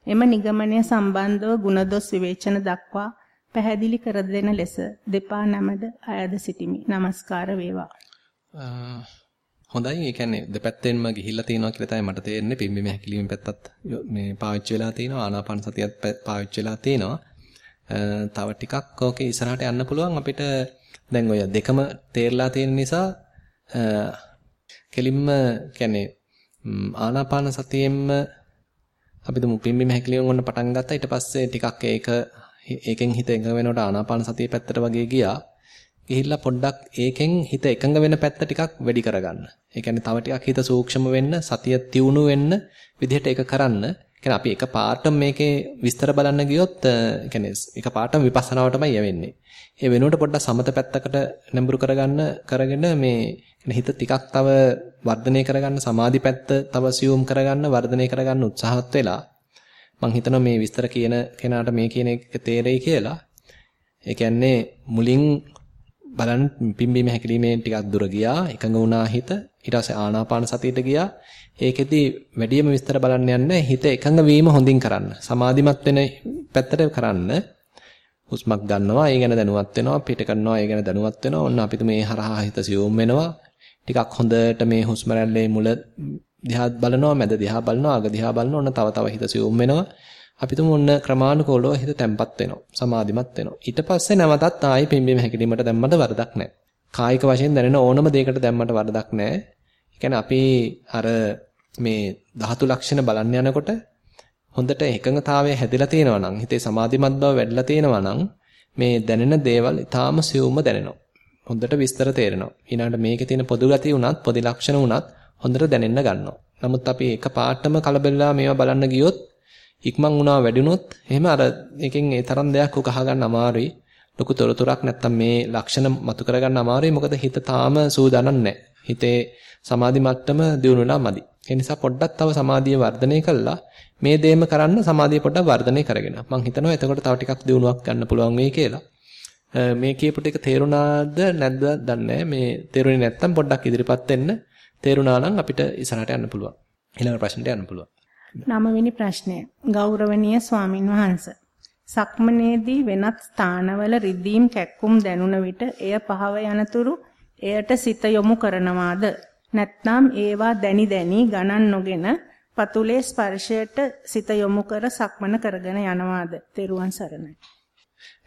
එම නිගමනය සම්බන්ධව ಗುಣදොස් විවේචන දක්වා පැහැදිලි කර දෙන ලෙස දෙපා නැමද අයද සිටිමි. নমස්කාර වේවා. හොඳයි. ඒ කියන්නේ දෙපැත්තෙන්ම ගිහිල්ලා තියෙනවා කියලා තමයි මට තේරෙන්නේ. පිම්බීම හැකිලිම පැත්තත් මේ පාවිච්චි වෙලා තියෙනවා. ආනාපාන සතියත් පාවිච්චි වෙලා තියෙනවා. තව ටිකක් ඕකේ ඉස්සරහට යන්න පුළුවන් අපිට දැන් ඔය දෙකම තේරලා තියෙන නිසා කෙලින්ම කියන්නේ ආනාපාන සතියෙන්ම අපි දුමු පිම්බීම හැකිලිම වන්න පටන් ගත්තා. ඊට පස්සේ ටිකක් ඒක ඒකෙන් හිත එකඟ වෙනකොට ආනාපාන සතිය පැත්තට වගේ ගියා. ගිහිල්ලා පොඩ්ඩක් ඒකෙන් හිත එකඟ වෙන පැත්ත ටිකක් වැඩි කරගන්න. ඒ කියන්නේ තව ටිකක් හිත සූක්ෂම වෙන්න, සතිය තියුණු වෙන්න විදිහට ඒක කරන්න. කියන්නේ අපි එක පාටම මේකේ විස්තර බලන්න ගියොත් කියන්නේ එක පාටම විපස්සනාවටමයි යවෙන්නේ. ඒ වෙනුවට පොඩ්ඩක් සමත පැත්තකට නැඹුරු කරගන්න කරගෙන මේ හිත ටිකක් තව වර්ධනය කරගන්න සමාධි පැත්ත තව සියුම් කරගන්න වර්ධනය කරගන්න උත්සාහත් වෙලා මම හිතනවා මේ විස්තර කියන කෙනාට මේ කියන එක තේරෙයි කියලා. ඒ කියන්නේ මුලින් බලන්න පිම්බීම හැකිලිමේ ටිකක් දුර ගියා. එකඟ වුණා හිත. ඊට පස්සේ ආනාපාන සතියට ගියා. ඒකෙදි වැඩියම විස්තර බලන්න යන්න හිත එකඟ වීම හොඳින් කරන්න. සමාධිමත් වෙන පැත්තට කරන්න. හුස්මක් ගන්නවා. ඒ ගැන දැනුවත් වෙනවා. පිට කරනවා. ඒ ගැන දැනුවත් වෙනවා. ඔන්න අපිට මේ හරහා හිත සියුම් වෙනවා. ටිකක් හොඳට මේ හුස්ම මුල දිහා බලනවා. මැද දිහා බලනවා. අග දිහා බලනවා. ඔන්න තව තව හිත සියුම් වෙනවා. අපි තුමු ඔන්න ක්‍රමානුකූලව හිත තැම්පත් වෙනවා. සමාධිමත් වෙනවා. ඊට පස්සේ නැවතත් ආයි පිම්බීම හැකිලීමට දැම්මට වරදක් නැහැ. කායික වශයෙන් දැනෙන ඕනම දෙයකට දැම්මට වරදක් නැහැ. ඒ අපි අර මේ ධාතු ලක්ෂණ බලන්න යනකොට හොඳට එකඟතාවය හැදිලා තියෙනවා නම් හිතේ සමාධිමත් බව වැඩිලා තියෙනවා නම් මේ දැනෙන දේවල් ඊටාම සියුම්ම දැනෙනවා. හොඳට විස්තර තේරෙනවා. ඊළඟට මේකේ තියෙන පොදු ගති උනත් පොදි ලක්ෂණ උනත් හොඳට දැනෙන්න ගන්නවා. නමුත් අපි එක පාටම කලබලලා මේවා බලන්න ගියොත් ඉක්මන් වුණා වැඩිුණොත් එහෙම අර එකෙන් ඒ තරම් දෙයක් උකහ ගන්න අමාරුයි. ලොකු තොරතුරක් නැත්තම් මේ ලක්ෂණ මතු කරගන්න අමාරුයි. මොකද හිත තාම සූදානම් නැහැ. හිතේ සමාධි මට්ටම දියුණුලා මදි. ඒ නිසා පොඩ්ඩක් තව සමාධිය වර්ධනය කළා මේ දේම කරන්න සමාධිය පොඩ්ඩක් වර්ධනය කරගෙන. මම හිතනවා එතකොට තව ටිකක් දියුණුවක් ගන්න පුළුවන් වෙයි කියලා. මේ කියපු ටික තේරුණාද නැද්ද දන්නේ මේ තේරුනේ නැත්තම් පොඩ්ඩක් ඉදිරිපත් වෙන්න. තේරුණා නම් අපිට ඉස්සරහට යන්න පුළුවන්. ඊළඟ ප්‍රශ්නට යන්න පුළුවන්. නවවෙනි ප්‍රශ්නය. ගෞරවනීය ස්වාමින් වහන්සේ. සක්මනේදී වෙනත් ස්ථානවල රිදීම් කැක්කුම් දැනුන විට එය පහව යනතුරු එයට සිත යොමු කරනවාද? නැත්නම් ඒවා දැනි දැනි ගණන් නොගෙන පතුලේ ස්පර්ශයට සිත යොමු කර සක්මන කරගෙන යනවාද? තෙරුවන් සරණයි.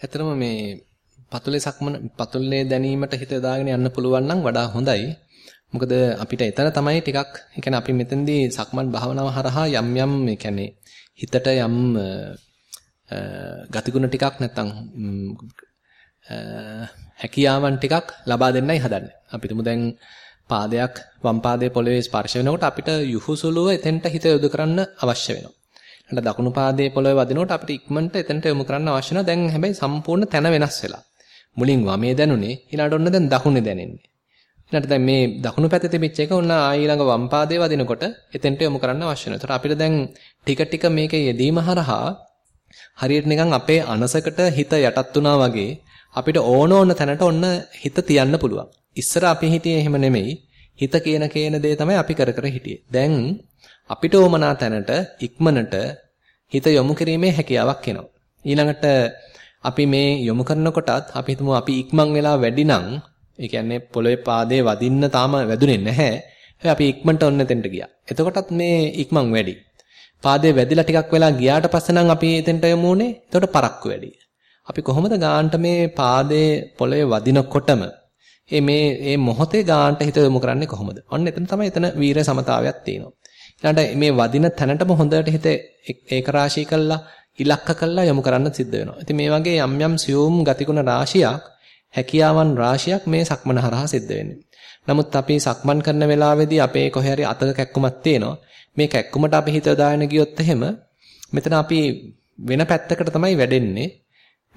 ඇත්තටම මේ පතුලේ සක්මන පතුලේ දැනීමට හිත දාගෙන යන්න පුළුවන් නම් වඩා හොඳයි. මොකද අපිට එතන තමයි ටිකක් ඒ අපි මෙතෙන්දී සක්මන් භාවනාව හරහා යම් යම් ඒ කියන්නේ හිතට යම් ගතිගුණ ටිකක් නැත්තම් හැකියාවන් ටිකක් ලබා දෙන්නයි හදන්නේ. අපි තුමු දැන් පාදයක් වම් පාදයේ පොළවේ ස්පර්ශ වෙනකොට අපිට යහුසුලුව එතෙන්ට හිත යොදු කරන්න අවශ්‍ය වෙනවා. ඊට දකුණු පාදයේ පොළවේ වදිනකොට අපිට ඉක්මනට එතෙන්ට යොමු කරන්න අවශ්‍ය වෙනවා. දැන් හැබැයි සම්පූර්ණ තැන වෙනස් වෙලා. මුලින් වමේ දැනුනේ ඊළඟට ඔන්න දැන් දකුණේ දැනෙන්නේ. ඊළඟට දැන් මේ දකුණු පැත්තේ තිබිච්ච එක ඔන්න ආයෙ වම් පාදයේ වදිනකොට එතෙන්ට යොමු කරන්න අවශ්‍ය වෙනවා. ඒතර අපිට දැන් ටික ටික මේකේ යෙදීම හරහා හරියට නිකන් අපේ අනසකට හිත යටත් වුණා වගේ අපිට ඕන ඕන තැනට ඔන්න හිත තියන්න පුළුවන්. ඉස්සර අපි හිටියේ එහෙම නෙමෙයි. හිත කියන කේන දේ තමයි අපි කර කර හිටියේ. දැන් අපිට ඕමනා තැනට ඉක්මනට හිත යොමු කිරීමේ හැකියාවක් එනවා. ඊළඟට අපි මේ යොමු කරනකොටත් අපි හිතමු අපි ඉක්මන් වෙලා වැඩි නම් ඒ කියන්නේ පොළොවේ පාදේ වදින්න තාම වැදුනේ නැහැ. හැබැයි අපි ඉක්මනට ඔන්න එතෙන්ට ගියා. එතකොටත් මේ ඉක්මන් වැඩි. පාදේ වැදිලා ටිකක් වෙලා ගියාට පස්සේ නම් අපි එතෙන්ට යමු උනේ. එතකොට පරක්කු වැඩි. අපි කොහොමද ගාන්ට මේ පාදේ පොළොවේ වදිනකොටම මේ මේ මේ මොහොතේ ගාන්ට හිත යොමු කරන්නේ කොහොමද? ඔන්න එතන තමයි එතන වීර සමතාවයක් තියෙනවා. ඊළඟට මේ වදින තැනටම හොඳට හිත ඒක රාශී කළා ඉලක්ක කළා යොමු කරන්න සිද්ධ වෙනවා. ඉතින් මේ වගේ යම් යම් සියුම් ගතිගුණ රාශියක් හැකියාවන් රාශියක් මේ සක්මන හරහා සිද්ධ වෙන්නේ. නමුත් අපි සක්මන් කරන වෙලාවේදී අපේ කොහේ හරි අතක කැක්කුමක් තියෙනවා. මේ කැක්කුමට අපි හිත දාගෙන ගියොත් එහෙම මෙතන අපි වෙන පැත්තකට තමයි වැඩෙන්නේ.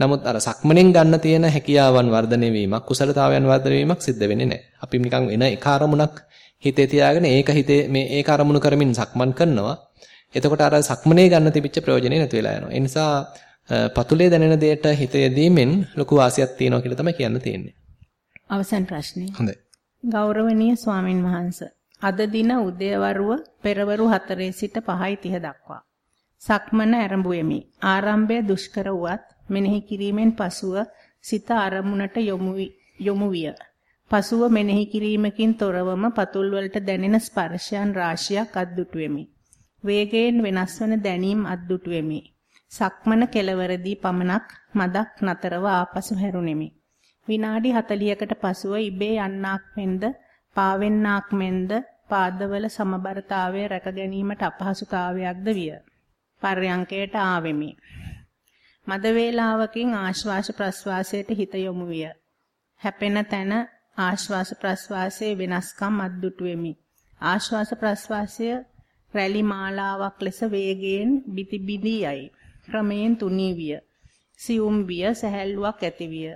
නමුත් අර සක්මණෙන් ගන්න තියෙන හැකියාවන් වර්ධනය වීමක්, කුසලතාවයන් වර්ධනය වීමක් සිද්ධ වෙන්නේ නැහැ. අපි නිකන් වෙන එක අරමුණක් හිතේ තියාගෙන ඒක හිතේ මේ ඒක අරමුණු කරමින් සක්මන් කරනවා. එතකොට අර සක්මනේ ගන්න තිබිච්ච ප්‍රයෝජනේ නැති වෙලා යනවා. ඒ නිසා පතුලේ දැනෙන දෙයට හිත යෙදීමෙන් ලොකු වාසියක් තියෙනවා කියලා තමයි කියන්න තියෙන්නේ. අවසන් ප්‍රශ්නේ. හොඳයි. ගෞරවනීය ස්වාමින් වහන්සේ අද දින උදේවරුව පෙරවරු 4 සිට 5:30 දක්වා සක්මන ආරම්භුවෙමි. ආරම්භය දුෂ්කර වුවත් මෙනෙහි කිරීමෙන් පසුව සිත අරමුණට යොමු විය. පසුව මෙනෙහි කිරීමකින් තොරවම පතුල් වලට දැනෙන ස්පර්ශයන් රාශියක් අද්දුටුවෙමි. වේගයෙන් වෙනස් වන දැනීම් අද්දුටුවෙමි. සක්මන කෙලවරදී පමණක් මදක් නතරව ආපසු හැරුණෙමි. විනාඩි 40කට පසුව ඉබේ යන්නක් මෙන්ද පාවෙන්නක් මෙන්ද පාදවල සමබරතාවය රැක ගැනීමට අපහසුතාවයක්ද විය. පර්යංකයට ආවෙමි. මද වේලාවකින් ආශ්වාස ප්‍රශ්වාසයට හිත යොමු විය. හැපෙන තැන ආශ්වාස ප්‍රශ්වාසයේ වෙනස්කම් අද්දුටුවෙමි. ආශ්වාස ප්‍රශ්වාසය රැලි මාලාවක් ලෙස වේගයෙන් බිති බිඳී යයි. ක්‍රමයෙන් තුනී විය. සියුම් විය සැහැල්ලුවක් ඇති විය.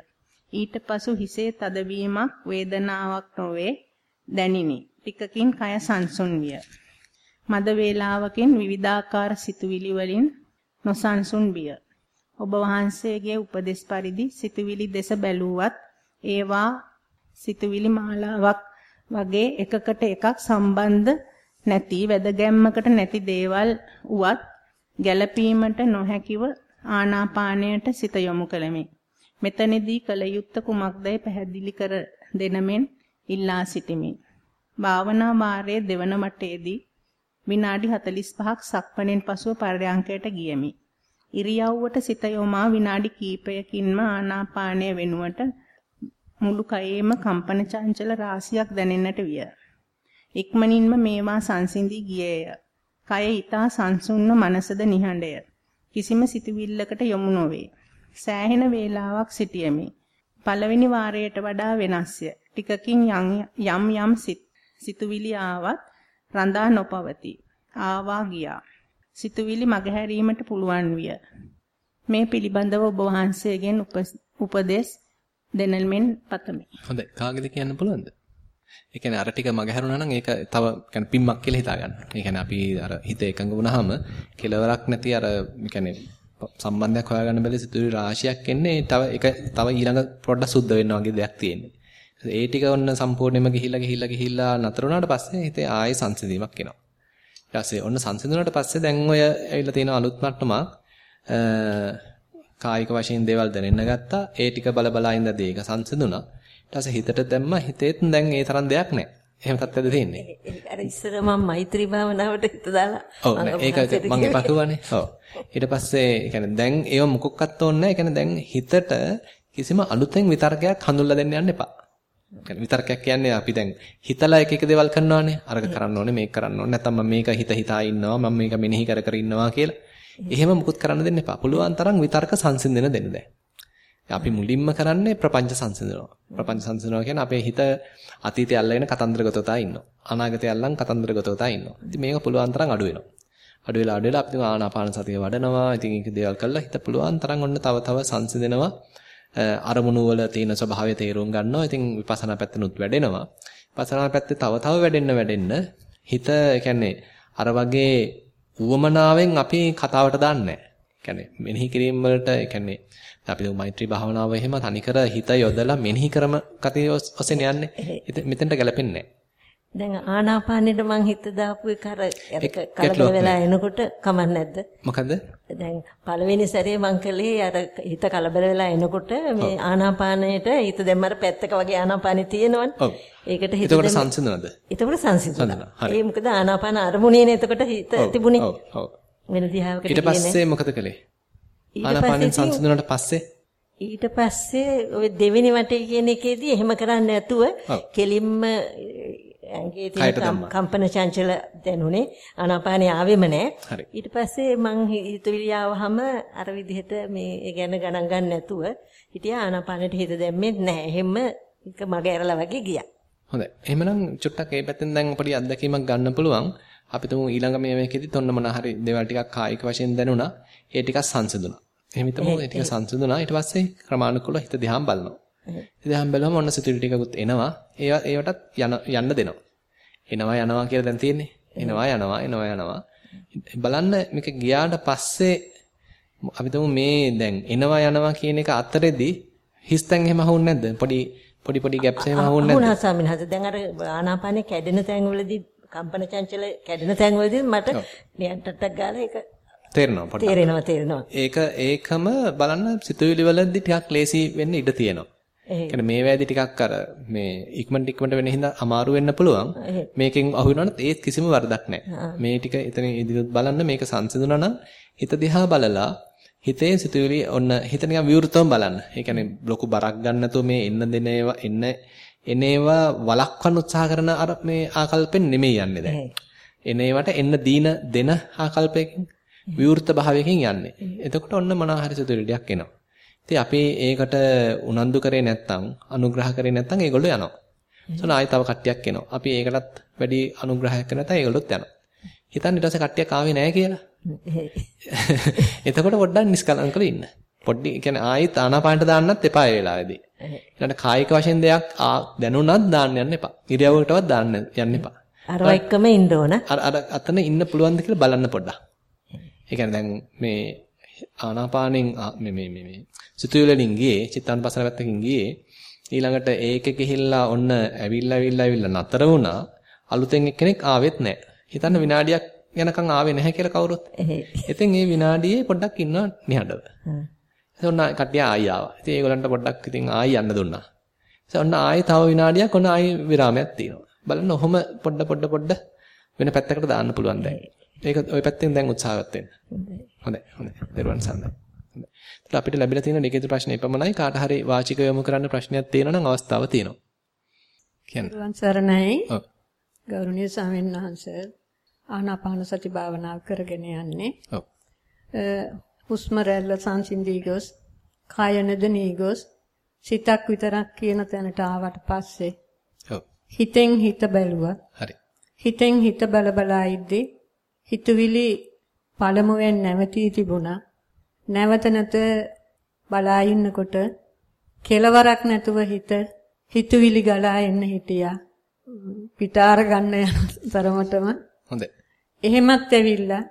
ඊට පසු හිසේ තදවීමක් වේදනාවක් නොවේ දැනිනි. ටිකකින් කය සංසුන් විය. මද වේලාවකින් විවිධාකාර සිතුවිලි වලින් නොසන්සුන් විය. ඔබ වහන්සේගේ උපදෙස් පරිදි සිතුවිලි දෙස බැලුවත් ඒවා සිතුවිලි මාලාවක් වගේ එකකට එකක් සම්බන්ධ නැති වැදගැම්මකට නැති දේවල් උවත් ගැළපීමට නොහැකිව ආනාපානයට සිත යොමු කළෙමි. මෙතනදී කල යුත්තේ කුමක්දයි පැහැදිලි කර දෙනමෙන් ඉල්ලා සිටිමි. භාවනා වාරයේ දෙවන මටයේදී විනාඩි 45ක් සක්මණෙන් පසුව පරයන්කයට ගියමි. ඉරියව්වට සිත යොමා විනාඩි කිහිපයකින්ම ආනාපානය වෙනුවට මුළු කයේම කම්පන චංචල රාශියක් දැනෙන්නට විය. ඉක්මනින්ම මේවා සංසිඳී ගියේය. කය ඊතා සංසුන්ව මනසද නිහඬය. කිසිම සිතුවිල්ලකට යොමු නොවේ. සෑහෙන වේලාවක් සිටියෙමි. පළවෙනි වාරයට වඩා වෙනස්ය. ටිකකින් යම් යම් සිතුවිලි ආවත් රඳා නොපවති. ආවා ගියා. සිතුවිලි මගහැරීමට පුළුවන් විය. මේ පිළිබඳව ඔබ වහන්සේගෙන් උපදෙස් දෙනල්මෙන් පතමි. හොඳයි. කාගෙද කියන්න පුළුවන්ද? ඒ කියන්නේ අර ටික මගහැරුණා නම් ඒක තව කියන්නේ පිම්මක් කියලා හිතා ගන්න. ඒ කියන්නේ අපි අර හිත එකඟ වුණාම කෙලවරක් නැති අර කියන්නේ සම්බන්ධයක් හොයාගන්න බැරි සිතුවිලි රාශියක් එන්නේ තව එක තව ඊළඟ පොඩ්ඩක් සුද්ධ වෙන්න වගේ දෙයක් තියෙන්නේ. ඒ ටික ඔන්න සම්පූර්ණයෙන්ම ගිහිල්ලා ගිහිල්ලා ගිහිල්ලා නතර වුණාට පස්සේ හිතේ ආයේ සංසිඳීමක් එනවා. ඊට පස්සේ ඔන්න සංසිඳුණාට පස්සේ දැන් ඔය ඇවිල්ලා තියෙන අලුත් මට්ටමක් කායික වශයෙන් දේවල් දැනෙන්න ගත්තා. ඒ ටික බල බලා ඉඳ දේක සංසිඳුණා. ඊට පස්සේ හිතට දැම්ම හිතේත් දැන් ඒ තරම් දෙයක් නැහැ. එහෙම තත්ත්වද තියෙන්නේ. අර ඉස්සර මම මෛත්‍රී භාවනාවට හිත දාලා ඔව් ඒක මම එපා කිව්වනේ. ඔව්. ඊට පස්සේ කියන්නේ දැන් ඒව මොකක්වත් ඕනේ නැහැ. දැන් හිතට කිසිම අලුතෙන් විතර්කයක් හඳුල්ලා දෙන්න යන්න එපා. විතර්කයක් කියන්නේ අපි දැන් හිතලා එක එක දේවල් කරනවානේ. අරක කරන්න ඕනේ මේක කරන්න ඕනේ. නැත්නම් මම මේක හිත හිතා ඉන්නවා. මම මේක මෙනෙහි කර කර ඉන්නවා කියලා. එහෙම මුකුත් කරන්න දෙන්න එපා. පුළුවන් තරම් විතර්ක සංසිඳෙන දෙන්න දැන්. අපි මුලින්ම කරන්නේ ප්‍රපංච සංසිඳනවා. ප්‍රපංච සංසිඳනවා කියන්නේ අපේ හිත අතීතය අල්ලගෙන කතන්දරගතවතා ඉන්නවා. අනාගතය අල්ලන් කතන්දරගතවතා ඉන්නවා. ඉතින් මේක පුළුවන් තරම් අඩු වෙනවා. අඩු වෙලා අඩු වෙලා අපි ආනාපාන සතිය වඩනවා. ඉතින් ඒක දේවල් කළා හිත පුළුවන් තරම් ඔන්න තව තව සංසිඳෙනවා. අරමුණු වල තියෙන ස්වභාවය තේරුම් ගන්නවා. ඉතින් විපස්සනා පැත්තනොත් වැඩෙනවා. විපස්සනා පැත්තේ තව තව වැඩෙන්න වැඩෙන්න හිත කියන්නේ අර වගේ උවමනාවෙන් අපි කතාවට දාන්නේ නැහැ. කියන්නේ මෙනෙහි කිරීම වලට කියන්නේ අපි මෛත්‍රී භාවනාව එහෙම තනිකර හිත යොදලා මෙනෙහි කරම කතිය ඔසෙන් යන්නේ. මෙතෙන්ට ගැලපෙන්නේ නැහැ. දැන් ආනාපානෙට මං හිත දාපු එක අර කලබල වෙලා එනකොට කමක් නැද්ද? මොකද? දැන් පළවෙනි සැරේ මං කළේ අර හිත කලබල වෙලා එනකොට මේ ආනාපානයට හිත දැම්මර පැත්තක වගේ ආනාපානෙ තියෙනවනේ. ඔව්. ඒකට හිත එතකොට සංසිඳනවද? එතකොට සංසිඳුණා. ඒ මොකද ආනාපාන අරමුණේනේ එතකොට හිත තිබුණේ. ඔව් ඔව්. වෙන දිහාවකට ඊට පස්සේ මොකද කළේ? ආනාපානෙන් සංසිඳුණාට පස්සේ ඊට පස්සේ ওই දෙවෙනි වටේ කියන එකේදී එහෙම කරන්නේ නැතුව කෙලින්ම ඇඟේ තියෙන කම්පන චංචල දැනුනේ ආනාපානිය ආවෙම නැහැ. ඊට පස්සේ මං හිතවිලි ආවහම අර විදිහට මේ ගැන ගණන් ගන්න නැතුව හිටියා ආනාපානෙට හිත දැම්මේ නැහැ. එහෙම එක මග ඇරලා වගේ ගියා. හොඳයි. එහෙමනම් චුට්ටක් ඒ පැත්තෙන් දැන් පොඩි අත්දැකීමක් ගන්න පුළුවන්. අපි තුමු ඊළඟ මේ මේකෙදිත් ඔන්න මොන හරි දේවල් ටිකක් කායික වශයෙන් දැනුණා. ඒ ටිකක් සංසිඳුණා. එහෙම හිතමු ඒ ටික සංසිඳුණා. ඊට පස්සේ ක්‍රමානුකූලව හිත දිහාම බලනවා. දිහාම බලවම ඔන්න සිතුවිලි ටිකකුත් එනවා. ඒවා ඒවටත් යන යන්න දෙනවා. එනවා යනවා කියලා දැන් තියෙන්නේ. එනවා යනවා එනවා යනවා. බලන්න මේක ගියාට පස්සේ අපි තුමු මේ දැන් එනවා යනවා කියන එක අතරෙදී හිස්තැන් එහෙම අහුන්නේ නැද්ද? පොඩි පොඩි පොඩි ගැප්ස් එහෙම අහුන්නේ නැද්ද? අහුණා ස්වාමීන් වහන්සේ. දැන් අර ආනාපානේ කැඩෙන තැන්වලදී කම්පන චංචල කැඩෙන තැන්වලදී මට නියන්ටටක් ගාලා ඒක තේරෙනවා පොඩ්ඩක්. තේරෙනවා තේරෙනවා. ඒක ඒකම බලන්න සිතුවිලි වලදී ටිකක් ලේසි වෙන්න ඉඩ තියෙනවා. ඒ මේ වේදී ටිකක් අර මේ ඉක්මනට ඉක්මනට වෙන හින්දා අමාරු වෙන්න පුළුවන්. මේකෙන් අහු වෙනවනම් ඒත් කිසිම වරදක් නැහැ. මේ ටික එතන ඉදිරියට බලන්න මේක සංසිඳුණා නම් හිත දිහා බලලා හිතේ සිතුවිලි ඔන්න හිත නිකන් විවෘතවම බලන්න. ඒ කියන්නේ ලොකු බරක් ගන්න නැතුව මේ එන්න දෙන ඒවා එන්න එනේවා වළක්වන්න උත්සාහ කරන අර මේ ආකල්පෙන් නෙමෙයි යන්නේ දැන්. එනේවට එන්න දීන දෙන ආකල්පයකින් විවෘත භාවයකින් යන්නේ. එතකොට ඔන්න මොනවා හරි සිතුවිලියක් එනවා. ඉතින් අපි ඒකට උනන්දු කරේ නැත්නම් අනුග්‍රහ කරේ නැත්නම් ඒගොල්ලෝ යනවා. සෝන ආයෙ තව කට්ටියක් එනවා. අපි ඒකටත් වැඩි අනුග්‍රහයක් කරන නැත්නම් ඒගොල්ලොත් යනවා. හිතන්න ඊට පස්සේ කට්ටියක් ආවේ නැහැ කියලා. එතකොට පොඩ්ඩක් නිස්කලංකව ඉන්න. පොඩ්ඩි කියන්නේ ආයෙත් ආනාපානට දාන්නත් එපා ඒ වෙලාවේදී. ඊළඟ කායික වශයෙන් දෙයක් දැනුණත් දාන්න යන්න එපා. ඉරියව්වකටවත් දාන්න යන්න එපා. අර එක්කම ඉන්න ඕන. අර අර අතන ඉන්න පුළුවන්ද කියලා බලන්න පොඩ්ඩක්. ඒ කියන්නේ දැන් මේ ආනාපානෙන් මේ මේ මේ සිතුවිලි වලින් ගියේ චිත්තානුපස්සන පැත්තකින් ගියේ ඊළඟට ඒක ගිහිල්ලා ඔන්න ඇවිල්ලා ඇවිල්ලා ඇවිල්ලා නතර වුණා අලුතෙන් එක්කෙනෙක් ආවෙත් නැහැ. හිතන්න විනාඩියක් යනකම් ආවේ නැහැ කියලා කවුරුත්. ඉතින් මේ විනාඩියේ පොඩ්ඩක් ඉන්නවා නිහඬව. ඉතින් ඔන්න කට්ටිය ආයි ආවා. ඉතින් ඒගොල්ලන්ට පොඩ්ඩක් ඉතින් ආයි යන්න දුන්නා. ඉතින් ඔන්න ආයි තව විනාඩියක් ඔන්න ආයි විරාමයක් තියෙනවා. බලන්න ඔහොම පොඩ පොඩ පොඩ වෙන පැත්තකට දාන්න පුළුවන් දැන්. ඒක ওই පැත්තෙන් දැන් උත්සාහවත් වෙන්න. හොඳයි. හොඳයි. දරුවන් සම්මයි. හොඳයි. අපිට ලැබිලා තියෙන ලිඛිත ප්‍රශ්නේ එපමණයි. කාට හරි වාචික යොමු කරන්න ප්‍රශ්නයක් තියෙනවා නම් අවස්ථාව තියෙනවා. කියන්න. දරුවන් සරණයි. ඔව්. ගෞරවනීය ස්වාමීන් වහන්සේ ආනාපාන සති භාවනාව කරගෙන යන්නේ. ඔව්. හුස්ම රැල්ල සංසිඳී ගොස්, කාය නදනී ගොස්, සිතක් විතරක් කියන තැනට ආවට පස්සේ. හිතෙන් හිත බැලුවා. හරි. හිතෙන් හිත බල බලා ඉද්දී හිතුවිලි පළමුවෙන් නැවතී තිබුණා. නැවත නැත බලා ඉන්නකොට කෙලවරක් නැතුව හිත හිතුවිලි ගලා එන්න හිටියා. පිටාර ගන්න යන තරමටම හොඳයි. එහෙමත් ඇවිල්ලා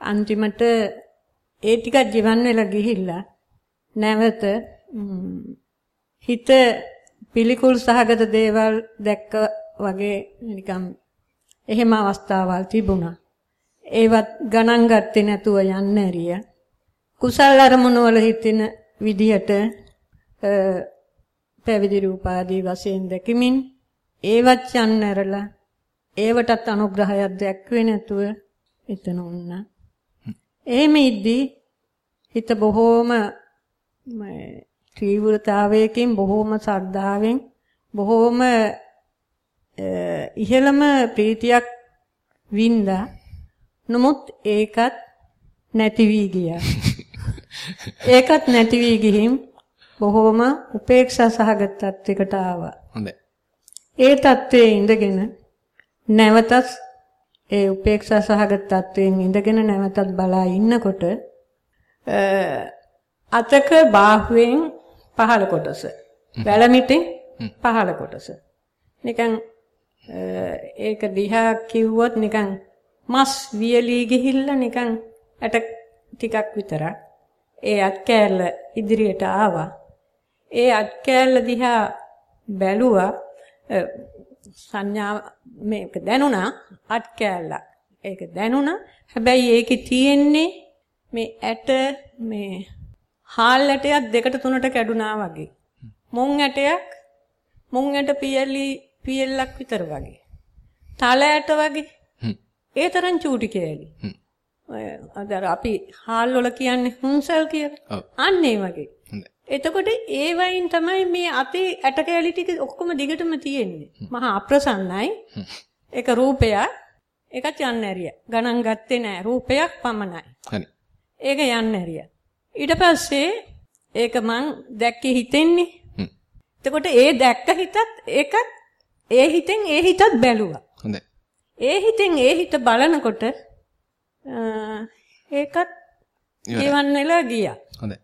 අන්තිමට ඒ ටික ජීවන් වෙලා ගිහිල්ලා නැවත හිත පිළිකුල් සහගත දේවල් දැක්ක වගේ නිකම් එහෙම අවස්ථාවල් තිබුණා. ඒවත් ගණන් ගත්තේ නැතුව යන්න ඇරිය. කුසල් අරමුණු වල හිටින විදිහට පැවිදි රූපාදී වශයෙන් දැකමින් ඒවත් යන්න ඇරලා ඒවටත් අනුග්‍රහයක් දැක්වේ නැතුව එතන වුණා. එහෙම ඉද්දී හිත බොහෝම තීව්‍රතාවයකින් බොහෝම ශ්‍රද්ධාවෙන් බොහෝම ඉහළම ප්‍රීතියක් වින්දා. නමුත් ඒකත් නැති වී ගියා. ඒකත් නැති වී ගිහින් බොහෝම උපේක්ෂා සහගත තත්යකට ආවා. හොඳයි. ඒ තත්ත්වයේ ඉඳගෙන නැවතත් ඒ උපේක්ෂා සහගත තත්වයෙන් ඉඳගෙන නැවතත් බලා ඉන්නකොට අතක බාහුවෙන් පහළ කොටස වැලමිටින් පහළ කොටස. නිකන් ඒක දිහා කිව්වොත් නිකන් මස් වියලී ගිහිල්ලා නිකන් ඇට ටිකක් විතරක්. ඒ අත් කෑල්ල ඉදිරියට ආවා. ඒ අත් කෑල්ල දිහා බැලුවා සංඥා මේක දැනුණා අත් කෑල්ලක්. ඒක දැනුණා. හැබැයි ඒකේ තියෙන්නේ මේ ඇට මේ හාල් ඇටයක් දෙකට තුනට කැඩුනා වගේ. මුං ඇටයක් මුං ඇට පියලි පියල්ලක් විතර වගේ. තල ඇට වගේ. ඒ තරම් චූටි කෑලි. අර අපි හාල් වල කියන්නේ හුන්සල් කියලා. අන්න ඒ වගේ. එතකොට ඒ වයින් තමයි මේ අතේ ඇට කැලි ටික ඔක්කොම දිගටම තියෙන්නේ. මහා අප්‍රසන්නයි. ඒක රූපයක්. ඒකත් යන්න ඇරිය. ගණන් ගත්තේ නෑ. රූපයක් පමණයි. හරි. ඒක යන්න ඇරිය. ඊට පස්සේ ඒක මං දැක්කේ හිතෙන්නේ. එතකොට ඒ දැක්ක හිතත් ඒකත් ඒ හිතෙන් ඒ හිතත් බැලුවා. හොඳයි. ඒ හිතෙන් ඒ හිත බලනකොට ඒකත් ගෙවන් වෙලා ගියා. හොඳයි.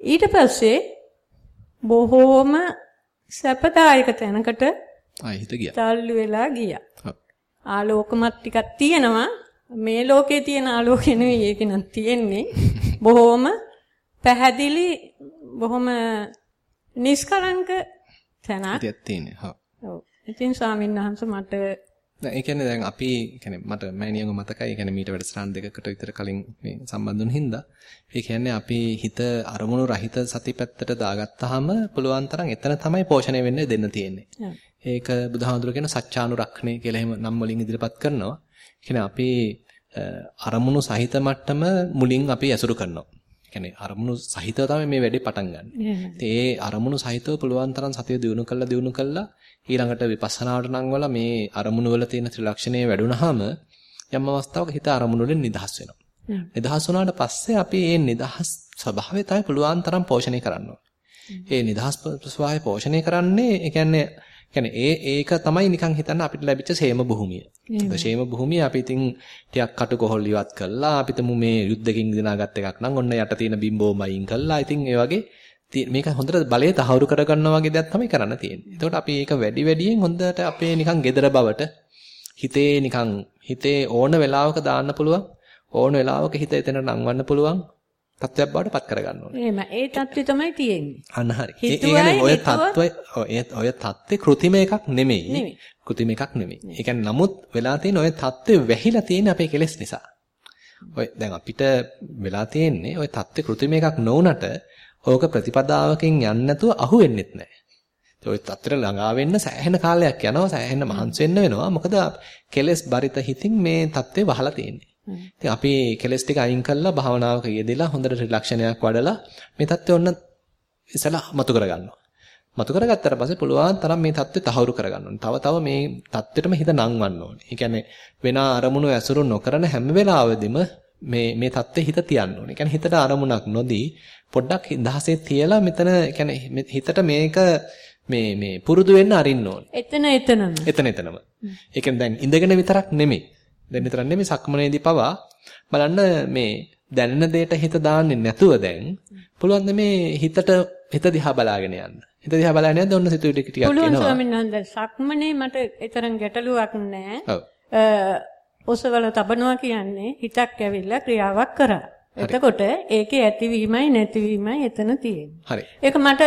ඊට පස්සේ බොහෝම සැපදායක තැනකට ආයි හිත ගියා. තල්ලු වෙලා ගියා. ආලෝකමත් ටිකක් තියෙනවා. මේ ලෝකේ තියෙන ආලෝකේ නෙවෙයි ඒක නම් තියෙන්නේ. බොහොම පැහැදිලි බොහොම නිස්කලංක තැනක්. ඉතින් තියෙන්නේ. ඔව්. ඉතින් ස්වාමීන් වහන්සේ මට දැන් ඒ කියන්නේ දැන් අපි කියන්නේ මට මෑණියන්ව මතකයි. කියන්නේ මීට වැඩසටහන් දෙකකට විතර කලින් මේ සම්බන්ධ වුණ හින්දා. ඒ කියන්නේ අපි හිත අරමුණු රහිත සති පැත්තට දාගත්තාම පුළුවන් තරම් එතන තමයි පෝෂණය වෙන්න දෙන්න තියෙන්නේ. ඒක බුදුහාමුදුරු කියන සත්‍යානුරක්ෂණය කියලා එහෙම නම් වලින් ඉදිරිපත් කරනවා. කියන්නේ අපි අරමුණු සහිත මට්ටම මුලින් අපි ඇසුරු කරනවා. කියන්නේ අරමුණු සහිතව තමයි මේ වැඩේ පටන් ගන්න. ඒ අරමුණු සහිතව පුළුවන් තරම් සතිය දිනු කළා දිනු කළා. ඊළඟට විපස්සනාවට නම් වල මේ අරමුණු වල තියෙන ත්‍රිලක්ෂණය වැඩුණාම යම් අවස්ථාවක හිත අරමුණු වලින් නිදහස් වෙනවා. නිදහස් වුණාට පස්සේ අපි මේ නිදහස් ස්වභාවය තමයි පුළුවන් තරම් පෝෂණය කරන්න ඒ නිදහස් ස්වභාවය පෝෂණය කරන්නේ ඒ කියන්නේ කියන්නේ ඒ ඒක තමයි නිකන් හිතන්න අපිට ලැබිච්ච සේම භූමිය. ඒක සේම භූමිය අපි ඉතින් ටිකක් කටුකොහල් ඉවත් කළා. අපිටම මේ යුද්ධකින් දිනාගත් එකක් නම් ඔන්න යට තියෙන බිම්බෝම අයින් කළා. ඉතින් ඒ වගේ මේක හොඳට බලය තහවුරු කරගන්නවා වගේ දෙයක් තමයි කරන්න තියෙන්නේ. එතකොට අපි ඒක වැඩි වැඩියෙන් හොඳට අපේ නිකන් gedara බවට හිතේ නිකන් හිතේ ඕන වෙලාවක දාන්න පුළුවන්. ඕන වෙලාවක හිත එතන නංවන්න පුළුවන්. තත්ත්වයක් බවට පත් කරගන්න ඕනේ. එහෙම. ඒ தත්ත්වය තමයි තියෙන්නේ. අන්න හරි. ඒ කියන්නේ ඔය தත්ත්වය ඔය தත්ත්වය કૃතිම එකක් නෙමෙයි. કૃතිම එකක් නෙමෙයි. ඒ කියන්නේ නමුත් වෙලා තියෙන ඔය தත්ත්වය වැහිලා තියෙන අපේ කෙලෙස් නිසා. ඔය දැන් අපිට වෙලා තියෙන්නේ ඔය தත්ත්වය કૃතිම එකක් නොවුනට ඕක ප්‍රතිපදාවකින් යන්නේ නැතුව අහු වෙන්නෙත් නැහැ. ඔය තත්තර ළඟා වෙන්න සෑහෙන කාලයක් යනවා සෑහෙන මහන්සි වෙන්න වෙනවා මොකද කෙලස් බරිත හිතින් මේ தත්ත්වේ වහලා තියෙන්නේ ඉතින් අපි කෙලස් ටික අයින් කළා භාවනාවක යෙදෙලා හොඳට රිලැක්ෂණයක් වඩලා මේ தත්ත්වය ඔන්න ඉසලා මතු කරගන්නවා. මතු කරගත්තට පස්සේ පුළුවන් තරම් මේ தත්ත්වය තහවුරු කරගන්න ඕනේ. තව තව මේ தත්ත්වෙටම හිත නංවන්න ඕනේ. ඒ කියන්නේ වෙන අරමුණු ඇසුරු නොකරන හැම වෙලාවෙදිම මේ මේ தත්ත්වෙ හිත තියන්න ඕනේ. කියන්නේ හිතට අරමුණක් නොදී පොඩ්ඩක් දහසේ තියලා මෙතන කියන්නේ හිතට මේක මේ මේ පුරුදු වෙන්න අරින්න ඕනේ. එතන එතනම. එතන එතනම. ඒ කියන්නේ දැන් ඉඳගෙන විතරක් නෙමෙයි. දැන් විතරක් නෙමෙයි සක්මනේදී පවා බලන්න මේ දැනෙන දෙයට හිත දාන්නේ නැතුව දැන් පුළුවන් මේ හිතට හිත දිහා බලාගෙන යන්න. හිත දිහා බලාගෙන යද්දී ඔන්න සිතුවිලි ටිකක් එනවා. පුළුවන් ස්වාමීන් වහන්සේ සක්මනේ මට තරම් ගැටලුවක් නැහැ. ඔව්. ඔසවල තබනවා කියන්නේ හිතක් ඇවිල්ලා ක්‍රියාවක් කරා. එතකොට ඒකේ ඇතිවීමයි නැතිවීමයි එතන තියෙන්නේ. හරි. ඒක මට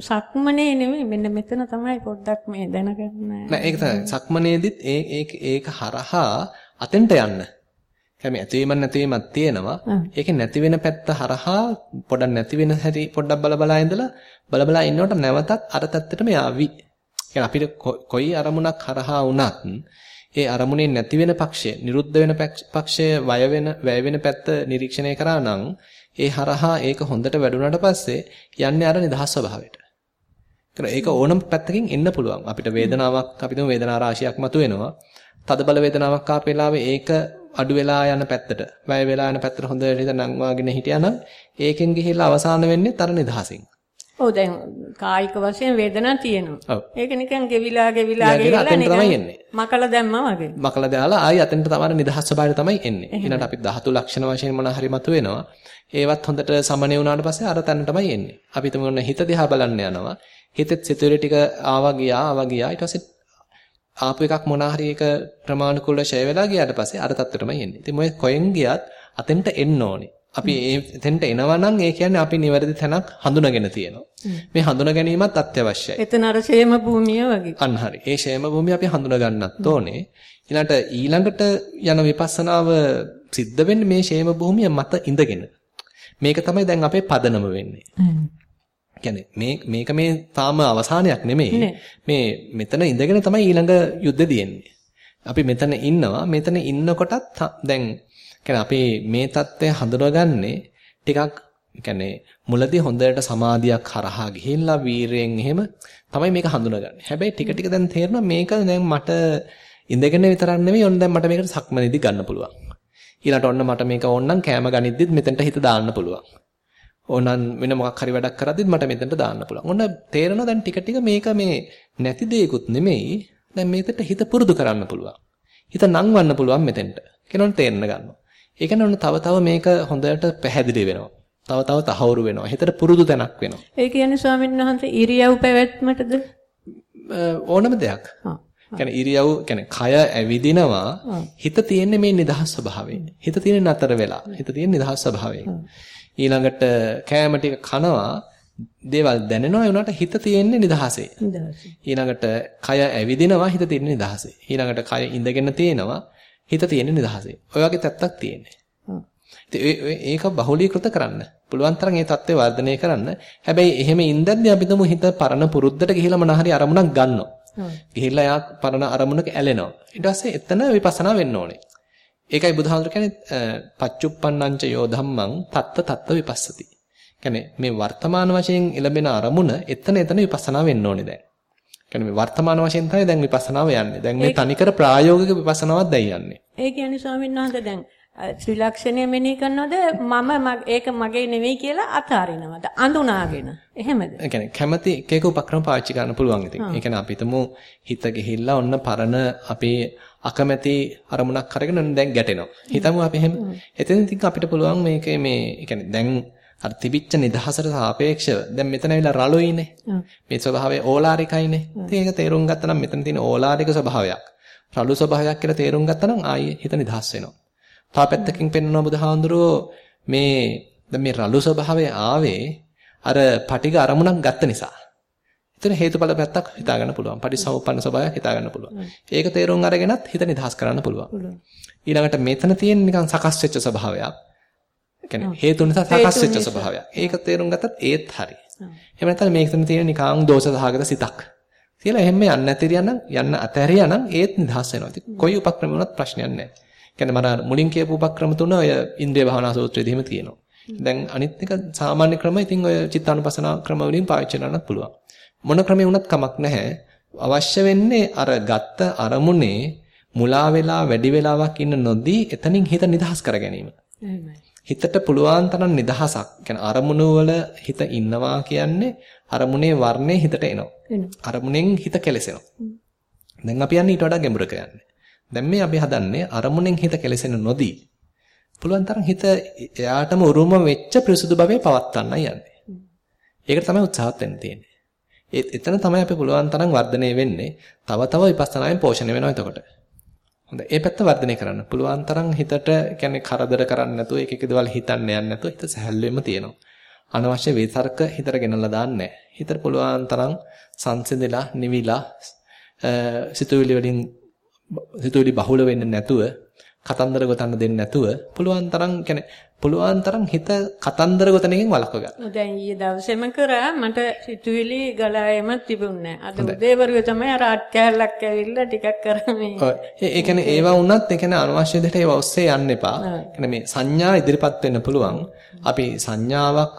සක්මනේ නෙමෙයි මෙන්න මෙතන තමයි පොඩ්ඩක් මේ දැනගන්න. නෑ ඒක තමයි. සක්මනේදිත් ඒ ඒක හරහා අතෙන්ට යන්න. කියන්නේ ඇතිවීමක් නැතිවීමක් තියෙනවා. ඒකේ නැති වෙන පැත්ත හරහා පොඩක් නැති වෙන හැටි පොඩ්ඩක් බල බලා ඉඳලා බල බලා ඉන්නකොට නැවතත් අර පැත්තටම යාවි. කියන්නේ අපිට කොයි අරමුණක් හරහා වුණත් ඒ අරමුණේ නැති වෙන පක්ෂය, නිරුද්ධ වෙන පක්ෂය, වය වෙන, වැය වෙන පැත්ත නිරීක්ෂණය කරා නම් ඒ හරහා ඒක හොඳට වැඩුණාට පස්සේ යන්නේ අර නිදහස් ස්වභාවයට. ඒක ඕනම පැත්තකින් එන්න පුළුවන්. අපිට වේදනාවක් අපිටම වේදනා රාශියක් මතුවෙනවා. තද බල වේදනාවක් ආපු වෙලාවේ ඒක අඩු වෙලා යන පැත්තට, වැය වෙලා යන පැත්තට හොඳට හිත නංවාගෙන හිටියානම් ඒකෙන් ගිහිල්ලා අවසාන වෙන්නේ තර නිදහසින්. ඔව් දැන් කායික වශයෙන් වේදනාවක් තියෙනවා. ඒක නිකන් ගෙවිලා ගෙවිලා ගෙවිලා නිකන් මකල දැම්මා වගේ. මකල දාලා ආයි අතෙන්ට තමයි නිදහස් ස්වභාවයට තමයි එන්නේ. ඊළඟට අපි ධාතු ලක්ෂණ වශයෙන් මොන හරි මතුවෙනවා. ඒවත් හොඳට සමනය වුණාට පස්සේ අර තැනටමයි එන්නේ. අපි තුමුන හිත දිහා බලන්න යනවා. හිතෙත් සිතුවිලි ටික ආවා ගියා ආවා ගියා ඊට පස්සේ ආපු එකක් මොන හරි එක ප්‍රමාණිකුල ෂය වෙලා ගියාට පස්සේ අර තත්ත්වෙටමයි එන්නේ. ඉතින් මොයේ කොහෙන් ගියත් අතෙන්ට එන්න ඕනේ. අපි එතෙන්ට එනවා නම් ඒ කියන්නේ අපි නිවැරදි තැනක් හඳුනාගෙන තියෙනවා. මේ හඳුනා ගැනීමත් අත්‍යවශ්‍යයි. එතන අර ෂේම භූමිය වගේ. අන්න හරි. ඒ ෂේම භූමිය අපි හඳුනා ගන්නත් ඕනේ. ඊළඟට ඊළඟට යන විපස්සනාව සිද්ධ වෙන්නේ මේ ෂේම භූමිය මත ඉඳගෙන. මේක තමයි දැන් අපේ පදනම වෙන්නේ. කියන්නේ මේ මේක මේ තාම අවසානයක් නෙමෙයි. මේ මෙතන ඉඳගෙන තමයි ඊළඟ යුද්ධ දෙන්නේ. අපි මෙතන ඉන්නවා. මෙතන ඉන්නකොටත් දැන් කියන්නේ අපි මේ தත්ත්වය හඳුනගන්නේ ටිකක් කියන්නේ මුලදී හොඳට සමාධියක් හරහා ගිහිල්ලා වීරයෙන් එහෙම තමයි මේක හඳුනගන්නේ. හැබැයි ටික ටික දැන් තේරෙනවා මේක දැන් මට ඉඳගෙන විතරක් නෙමෙයි ඔන්න දැන් මට මේකට සක්මනේදී ගන්න පුළුවන්. ඊළඟට ඔන්න මට මේක ඕනනම් කෑම ගනිද්දිත් මෙතනට හිත දාන්න පුළුවන්. ඕනනම් වෙන මොකක් හරි වැඩක් කරද්දිත් මට මෙතනට දාන්න පුළුවන්. ඔන්න තේරෙනවා දැන් ටික ටික මේක මේ නැති දෙයක්ුත් නෙමෙයි. දැන් මේකට හිත පුරුදු කරන්න පුළුවන්. හිත නංවන්න පුළුවන් මෙතෙන්ට. කෙනොන් තේරෙන්න ගන්නවා. ඒ කියන්නේ තව තව මේක හොඳට පැහැදිලි වෙනවා. තව තව තහවුරු වෙනවා. හිතට පුරුදු තැනක් වෙනවා. ඒ කියන්නේ ස්වාමීන් වහන්සේ ඉරියව් පැවැත්මටද ඕනම දෙයක්. කියන්නේ ඉරියව් කියන්නේ කය ඇවිදිනවා හිත තියෙන්නේ මේ නිදහස් ස්වභාවයෙන්. හිත තියෙන්නේ නතර වෙලා. හිත තියෙන්නේ නිදහස් ස්වභාවයෙන්. ඊළඟට කෑම ටික කනවා දේවල් දැනෙනවා ඒ උනාට හිත තියෙන්නේ නිදහසේ. ඊළඟට කය ඇවිදිනවා හිත තියෙන්නේ නිදහසේ. ඊළඟට කය ඉඳගෙන තියෙනවා හිත තියෙන්නේ නිදහසේ. ඔය වගේ තත්ත්වයක් තියෙන්නේ. ඒක බහුලීකృత කරන්න. පුළුවන් තරම් ඒ தත්ත්වය වර්ධනය කරන්න. හැබැයි එහෙම ඉඳද්දී අපි තුමු හිත පරණ පුරුද්දට ගිහිලා මොන හරි අරමුණක් ගන්නවා. ගිහිල්ලා යා පරණ අරමුණක ඇලෙනවා. ඊට පස්සේ එතන විපස්සනා වෙන්න ඕනේ. ඒකයි බුදුහාමුදුර කියන්නේ පච්චුප්පන්නංච යෝ ධම්මං තත්ත තත්ත විපස්සති. කියන්නේ මේ වර්තමාන වශයෙන් එළඹෙන අරමුණ එතන එතන විපස්සනා වෙන්න ඕනේ දැන්. කියන්නේ වර්තමාන වශයෙන් තමයි දැන් විපස්සනාව යන්නේ. දැන් මේ තනිකර ප්‍රායෝගික විපස්සනාවක් දැන් යන්නේ. ඒ කියන්නේ ස්වාමීන් වහන්සේ දැන් ත්‍රිලක්ෂණය මෙනෙහි කරනවද? මම ඒක මගේ නෙවෙයි කියලා අතාරිනවද? අඳුනාගෙන. එහෙමද? ඒ කියන්නේ කැමැති එක එක උපක්‍රම පාවිච්චි කරන්න පුළුවන් ඉතින්. ඒ කියන්නේ අපි හිතමු හිත ගිහිල්ලා ඔන්න පරණ අපේ අකමැති අරමුණක් අරගෙන දැන් ගැටෙනවා. හිතමු අපි එහෙම. එතෙන් ඉතින් අපිට පුළුවන් මේකේ මේ ඒ කියන්නේ දැන් අර තිබිච්ච නිදහසට සාපේක්ෂව දැන් මෙතන ඇවිල්ලා රළුයිනේ මේ ස්වභාවය ඕලාරිකයිනේ ඉතින් ඒක තේරුම් ගත්තා නම් මෙතන තියෙන ඕලාරික ස්වභාවයක් රළු ස්වභාවයක් කියලා තේරුම් ගත්තා නම් ආයේ හිත නිදහස් වෙනවා තව පැත්තකින් පෙන්වනවා බුදුහාඳුරෝ මේ දැන් මේ රළු ස්වභාවය ආවේ අර පටිග අරමුණක් ගත්ත නිසා. එතන හේතුඵල පැත්තක් හිතා ගන්න පුළුවන්. පටිසමුප්පන්න ස්වභාවයක් හිතා ගන්න පුළුවන්. ඒක තේරුම් අරගෙනත් හිත නිදහස් කරන්න පුළුවන්. ඊළඟට මෙතන තියෙන නිකන් සකස් වෙච්ච ස්වභාවයක්. කියන්නේ හේතු නිසා සකස් වෙච්ච ස්වභාවයක්. ඒක තේරුම් ගත්තත් ඒත් හරි. එහෙම නැත්නම් මේකෙන් තියෙන නිකන් දෝෂ සහගත සිතක්. කියලා එහෙම යන්න නැතිරියා නම් යන්න අතහැරියා නම් ඒත් නිදහස් වෙනවා. ඉතින් කොයි උපක්‍රම වුණත් ප්‍රශ්නයක් නැහැ. කියන්නේ මම මුලින් කියපු උපක්‍රම තුන ඔය ඉන්ද්‍රිය භාවනා සූත්‍රයේදී එහෙම තියෙනවා. දැන් අනිත් එක සාමාන්‍ය ක්‍රම ඉතින් ඔය චිත්තානුපසනාව ක්‍රම වලින් පාවිච්චි කරන්නත් පුළුවන්. මොන ක්‍රමේ වුණත් කමක් නැහැ. අවශ්‍ය වෙන්නේ අර ගත්ත අරමුණේ මුලා වෙලා වැඩි වෙලාවක් ඉන්න නොදී එතනින් හිත නිදහස් කර ගැනීම. හිතට පුළුවන් තරම් නිදහසක්. කියන්නේ අරමුණු වල හිත ඉන්නවා කියන්නේ අරමුණේ වර්ණේ හිතට එනවා. අරමුණෙන් හිත කෙලසෙනවා. දැන් අපි යන්නේ ඊට වඩා ගැඹුරක යන්නේ. දැන් මේ අපි හදන්නේ අරමුණෙන් හිත කෙලසෙන නොදී පුළුවන් තරම් හිත එයාටම උරුම වෙච්ච පිරිසුදු භවයේ පවත්වන්නයි යන්නේ. ඒකට තමයි උත්සාහත් වෙන්න තියෙන්නේ. එතන තමයි අපි පුළුවන් තරම් වර්ධනය වෙන්නේ. තව තව විපස්සනායෙන් පෝෂණය වෙනවා එතකොට. හොඳයි. ඒ පැත්ත වර්ධනය කරන්න. පුළුවන් තරම් හිතට කියන්නේ කරදර කරන්නේ නැතුව එක එක දේවල් හිතන්න යන්නේ නැතුව හිත සැහැල්ලුවෙම තියෙනවා. අනවශ්‍ය විතර්ක හිතට ගෙනල්ලා දාන්නේ හිතට පුළුවන් තරම් සංසිඳලා නිවිලා සිතුවිලි වලින් සිතුවිලි බහුල වෙන්නේ නැතුව කතන්දර ගොතන්න දෙන්නේ නැතුව පුළුවන් තරම් කියන්නේ පුළුවන් තරම් හිත කතන්දර ගොතන එකෙන් වළක්ව ගන්න. දැන් ඊයේ දවසේම කරා මට සිතුවිලි ගලායම තිබුණේ නැහැ. අද උදේවරුේ තමයි අර අට්කැලක් ඇවිල්ලා ටිකක් කරා මේ. ඔව්. ඒ කියන්නේ ඒවා වුණත් ඒ කියන්නේ අනවශ්‍ය දෙයට ඒවා ඔස්සේ යන්න එපා. කියන්නේ මේ සංඥා ඉදිරිපත් වෙන්න පුළුවන්. අපි සංඥාවක්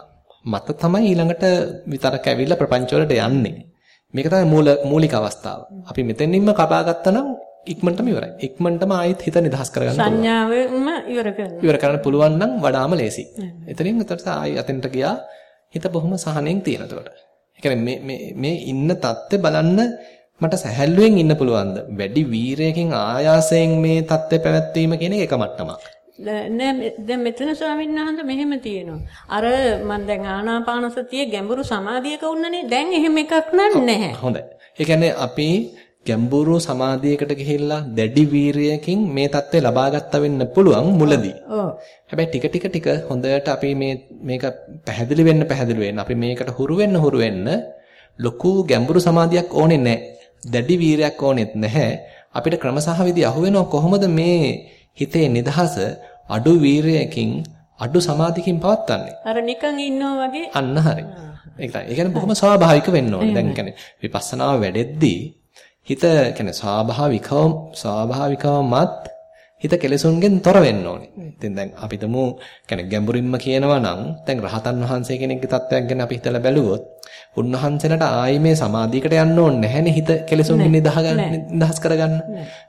මත තමයි ඊළඟට විතරක් ඇවිල්ලා ප්‍රපංච වලට යන්නේ. මේක තමයි මූල මූලික අවස්ථාව. අපි මෙතනින්ම කපා ගත්තා නම් ඉක්මනටම ඉවරයි. ඉක්මනටම ආයෙත් හිත නිදහස් කරගන්න පුළුවන්. සංඥාවෙන්ම ඉවර කරන්න. ඉවර කරන්න පුළුවන් නම් වඩාම ලේසි. එතනින් එතට ආයෙ අතෙන්ට ගියා හිත බොහොම සහනෙන් තියෙන එතකොට. ඒ මේ මේ ඉන්න தත්ත්වය බලන්න මට සැහැල්ලුවෙන් ඉන්න පුළුවන්ද? වැඩි වීරයකින් ආයාසයෙන් මේ தත්ත්වය පැවැත්වීම කියන එක මට්ටමක්. නෑ දැන් මෙතන ස්වාමීන් වහන්සේ මෙහෙම තියෙනවා. අර මම දැන් ආනාපාන සතිය ගැඹුරු සමාධියක උන්නනේ. දැන් එහෙම එකක් නැහැ. හොඳයි. ඒ කියන්නේ අපි ගැඹුරු සමාධියකට ගිහිල්ලා දැඩි වීරියකින් මේ தත්ත්වය ලබා ගත්තා වෙන්න පුළුවන් මුලදී. ඔව්. හැබැයි ටික ටික ටික හොඳට අපි මේ මේක පැහැදිලි වෙන්න පැහැදිලි වෙන්න අපි මේකට හුරු වෙන්න හුරු වෙන්න ලොකු ගැඹුරු සමාධියක් ඕනේ නැහැ. දැඩි වීරයක් ඕනෙත් නැහැ. අපිට ක්‍රමසහ විදි අහුවෙනව කොහොමද මේ හිතේ නිදහස අඩු වීරයකින් අඩු සමාධියකින් පවත්වන්නේ. අර නිකන් ඉන්නෝ වගේ අන්න හරි. ඒක තමයි. ඒ කියන්නේ බොහොම ස්වාභාවික වෙන්න ඕනේ. දැන් කියන්නේ විපස්සනාව වැඩෙද්දී හිත කියන්නේ ස්වාභාවිකවම ස්වාභාවිකවමත් හිත කෙලෙසුන්ගෙන් තොර වෙන්න ඕනේ. ඉතින් දැන් අපි තමු කියන්නේ ගැඹුරින්ම කියනවා නම් දැන් රහතන් වහන්සේ කෙනෙක්ගේ තත්වයක් ගැන අපි හිතලා බැලුවොත් උන්වහන්සේලාට ආයි මේ සමාධියකට යන්න ඕනේ නැහැනේ හිත කෙලෙසුන්ගෙන් නිදහස් කරගන්න.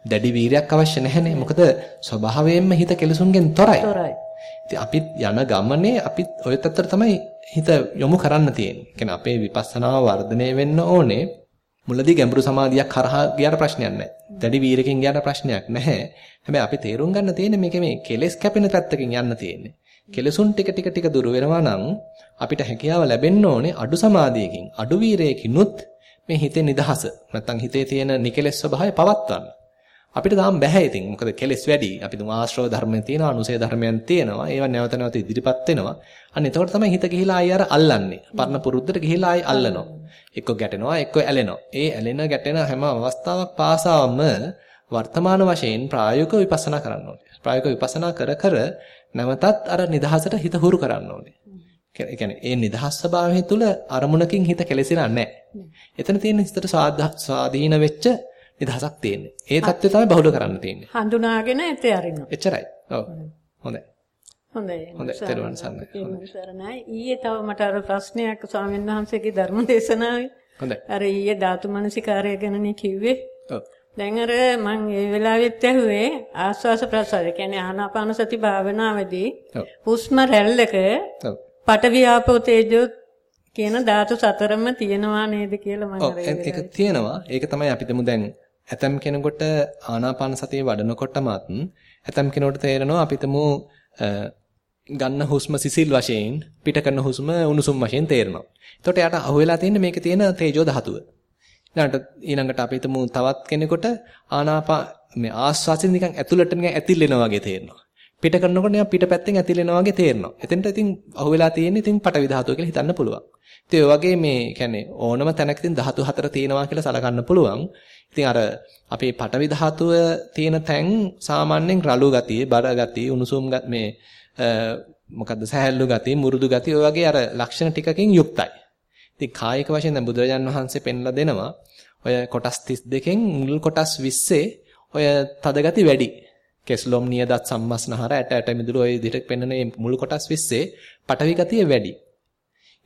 දැඩි වීරයක් අවශ්‍ය නැහැනේ. මොකද ස්වභාවයෙන්ම හිත කෙලෙසුන්ගෙන් තොරයි. තොරයි. අපිත් යන ගමනේ අපිත් ওই තත්ත්වයට තමයි හිත යොමු කරන්න තියෙන්නේ. කියන්නේ අපේ විපස්සනාව වර්ධනය වෙන්න ඕනේ. මුලදී ගැඹුරු සමාධියක් කරහා ගියාට ප්‍රශ්නයක් නැහැ. දැඩි වීරකින් ගියාට ප්‍රශ්නයක් නැහැ. හැබැයි අපි තේරුම් ගන්න තියෙන්නේ මේක මේ කෙලෙස් කැපෙන පැත්තකින් යන්න තියෙන්නේ. කෙලසුන් ටික ටික ටික දුර වෙනවා නම් අපිට හැකියාව ලැබෙන්න ඕනේ අඩු සමාධියකින් අඩු වීරයකිනුත් මේ හිතේ නිදහස නැත්නම් හිතේ තියෙන නිකලෙස් ස්වභාවය පවත්වන්න. අපිට තාම බෑ ඉතින්. මොකද කෙලෙස් වැඩි. අපි තුමා ආශ්‍රව ධර්මයන් තියෙනවා, අනුසය ධර්මයන් තියෙනවා. ඒවා නැවත නැවත ඉදිරිපත් වෙනවා. අන්න එතකොට තමයි හිත ගිහිලා ආයි අර අල්ලන්නේ. පරණ පුරුද්දට ගිහිලා ආයි අල්ලනවා. එක්ක ගැටෙනවා, එක්ක ඇලෙනවා. ඒ ඇලෙන ගැටෙන හැම අවස්ථාවක් පාසාවම වර්තමාන වශයෙන් ප්‍රායෝගික විපස්සනා කරන්න ඕනේ. ප්‍රායෝගික විපස්සනා කර කර නැවතත් අර නිදහසට හිත හුරු කරන්න ඕනේ. ඒ කියන්නේ ඒ නිදහස් ස්වභාවය තුළ අරමුණකින් හිත කෙලෙසිලා නැහැ. එතන තියෙන හිතට ස්වාධීන වෙච්ච නිදහසක් තියෙන්නේ. ඒ தත්ත්වය තමයි බහුල කරන්න තියෙන්නේ. හඳුනාගෙන ඇතේ අරිනවා. එච්චරයි. ඔව්. හොඳයි. හොඳයි. හොඳයි. තෙරුවන් සරණයි. ඊයේ තව මට අර ප්‍රශ්නයක් ස්වාමීන් වහන්සේගේ ධර්ම දේශනාවේ. හොඳයි. අර ඊයේ ධාතු මනසිකාරය ගැනනේ කිව්වේ. ඔව්. දැන් අර මම ඒ වෙලාවෙත් ඇහුවේ ආස්වාස ප්‍රසාර කියන්නේ ආනාපාන සති භාවනාවේදී හුස්ම රැල්ලක පඨවි ආපෝ තේජෝ කියන ධාතු සතරම තියෙනවා නේද කියලා මම අර ඒක තියෙනවා. ඒක තමයි අපිටම දැන් ඇතම් කෙනෙකුට ආනාපාන සතිය වඩනකොටමත් ඇතම් කෙනෙකුට තේරෙනවා අපිටම ගන්න හුස්ම සිසිල් වශයෙන් පිට කරන හුස්ම උණුසුම් වශයෙන් තේරෙනවා. එතකොට යාට අහුවෙලා තියෙන්නේ මේකේ තියෙන තේජෝ ධාතුව. ඊළඟට ඊළඟට අපි හිතමු තවත් කෙනෙකුට ආනාපා මේ ආස්වාසින් නිකන් ඇතුළට නිකන් ඇතිල්ලෙනවා වගේ තේරෙනවා. පිට කරනකොට නිකන් පිටපැත්තෙන් ඇතිල්ලෙනවා වගේ තේරෙනවා. එතෙන්ට ඉතින් අහුවෙලා තියෙන්නේ ඉතින් පටවි ධාතුව කියලා හිතන්න පුළුවන්. ඉතින් ඔය වගේ මේ කියන්නේ ඕනම තැනක ඉතින් ධාතු හතර තියෙනවා කියලා සලකන්න පුළුවන්. ඉතින් අර අපේ පටවි ධාතුව තියෙන තැන් සාමාන්‍යයෙන් රළු ගතිය, බර ගතිය, උණුසුම් මේ මොකද්ද සහැල්ලු ගතිය, මුරුදු ගතිය ඔය වගේ අර ලක්ෂණ ටිකකින් යුක්තයි. ඉතින් කායික වශයෙන් දැන් බුදුරජාන් වහන්සේ පෙන්ලා දෙනවා ඔය කොටස් 32කින් මුල් කොටස් 20 ඔය තද ගති වැඩි. කෙස්ලොම් නියදත් සම්මස්නහර ඇට ඇට මිදුළු ඔය විදිහට පෙන්වන මේ මුල් කොටස් 20 පටවි ගතිය වැඩි.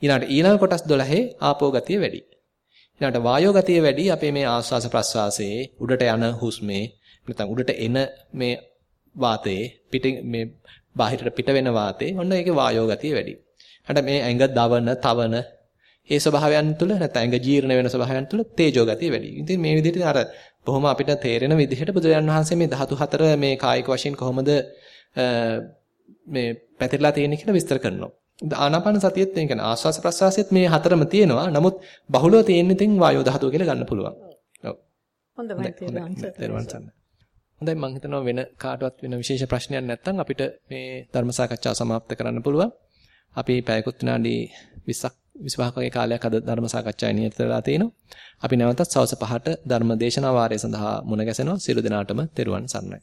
ඊළඟට ඊළඟ කොටස් 12 ආපෝ ගතිය වැඩි. ඊළඟට වායෝ ගතිය වැඩි අපේ මේ ආස්වාස ප්‍රස්වාසයේ උඩට යන හුස්මේ නැත්නම් උඩට එන මේ වාතයේ පිට මේ බාහිරට පිට වෙන වාතේ ඔන්න ඒකේ වායෝ ගතිය වැඩි. ඊට මේ ඇඟ දවන, තවන ඒ ස්වභාවයන් තුළ නැත්නම් ඇඟ ජීර්ණ වෙන ස්වභාවයන් තුළ තේජෝ ගතිය වැඩි. ඉතින් මේ විදිහට අර බොහොම අපිට තේරෙන විදිහට බුදුරජාන් වහන්සේ මේ ධාතු හතර මේ කායික වශයෙන් කොහොමද මේ පැතිරලා තියෙන්නේ කියලා විස්තර කරනවා. ආනාපාන සතියෙත් ඒ කියන්නේ ආස්වාස ප්‍රස්වාසයේත් මේ හතරම තියෙනවා. නමුත් බහුලව තියෙන ඉතින් වායෝ ධාතුව කියලා ගන්න පුළුවන්. ඔව්. හොඳයි තේරුම් හොඳයි මම හිතනවා වෙන කාටවත් වෙන විශේෂ ප්‍රශ්නයක් නැත්නම් අපිට මේ ධර්ම සාකච්ඡාව સમાප්ත කරන්න පුළුවන්. අපි පැයකුත් විනාඩි 20ක් 25ක වගේ කාලයක් අද ධර්ම සාකච්ඡාවේ නිරත වෙලා තිනවා. අපි නැවතත් සවස් 5ට ධර්ම දේශනා වාරය සඳහා මුණ ගැසෙනවා. සියලු දෙනාටම තෙරුවන් සරණයි.